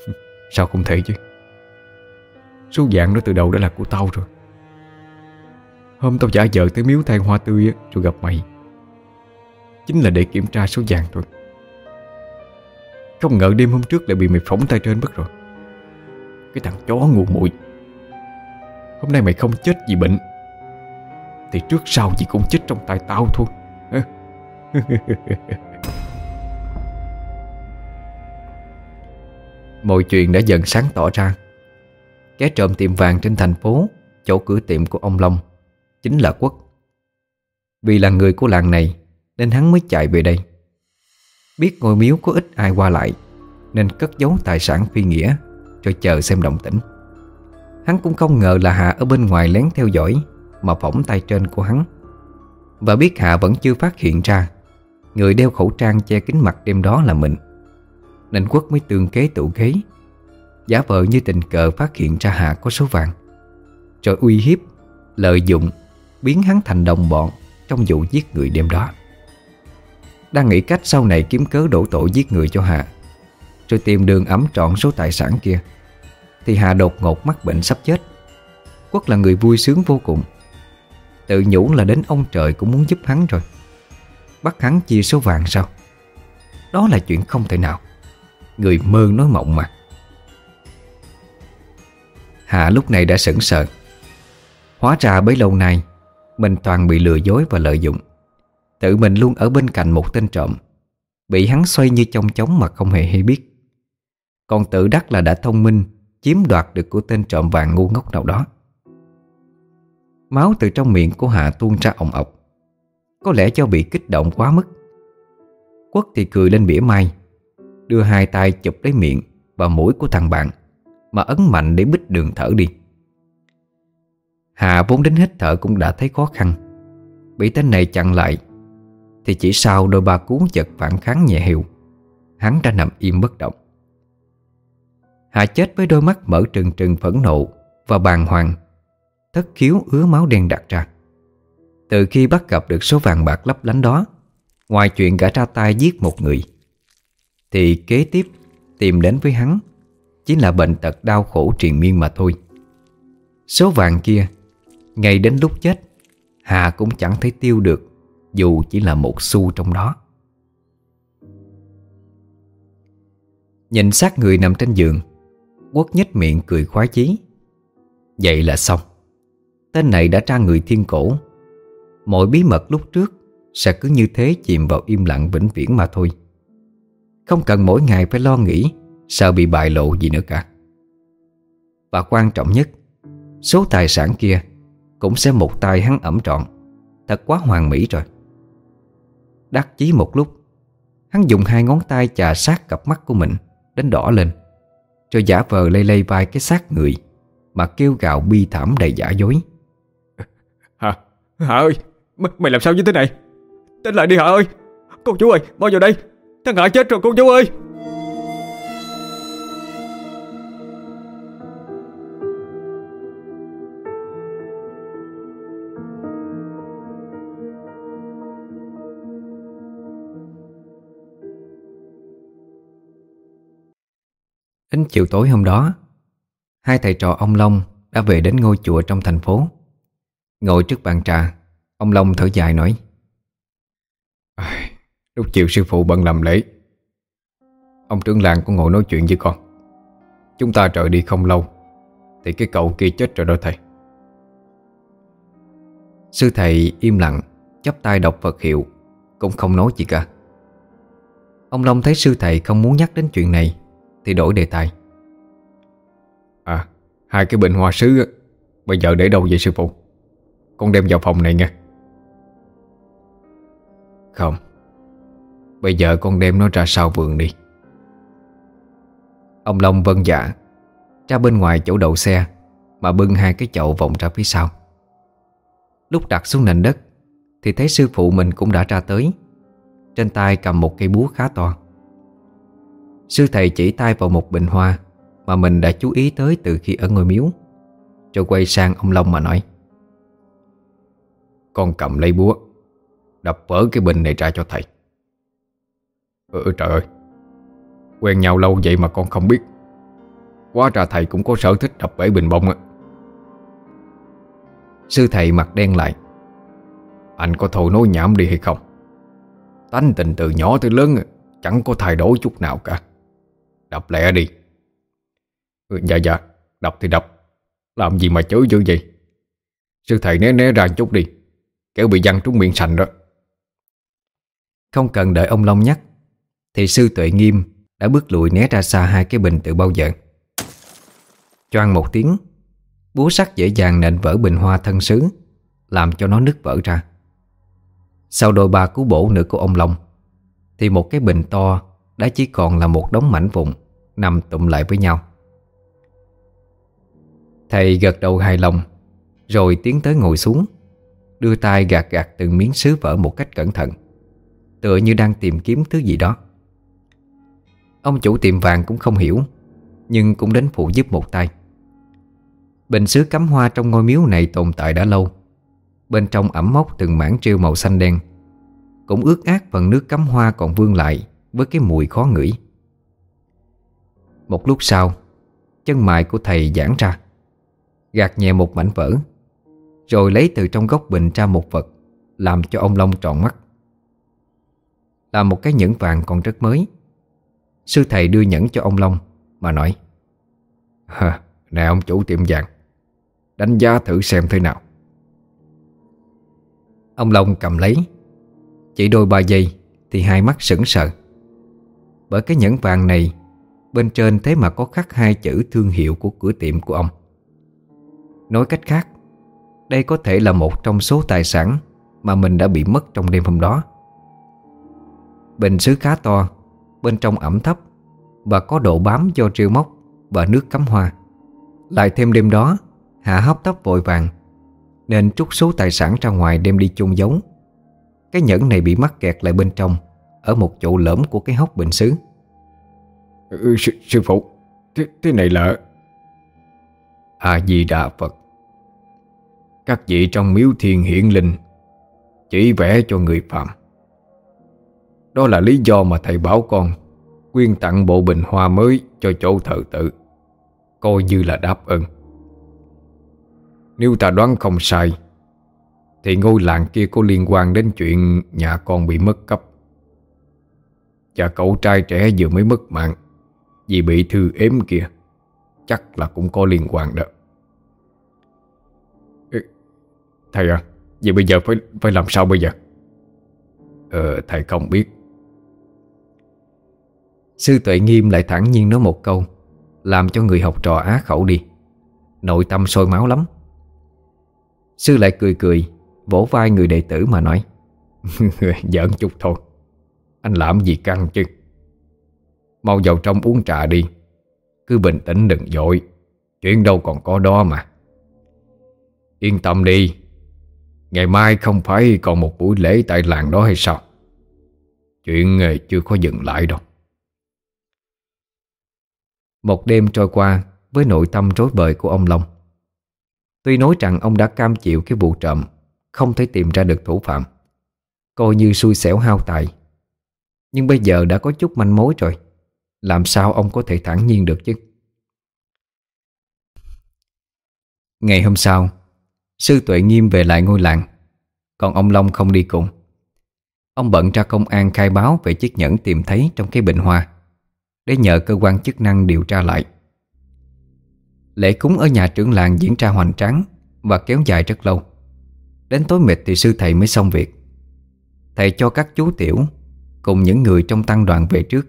<laughs> Sao không thể chứ? Số dạng đó từ đầu đã là của tao rồi? Hôm tao giả vợ tới miếu thay hoa tươi Rồi gặp mày. Chính là để kiểm tra số vàng thôi. Không ngờ đêm hôm trước lại bị mày phóng tay trên mất rồi. Cái thằng chó ngu muội. Hôm nay mày không chết vì bệnh, Thì trước sau gì cũng chết trong tay tao thôi. <laughs> Mọi chuyện đã dần sáng tỏ ra. Kẻ trộm tiệm vàng trên thành phố, Chỗ cửa tiệm của ông Long. Chính là Quốc. Vì là người của làng này, Nên hắn mới chạy về đây. Biết ngôi miếu có ít ai qua lại, Nên cất giấu tài sản phi nghĩa Cho chờ xem động tĩnh. Hắn cũng không ngờ là Hạ ở bên ngoài lén theo dõi, Mà phỏng tay trên của hắn. Và biết Hạ vẫn chưa phát hiện ra, Người đeo khẩu trang che kính mặt đêm đó là mình. Nên Quốc mới tương kế tụ kế Giả vờ như tình cờ phát hiện ra Hạ có số vàng. Rồi uy hiếp, Lợi dụng, Biến hắn thành đồng bọn Trong vụ giết người đêm đó. Đang nghĩ cách sau này kiếm cớ đổ tội giết người cho Hạ, Rồi tìm đường ấm trọn số tài sản kia, Thì hạ đột ngột mắc bệnh sắp chết. Quốc là người vui sướng vô cùng. Tự nhủ là đến ông trời cũng muốn giúp hắn rồi. Bắt hắn chia số vàng sao? Đó là chuyện không thể nào. Người mơ nói mộng mà. Hạ lúc này đã sững sờ. Hóa ra bấy lâu nay, Mình toàn bị lừa dối và lợi dụng. Tự mình luôn ở bên cạnh một tên trộm, Bị hắn xoay như trong chóng mà không hề hay biết. Còn tự đắc là đã thông minh, Chiếm đoạt được của tên trộm vàng ngu ngốc nào đó. Máu từ trong miệng của Hạ tuôn ra ồng ọc. Có lẽ do bị kích động quá mức. Quốc thì cười lên mỉa mai, Đưa hai tay chụp lấy miệng Và mũi của thằng bạn. Mà ấn mạnh để bích đường thở đi. Hà vốn đến hít thở cũng đã thấy khó khăn. Bị tên này chặn lại, Thì chỉ sau đôi ba cuốn chật phản kháng nhẹ hiệu, Hắn đã nằm im bất động. Hà chết với đôi mắt mở trừng trừng phẫn nộ Và bàng hoàng, Thất khiếu ứa máu đen đặc ra. Từ khi bắt gặp được số vàng bạc lấp lánh đó, Ngoài chuyện gã ra tay giết một người, Thì kế tiếp tìm đến với hắn Chính là bệnh tật đau khổ triền miên mà thôi. Số vàng kia Ngày đến lúc chết, Hà cũng chẳng thấy tiêu được, Dù chỉ là một xu trong đó. Nhìn xác người nằm trên giường, Quốc nhếch miệng cười khoái chí. Vậy là xong. Tên này đã tra người thiên cổ. Mọi bí mật lúc trước Sẽ cứ như thế chìm vào im lặng vĩnh viễn mà thôi. Không cần mỗi ngày phải lo nghĩ Sợ bị bại lộ gì nữa cả? Và quan trọng nhất Số tài sản kia Cũng sẽ một tay hắn ẩm trọn. Thật quá hoàn mỹ rồi. Đắc chí một lúc Hắn dùng hai ngón tay chà sát cặp mắt của mình Đến đỏ lên Rồi giả vờ lây lây vai cái xác người Mà kêu gào bi thảm đầy giả dối. Hả? Hả ơi? Mày, mày làm sao như thế này? Tên lại đi hả ơi? Cô chú ơi, mau vào đây. Thằng Hả chết rồi cô chú ơi. Đến chiều tối hôm đó, Hai thầy trò ông Long đã về đến ngôi chùa trong thành phố. Ngồi trước bàn trà, Ông Long thở dài nói Lúc chiều sư phụ bận làm lễ, Ông trưởng làng cũng ngồi nói chuyện với con. Chúng ta trời đi không lâu, Thì cái cậu kia chết rồi đó thầy. Sư thầy im lặng, chắp tay đọc Phật hiệu, Cũng không nói gì cả. Ông Long thấy sư thầy không muốn nhắc đến chuyện này thì đổi đề tài. À Hai cái bình hoa sứ Bây giờ để đâu vậy sư phụ? Con đem vào phòng này nha Không, Bây giờ con đem nó ra sau vườn đi. Ông Long vân dạ Ra bên ngoài chỗ đậu xe, Mà bưng hai cái chậu vọng ra phía sau. Lúc đặt xuống nền đất, Thì thấy sư phụ mình cũng đã ra tới. Trên tay cầm một cây búa khá to. Sư thầy chỉ tay vào một bình hoa Mà mình đã chú ý tới từ khi ở ngôi miếu. Rồi quay sang ông Long mà nói, Con cầm lấy búa, Đập vỡ cái bình này ra cho thầy. Ừ trời ơi, Quen nhau lâu vậy mà con không biết. Quá ra thầy cũng có sở thích đập bể bình bông á. Sư thầy mặt đen lại, Anh có thôi nói nhảm đi hay không? Tánh tình từ nhỏ tới lớn Chẳng có thay đổi chút nào cả đọc lẹ đi. Ừ, Dạ dạ. Đọc thì đọc, Làm gì mà chối dữ vậy? Sư thầy né né ra chút đi. Kéo bị văng trúng miệng sành đó. Không cần đợi ông Long nhắc Thì sư tuệ nghiêm Đã bước lùi né ra xa hai cái bình từ bao giờ. Choang một tiếng Búa sắt dễ dàng nện vỡ bình hoa thân sứ Làm cho nó nứt vỡ ra. Sau đôi ba cú bổ nữa của ông Long Thì một cái bình to Đã chỉ còn là một đống mảnh vụn. Nằm tụm lại với nhau. Thầy gật đầu hài lòng, Rồi tiến tới ngồi xuống, Đưa tay gạt gạt từng miếng sứ vỡ một cách cẩn thận, Tựa như đang tìm kiếm thứ gì đó. Ông chủ tiệm vàng cũng không hiểu, Nhưng cũng đến phụ giúp một tay. Bình sứ cắm hoa trong ngôi miếu này tồn tại đã lâu, Bên trong ẩm mốc từng mảng trêu màu xanh đen, Cũng ướt át phần nước cắm hoa còn vương lại Với cái mùi khó ngửi. Một lúc sau, Chân mài của thầy giãn ra, Gạt nhẹ một mảnh vỡ, Rồi lấy từ trong góc bình ra một vật Làm cho ông Long tròn mắt. Là một cái nhẫn vàng còn rất mới. Sư thầy đưa nhẫn cho ông Long Mà nói Nè ông chủ tiệm vàng, Đánh giá thử xem thế nào. Ông Long cầm lấy, Chỉ đôi ba giây Thì hai mắt sững sờ. Bởi cái nhẫn vàng này Bên trên thế mà có khắc hai chữ thương hiệu của cửa tiệm của ông. Nói cách khác, Đây có thể là một trong số tài sản Mà mình đã bị mất trong đêm hôm đó. Bình sứ khá to, Bên trong ẩm thấp Và có độ bám do rêu móc Và nước cắm hoa. Lại thêm đêm đó, Hạ hấp tóc vội vàng, Nên trút số tài sản ra ngoài đem đi chôn giấu. Cái nhẫn này bị mắc kẹt lại bên trong, Ở một chỗ lõm của cái hốc bình sứ ừ, sư, sư phụ thế, thế này là A-di-đà Phật. Các vị trong miếu thiên hiển linh Chỉ vẽ cho người phạm Đó là lý do mà thầy bảo con Quyên tặng bộ bình hoa mới cho chỗ thờ tự Coi như là đáp ơn Nếu ta đoán không sai Thì ngôi làng kia có liên quan đến chuyện nhà con bị mất cấp. Và cậu trai trẻ vừa mới mất mạng vì bị thư ếm kia, Chắc là cũng có liên quan đó. Thầy à Vậy bây giờ phải phải làm sao bây giờ? Ờ thầy không biết. Sư tuệ nghiêm lại thẳng nhiên nói một câu, Làm cho người học trò á khẩu đi. Nội tâm sôi máu lắm. Sư lại cười cười, Vỗ vai người đệ tử mà nói, <laughs> Giỡn chút thôi, Anh làm gì căng chứ? Mau vào trong uống trà đi. Cứ bình tĩnh đừng dội. Chuyện đâu còn có đó mà. Yên tâm đi. Ngày mai không phải còn một buổi lễ tại làng đó hay sao? Chuyện ờ, chưa có dừng lại đâu. Một đêm trôi qua Với nội tâm rối bời của ông Long. Tuy nói rằng ông đã cam chịu cái vụ trộm Không thể tìm ra được thủ phạm Coi như xui xẻo hao tài. Nhưng bây giờ đã có chút manh mối rồi. Làm sao ông có thể thản nhiên được chứ? Ngày hôm sau, Sư Tuệ Nghiêm về lại ngôi làng. Còn ông Long không đi cùng. Ông bận ra công an khai báo Về chiếc nhẫn tìm thấy trong cái bình hoa, Để nhờ cơ quan chức năng điều tra lại. Lễ cúng ở nhà trưởng làng diễn ra hoành tráng Và kéo dài rất lâu. Đến tối mịt thì sư thầy mới xong việc. Thầy cho các chú tiểu Cùng những người trong tăng đoàn về trước.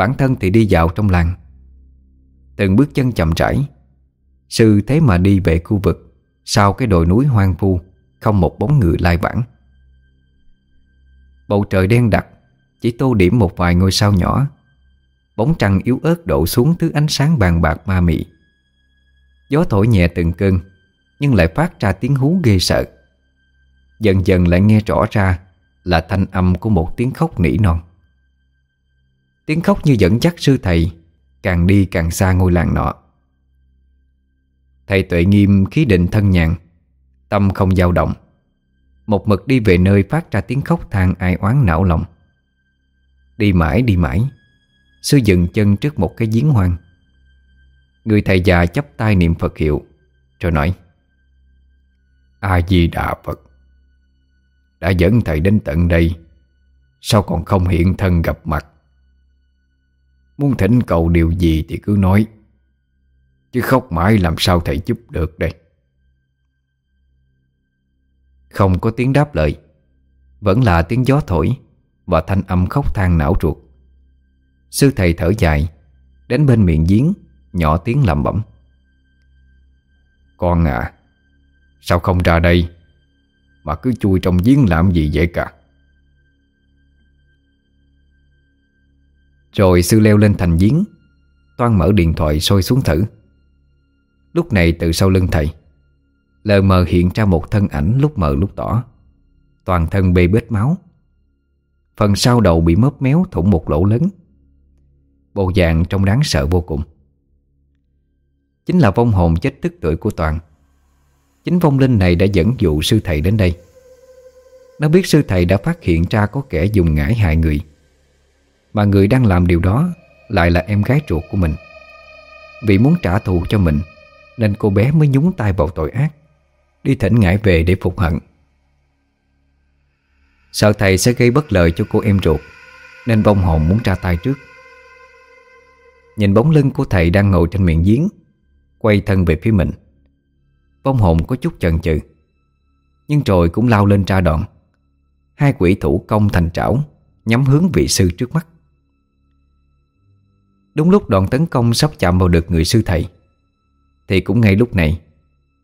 Bản thân thì đi dạo trong làng. Từng bước chân chậm rãi. Sư thế mà đi về khu vực, Sau cái đồi núi hoang vu, Không một bóng người lai vãng. Bầu trời đen đặc, Chỉ tô điểm một vài ngôi sao nhỏ. Bóng trăng yếu ớt đổ xuống Thứ ánh sáng bàn bạc ma mị. Gió thổi nhẹ từng cơn, Nhưng lại phát ra tiếng hú ghê sợ. Dần dần lại nghe rõ ra Là thanh âm của một tiếng khóc nỉ non. Tiếng khóc như dẫn dắt sư thầy, Càng đi càng xa ngôi làng nọ. Thầy tuệ nghiêm khí định thân nhàn, Tâm không dao động. Một mực đi về nơi phát ra tiếng khóc than ai oán não lòng. Đi mãi đi mãi, Sư dừng chân trước một cái giếng hoang. Người thầy già chắp tay niệm Phật hiệu, Rồi nói, A-di-đà Phật, Đã dẫn thầy đến tận đây, Sao còn không hiện thân gặp mặt? Muốn thỉnh cầu điều gì thì cứ nói. Chứ khóc mãi làm sao thầy giúp được đây? Không có tiếng đáp lời. Vẫn là tiếng gió thổi Và thanh âm khóc than não ruột. Sư thầy thở dài, Đến bên miệng giếng, Nhỏ tiếng lẩm bẩm. Con à Sao không ra đây? Mà cứ chui trong giếng làm gì vậy cả? Rồi sư leo lên thành giếng. Toan mở điện thoại sôi xuống thử. Lúc này từ sau lưng thầy, Lờ mờ hiện ra một thân ảnh lúc mờ lúc tỏ. Toàn thân bê bết máu. Phần sau đầu bị mớp méo thủng một lỗ lớn. Bộ dạng trông đáng sợ vô cùng. Chính là vong hồn chết tức tuổi của Toàn. Chính vong linh này đã dẫn dụ sư thầy đến đây. Nó biết sư thầy đã phát hiện ra có kẻ dùng ngải hại người. Mà người đang làm điều đó Lại là em gái ruột của mình. Vì muốn trả thù cho mình, Nên cô bé mới nhúng tay vào tội ác, Đi thỉnh ngại về để phục hận. Sợ thầy sẽ gây bất lợi cho cô em ruột, Nên vong hồn muốn ra tay trước. Nhìn bóng lưng của thầy đang ngồi trên miệng giếng, Quay thân về phía mình. Vong hồn có chút chần chừ, Nhưng rồi cũng lao lên tra đòn Hai quỷ thủ công thành trảo, Nhắm hướng vị sư trước mắt. Đúng lúc đoạn tấn công sắp chạm vào được người sư thầy, Thì cũng ngay lúc này,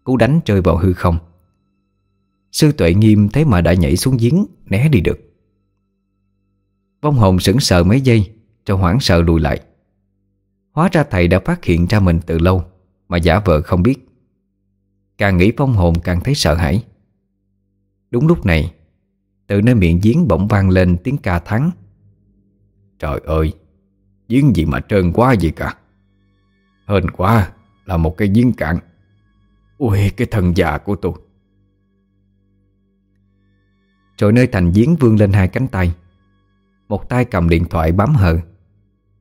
Cú đánh rơi vào hư không. Sư tuệ nghiêm thế mà đã nhảy xuống giếng, Né đi được. Vong hồn sững sờ mấy giây, cho hoảng sợ lùi lại. Hóa ra thầy đã phát hiện ra mình từ lâu, Mà giả vờ không biết. Càng nghĩ phong hồn càng thấy sợ hãi. Đúng lúc này, Từ nơi miệng giếng bỗng vang lên tiếng ca thắng. Trời ơi! Giếng gì mà trơn quá gì cả. Hên quá, Là một cái giếng cạn. Ui, cái thần già của tôi. Rồi nơi thành giếng vươn lên hai cánh tay. Một tay cầm điện thoại bám hờ,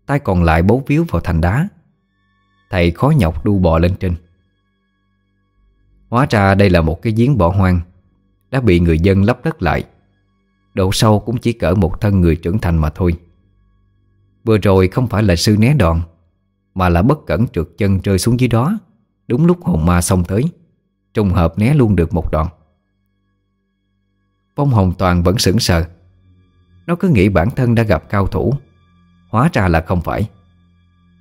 Tay còn lại bấu víu vào thành đá. Thầy khó nhọc đu bò lên trên. Hóa ra đây là một cái giếng bỏ hoang, Đã bị người dân lấp đất lại. Độ sâu cũng chỉ cỡ một thân người trưởng thành mà thôi. Vừa rồi không phải là sư né đòn Mà là bất cẩn trượt chân rơi xuống dưới đó Đúng lúc hồn ma xông tới Trùng hợp né luôn được một đoạn Phong hồng toàn vẫn sững sờ. Nó cứ nghĩ bản thân đã gặp cao thủ Hóa ra là không phải.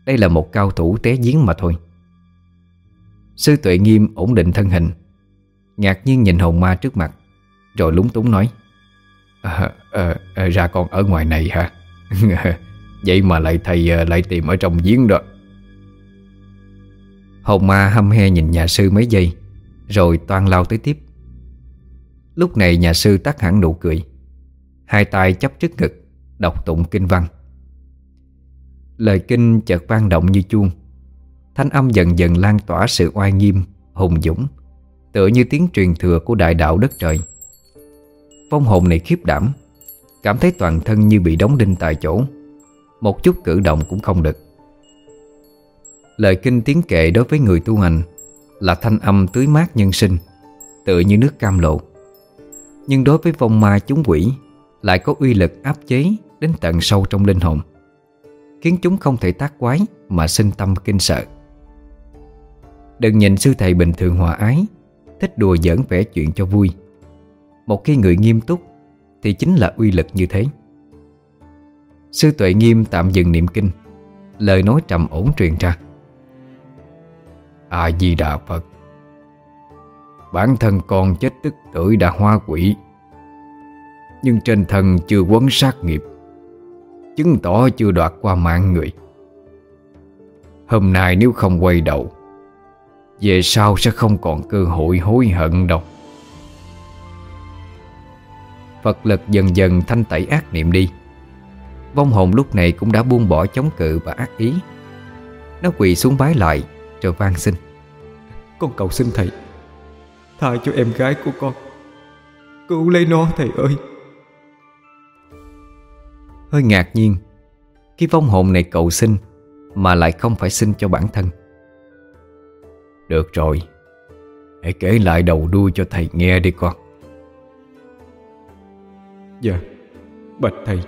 Đây là một cao thủ té giếng mà thôi. Sư tuệ nghiêm ổn định thân hình Ngạc nhiên nhìn hồn ma trước mặt Rồi lúng túng nói à, à, à, Ra con ở ngoài này hả? <laughs> Vậy mà lại thầy ờ, lại tìm ở trong giếng đó. Hồn ma hâm he nhìn nhà sư mấy giây, Rồi toan lao tới tiếp. Lúc này nhà sư tắt hẳn nụ cười, Hai tay chấp trước ngực, Đọc tụng kinh văn. Lời kinh chợt vang động như chuông. Thanh âm dần dần lan tỏa sự oai nghiêm, Hùng dũng, Tựa như tiếng truyền thừa của đại đạo đất trời. Phong hồn này khiếp đảm, Cảm thấy toàn thân như bị đóng đinh tại chỗ. Một chút cử động cũng không được. Lời kinh tiếng kệ đối với người tu hành Là thanh âm tưới mát nhân sinh, Tựa như nước cam lộ. Nhưng đối với vong ma chúng quỷ, Lại có uy lực áp chế Đến tận sâu trong linh hồn, Khiến chúng không thể tác quái Mà sinh tâm kinh sợ. Đừng nhìn sư thầy bình thường hòa ái, Thích đùa giỡn vẽ chuyện cho vui. Một khi người nghiêm túc, Thì chính là uy lực như thế. Sư tuệ nghiêm tạm dừng niệm kinh. Lời nói trầm ổn truyền ra. A-di-đà Phật. Bản thân con chết tức tuổi đã hoa quỷ. Nhưng trên thân chưa quấn sát nghiệp. Chứng tỏ chưa đoạt qua mạng người. Hôm nay nếu không quay đầu, Về sau sẽ không còn cơ hội hối hận đâu. Phật lực dần dần thanh tẩy ác niệm đi. Vong hồn lúc này cũng đã buông bỏ chống cự và ác ý. Nó quỳ xuống bái lại Rồi van xin. Con cầu xin thầy Tha cho em gái của con. Cứu lấy nó thầy ơi. Hơi ngạc nhiên Khi vong hồn này cầu xin Mà lại không phải xin cho bản thân. Được rồi Hãy kể lại đầu đuôi cho thầy nghe đi con. Dạ Bạch thầy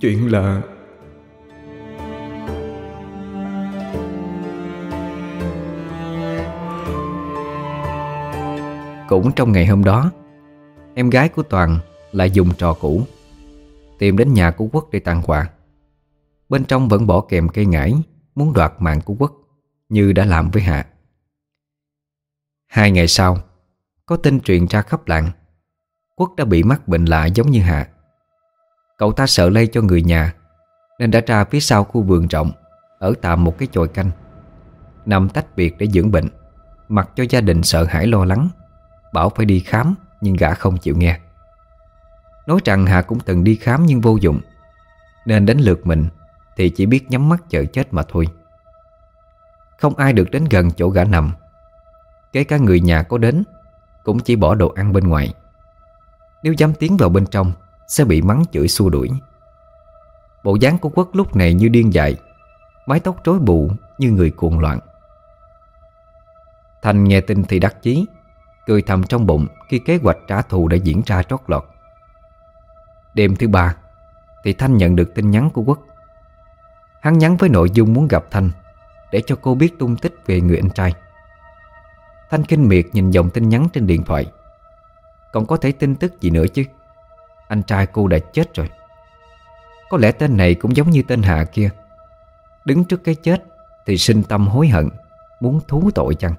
Chuyện là Cũng trong ngày hôm đó, Em gái của Toàn lại dùng trò cũ, Tìm đến nhà của Quốc để tặng quà. Bên trong vẫn bỏ kèm cây ngải Muốn đoạt mạng của Quốc, Như đã làm với Hạ. Hai ngày sau, Có tin truyền ra khắp làng, Quốc đã bị mắc bệnh lạ giống như Hạ. Cậu ta sợ lây cho người nhà, Nên đã ra phía sau khu vườn rộng, Ở tạm một cái chòi canh. Nằm tách biệt để dưỡng bệnh, Mặc cho gia đình sợ hãi lo lắng, Bảo phải đi khám Nhưng gã không chịu nghe. Nói rằng hà cũng từng đi khám nhưng vô dụng, Nên đến lượt mình Thì chỉ biết nhắm mắt chờ chết mà thôi. Không ai được đến gần chỗ gã nằm, Kể cả người nhà có đến Cũng chỉ bỏ đồ ăn bên ngoài. Nếu dám tiến vào bên trong sẽ bị mắng chửi xua đuổi. Bộ dáng của Quốc lúc này như điên dại, Mái tóc rối bù như người cuồng loạn. Thành nghe tin thì đắc chí, Cười thầm trong bụng Khi kế hoạch trả thù đã diễn ra trót lọt. Đêm thứ ba, Thì Thanh nhận được tin nhắn của Quốc. Hắn nhắn với nội dung muốn gặp Thanh Để cho cô biết tung tích về người anh trai. Thanh kinh miệt nhìn dòng tin nhắn trên điện thoại. Còn có thể tin tức gì nữa chứ? Anh trai cô đã chết rồi. Có lẽ tên này cũng giống như tên Hạ kia. Đứng trước cái chết Thì sinh tâm hối hận, Muốn thú tội chăng?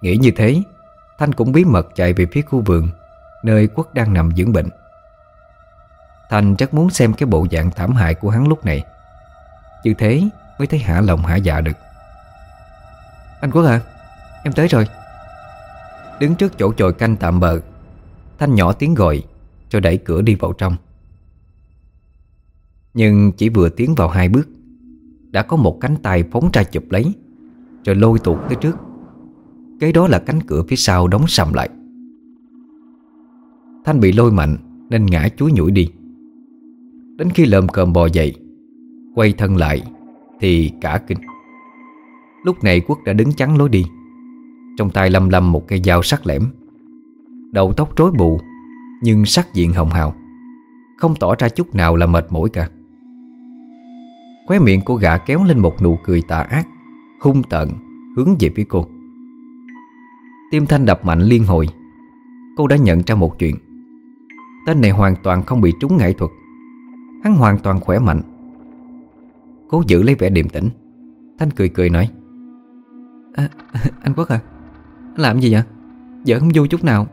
Nghĩ như thế, Thanh cũng bí mật chạy về phía khu vườn, Nơi Quốc đang nằm dưỡng bệnh. Thanh rất muốn xem cái bộ dạng thảm hại của hắn lúc này. Như thế mới thấy hạ lòng hạ dạ được. Anh Quốc à Em tới rồi. Đứng trước chỗ chồi canh tạm bờ Thanh nhỏ tiếng gọi Rồi đẩy cửa đi vào trong. Nhưng chỉ vừa tiến vào hai bước, Đã có một cánh tay phóng ra chụp lấy, Rồi lôi tuột tới trước. Cái đó là cánh cửa phía sau đóng sầm lại. Thanh bị lôi mạnh Nên ngã chuối nhủi đi. Đến khi lợm cơm bò dậy, Quay thân lại Thì cả kinh. Lúc này Quốc đã đứng chắn lối đi, Trong tay lầm lầm một cây dao sắc lẻm. Đầu tóc rối bù Nhưng sắc diện hồng hào. Không tỏ ra chút nào là mệt mỏi cả. Khóe miệng của gã kéo lên một nụ cười tà ác Hung tợn Hướng về phía cô. Tim Thanh đập mạnh liên hồi. Cô đã nhận ra một chuyện. Tên này hoàn toàn không bị trúng nghệ thuật. Hắn hoàn toàn khỏe mạnh. Cố giữ lấy vẻ điềm tĩnh. Thanh cười cười nói à, Anh Quốc à Anh làm gì vậy? Giờ không vui chút nào.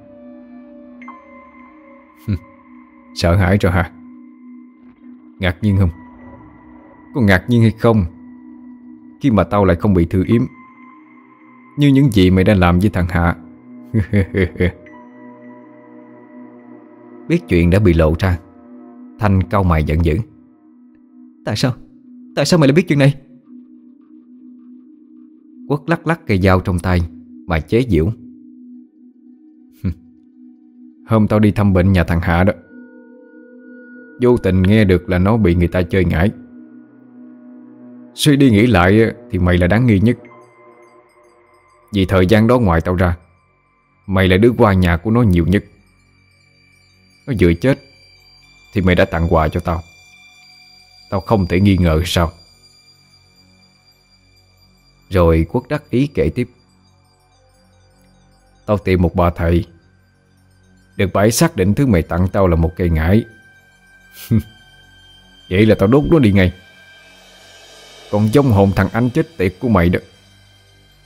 Sợ hãi rồi hả Ngạc nhiên không? Có ngạc nhiên hay không? Khi mà tao lại không bị thư yếm. Như những gì mày đang làm với thằng Hạ. <laughs> Biết chuyện đã bị lộ ra. Thanh cau mày giận dữ. Tại sao? Tại sao mày lại biết chuyện này? Quốc lắc lắc cây dao trong tay Mà chế giễu. <laughs> Hôm tao đi thăm bệnh nhà thằng Hạ đó Vô tình nghe được là nó bị người ta chơi ngải. Suy đi nghĩ lại Thì mày là đáng nghi nhất. Vì thời gian đó ngoài tao ra, Mày là đứa qua nhà của nó nhiều nhất. Nó vừa chết, Thì mày đã tặng quà cho tao. Tao không thể nghi ngờ sao. Rồi quốc đắc ý kể tiếp. Tao tìm một bà thầy, Được bà ấy xác định thứ mày tặng tao là một cây ngải. <laughs> Vậy là tao đốt nó đi ngay. Còn giống hồn thằng anh chết tiệt của mày đó,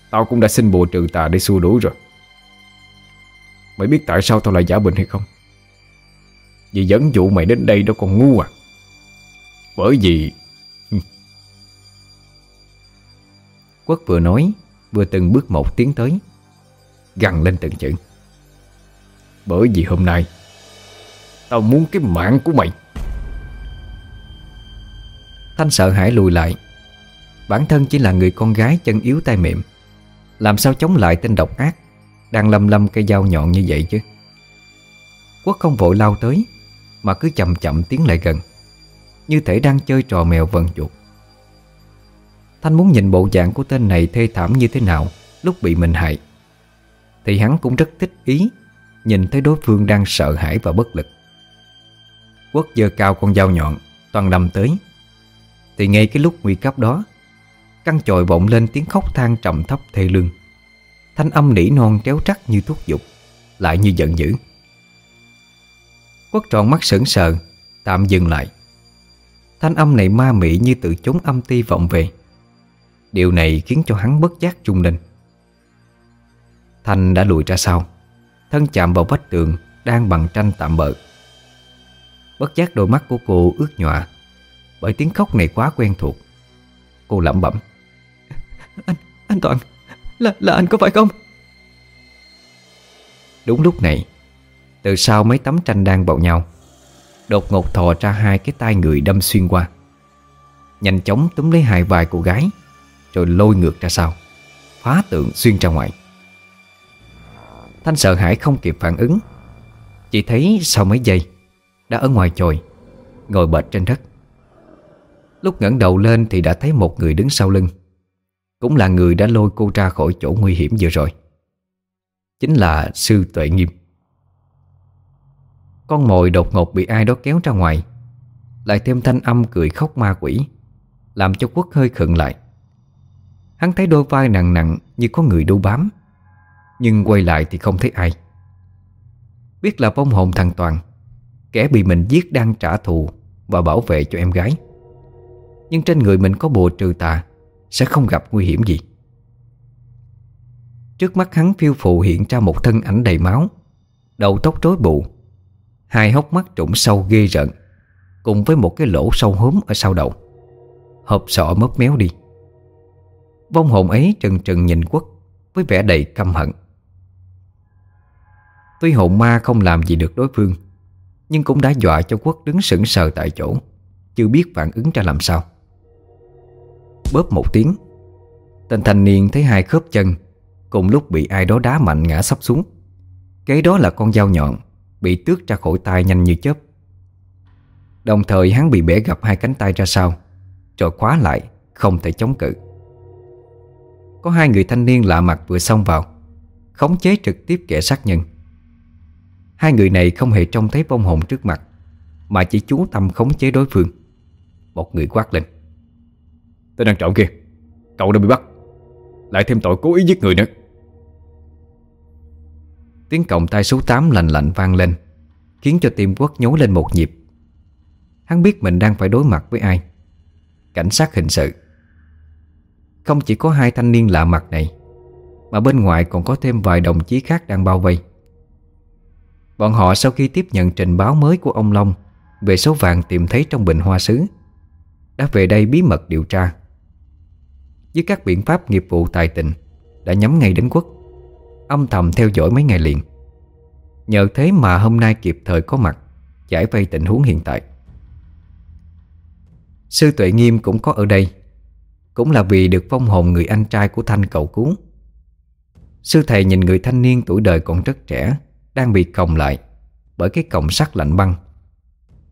Tao cũng đã xin bùa trừ tà để xua đuổi rồi. Mày biết tại sao tao lại giả bệnh hay không? Vì dẫn dụ mày đến đây đó còn ngu à. Bởi vì <laughs> quất vừa nói, Vừa từng bước một tiến tới, Gằn lên từng chữ. Bởi vì hôm nay, Tao muốn cái mạng của mày. Thanh sợ hãi lùi lại. Bản thân chỉ là người con gái chân yếu tay mềm. Làm sao chống lại tên độc ác Đang lâm lâm cây dao nhọn như vậy chứ? Quốc không vội lao tới, Mà cứ chậm chậm tiến lại gần, Như thể đang chơi trò mèo vần chuột. Thanh muốn nhìn bộ dạng của tên này thê thảm như thế nào Lúc bị mình hại, Thì hắn cũng rất thích ý Nhìn thấy đối phương đang sợ hãi và bất lực. Quốc giơ cao con dao nhọn, Toàn đâm tới. Thì ngay cái lúc nguy cấp đó, Căn chòi vọng lên tiếng khóc than trầm thấp thê lương. Thanh âm nỉ non tréo trắc như thuốc dục, Lại như giận dữ. Quốc tròn mắt sững sờ, Tạm dừng lại. Thanh âm này ma mị như tự chốn âm ti vọng về. Điều này khiến cho hắn bất giác trung lên. Thanh đã lùi ra sau, Thân chạm vào vách tường Đang bằng tranh tạm bợ. Bất giác đôi mắt của cô ướt nhọa bởi tiếng khóc này quá quen thuộc. Cô lẩm bẩm. Anh, anh Toàn Là, là anh có phải không? Đúng lúc này Từ sau mấy tấm tranh đang vào nhau Đột ngột thò ra hai cái tay người đâm xuyên qua. Nhanh chóng túm lấy hai vai cô gái Rồi lôi ngược ra sau Phá tượng xuyên ra ngoài. Thanh sợ hãi không kịp phản ứng Chỉ thấy sau mấy giây Đã ở ngoài chòi Ngồi bệt trên đất Lúc ngẩng đầu lên thì đã thấy một người đứng sau lưng. Cũng là người đã lôi cô ra khỏi chỗ nguy hiểm vừa rồi. Chính là Sư Tuệ Nghiêm. Con mồi đột ngột bị ai đó kéo ra ngoài. Lại thêm thanh âm cười khóc ma quỷ, Làm cho Quốc hơi khựng lại. Hắn thấy đôi vai nặng nặng như có người đu bám, Nhưng quay lại thì không thấy ai. Biết là vong hồn thằng Toàn, Kẻ bị mình giết đang trả thù Và bảo vệ cho em gái. Nhưng trên người mình có bùa trừ tà, Sẽ không gặp nguy hiểm gì. Trước mắt hắn phiêu phụ hiện ra một thân ảnh đầy máu, Đầu tóc rối bù, Hai hốc mắt trũng sâu ghê rợn, Cùng với một cái lỗ sâu hốm ở sau đầu. Hộp sọ mớp méo đi. Vong hồn ấy trừng trừng nhìn quất, Với vẻ đầy căm hận. Tuy hồn ma không làm gì được đối phương, Nhưng cũng đã dọa cho quất đứng sững sờ tại chỗ, Chưa biết phản ứng ra làm sao. Bóp một tiếng. Tên thanh niên thấy hai khớp chân, Cùng lúc bị ai đó đá mạnh ngã sắp xuống. Kế đó là con dao nhọn, Bị tước ra khỏi tay nhanh như chớp. Đồng thời hắn bị bẻ gập hai cánh tay ra sau, Rồi khóa lại, Không thể chống cự. Có hai người thanh niên lạ mặt vừa xông vào, Khống chế trực tiếp kẻ sát nhân. Hai người này không hề trông thấy vong hồn trước mặt, Mà chỉ chú tâm khống chế đối phương. Một người quát lên. Tên ăn trộm kia Cậu đã bị bắt. Lại thêm tội cố ý giết người nữa. Tiếng còng tay số 8 lạnh lạnh vang lên, Khiến cho tim quốc nhố lên một nhịp. Hắn biết mình đang phải đối mặt với ai. Cảnh sát hình sự. Không chỉ có hai thanh niên lạ mặt này, Mà bên ngoài còn có thêm vài đồng chí khác đang bao vây. Bọn họ sau khi tiếp nhận trình báo mới của ông Long Về số vàng tìm thấy trong bình hoa sứ, Đã về đây bí mật điều tra. Với các biện pháp nghiệp vụ tài tình, Đã nhắm ngay đến quốc. Âm thầm theo dõi mấy ngày liền. Nhờ thế mà hôm nay kịp thời có mặt, Giải vây tình huống hiện tại. Sư Tuệ Nghiêm cũng có ở đây, Cũng là vì được phong hồn người anh trai của Thanh cầu cứu. Sư thầy nhìn người thanh niên tuổi đời còn rất trẻ, Đang bị còng lại Bởi cái còng sắt lạnh băng.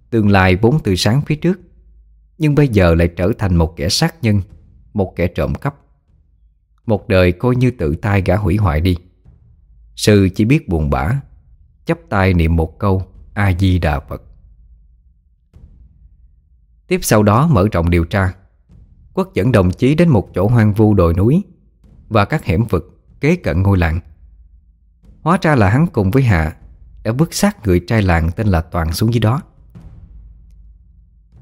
Tương lai vốn tươi sáng phía trước, Nhưng bây giờ lại trở thành một kẻ sát nhân. Một kẻ trộm cắp. Một đời coi như tự tay gã hủy hoại đi. Sư chỉ biết buồn bã chấp tay niệm một câu, A-di-đà Phật. Tiếp sau đó mở rộng điều tra. Quốc dẫn đồng chí đến một chỗ hoang vu đồi núi Và các hẻm vực kế cận ngôi làng. Hóa ra là hắn cùng với Hạ Đã vứt xác người trai làng tên là Toàn xuống dưới đó.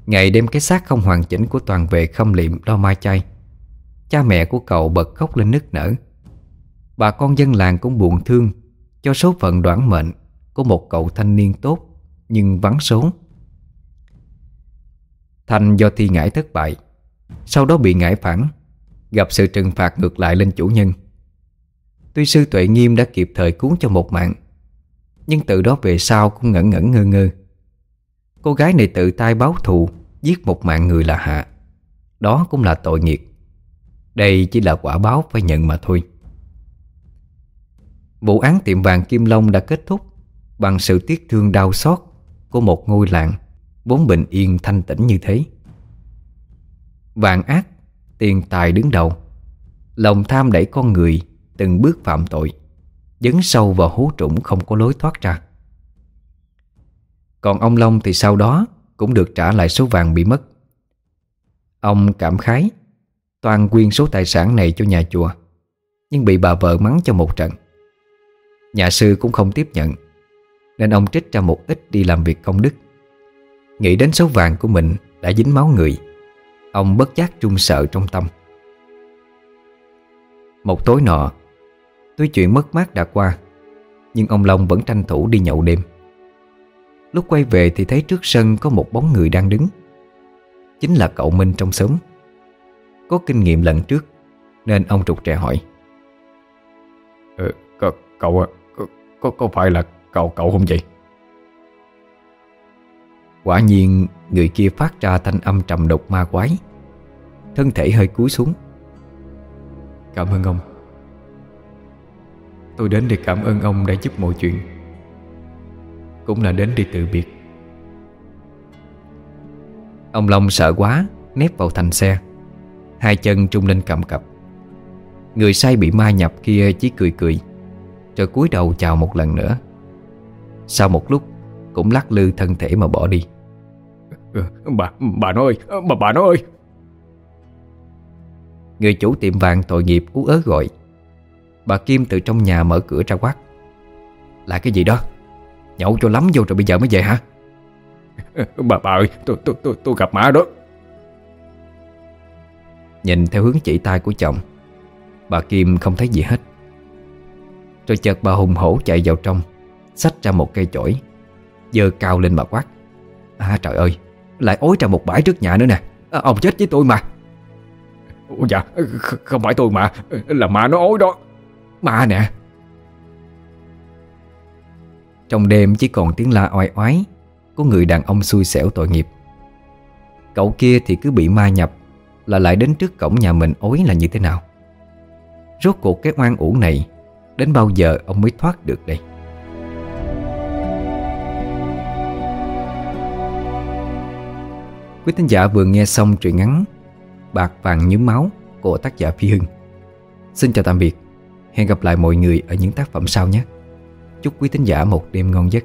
Ngày đêm cái xác không hoàn chỉnh của Toàn về khâm liệm đo mai chay. Cha mẹ của cậu bật khóc lên nức nở. Bà con dân làng cũng buồn thương Cho số phận đoản mệnh Của một cậu thanh niên tốt Nhưng vắng số. Thành do thi ngải thất bại, Sau đó bị ngải phản, Gặp sự trừng phạt ngược lại lên chủ nhân. Tuy sư tuệ nghiêm đã kịp thời cứu cho một mạng, Nhưng từ đó về sau cũng ngẩn ngẩn ngơ ngơ. Cô gái này tự tay báo thù Giết một mạng người là Hạ, Đó cũng là tội nghiệp. Đây chỉ là quả báo phải nhận mà thôi. Vụ án tiệm vàng Kim Long đã kết thúc Bằng sự tiếc thương đau xót Của một ngôi làng Vốn bình yên thanh tĩnh như thế. Vàng ác, Tiền tài đứng đầu. Lòng tham đẩy con người Từng bước phạm tội, Dấn sâu vào hố trũng không có lối thoát ra. Còn ông Long thì sau đó Cũng được trả lại số vàng bị mất. Ông cảm khái Toàn quyên số tài sản này cho nhà chùa, Nhưng bị bà vợ mắng cho một trận. Nhà sư cũng không tiếp nhận, Nên ông trích ra một ít đi làm việc công đức. Nghĩ đến số vàng của mình đã dính máu người, Ông bất giác trung sợ trong tâm. Một tối nọ, Tuy chuyện mất mát đã qua, Nhưng ông Long vẫn tranh thủ đi nhậu đêm. Lúc quay về thì thấy trước sân có một bóng người đang đứng. Chính là cậu Minh trong xóm. Có kinh nghiệm lần trước Nên ông trục trẻ hỏi. Ờ, Cậu, cậu có, có phải là cậu cậu không vậy? Quả nhiên người kia phát ra thanh âm trầm độc ma quái. Thân thể hơi cúi xuống. Cảm ơn ông. Tôi đến để cảm ơn ông đã giúp mọi chuyện. Cũng là đến đi từ biệt. Ông Long sợ quá Nép vào thành xe Hai chân trung lên cầm cập. Người say bị ma nhập kia chỉ cười cười Rồi cúi đầu chào một lần nữa. Sau một lúc Cũng lắc lư thân thể mà bỏ đi. Ờ, Bà, bà nói ơi, bà, bà nói. Ơi Người chủ tiệm vàng tội nghiệp ú ớ gọi. Bà Kim từ trong nhà mở cửa ra quát. Là cái gì đó? Nhậu cho lắm vô rồi bây giờ mới về hả? Bà bà ơi tôi, tôi, tôi, tôi gặp má đó Nhìn theo hướng chỉ tay của chồng Bà Kim không thấy gì hết. Rồi chợt bà hùng hổ chạy vào trong Xách ra một cây chổi Dơ cao lên bà quát. À trời ơi Lại ối ra một bãi trước nhà nữa nè. À, Ông chết với tôi mà. Ủa dạ Không phải tôi mà Là mà nó ối đó. Ma nè. Trong đêm chỉ còn tiếng la oai oái Của người đàn ông xui xẻo tội nghiệp. Cậu kia thì cứ bị ma nhập là lại đến trước cổng nhà mình ối là như thế nào? Rốt cuộc cái oan uổng này, Đến bao giờ ông mới thoát được đây? Quý thính giả vừa nghe xong truyện ngắn Bạc vàng nhúm máu của tác giả Phi Hưng. Xin chào tạm biệt. Hẹn gặp lại mọi người ở những tác phẩm sau nhé. Chúc quý thính giả một đêm ngon giấc.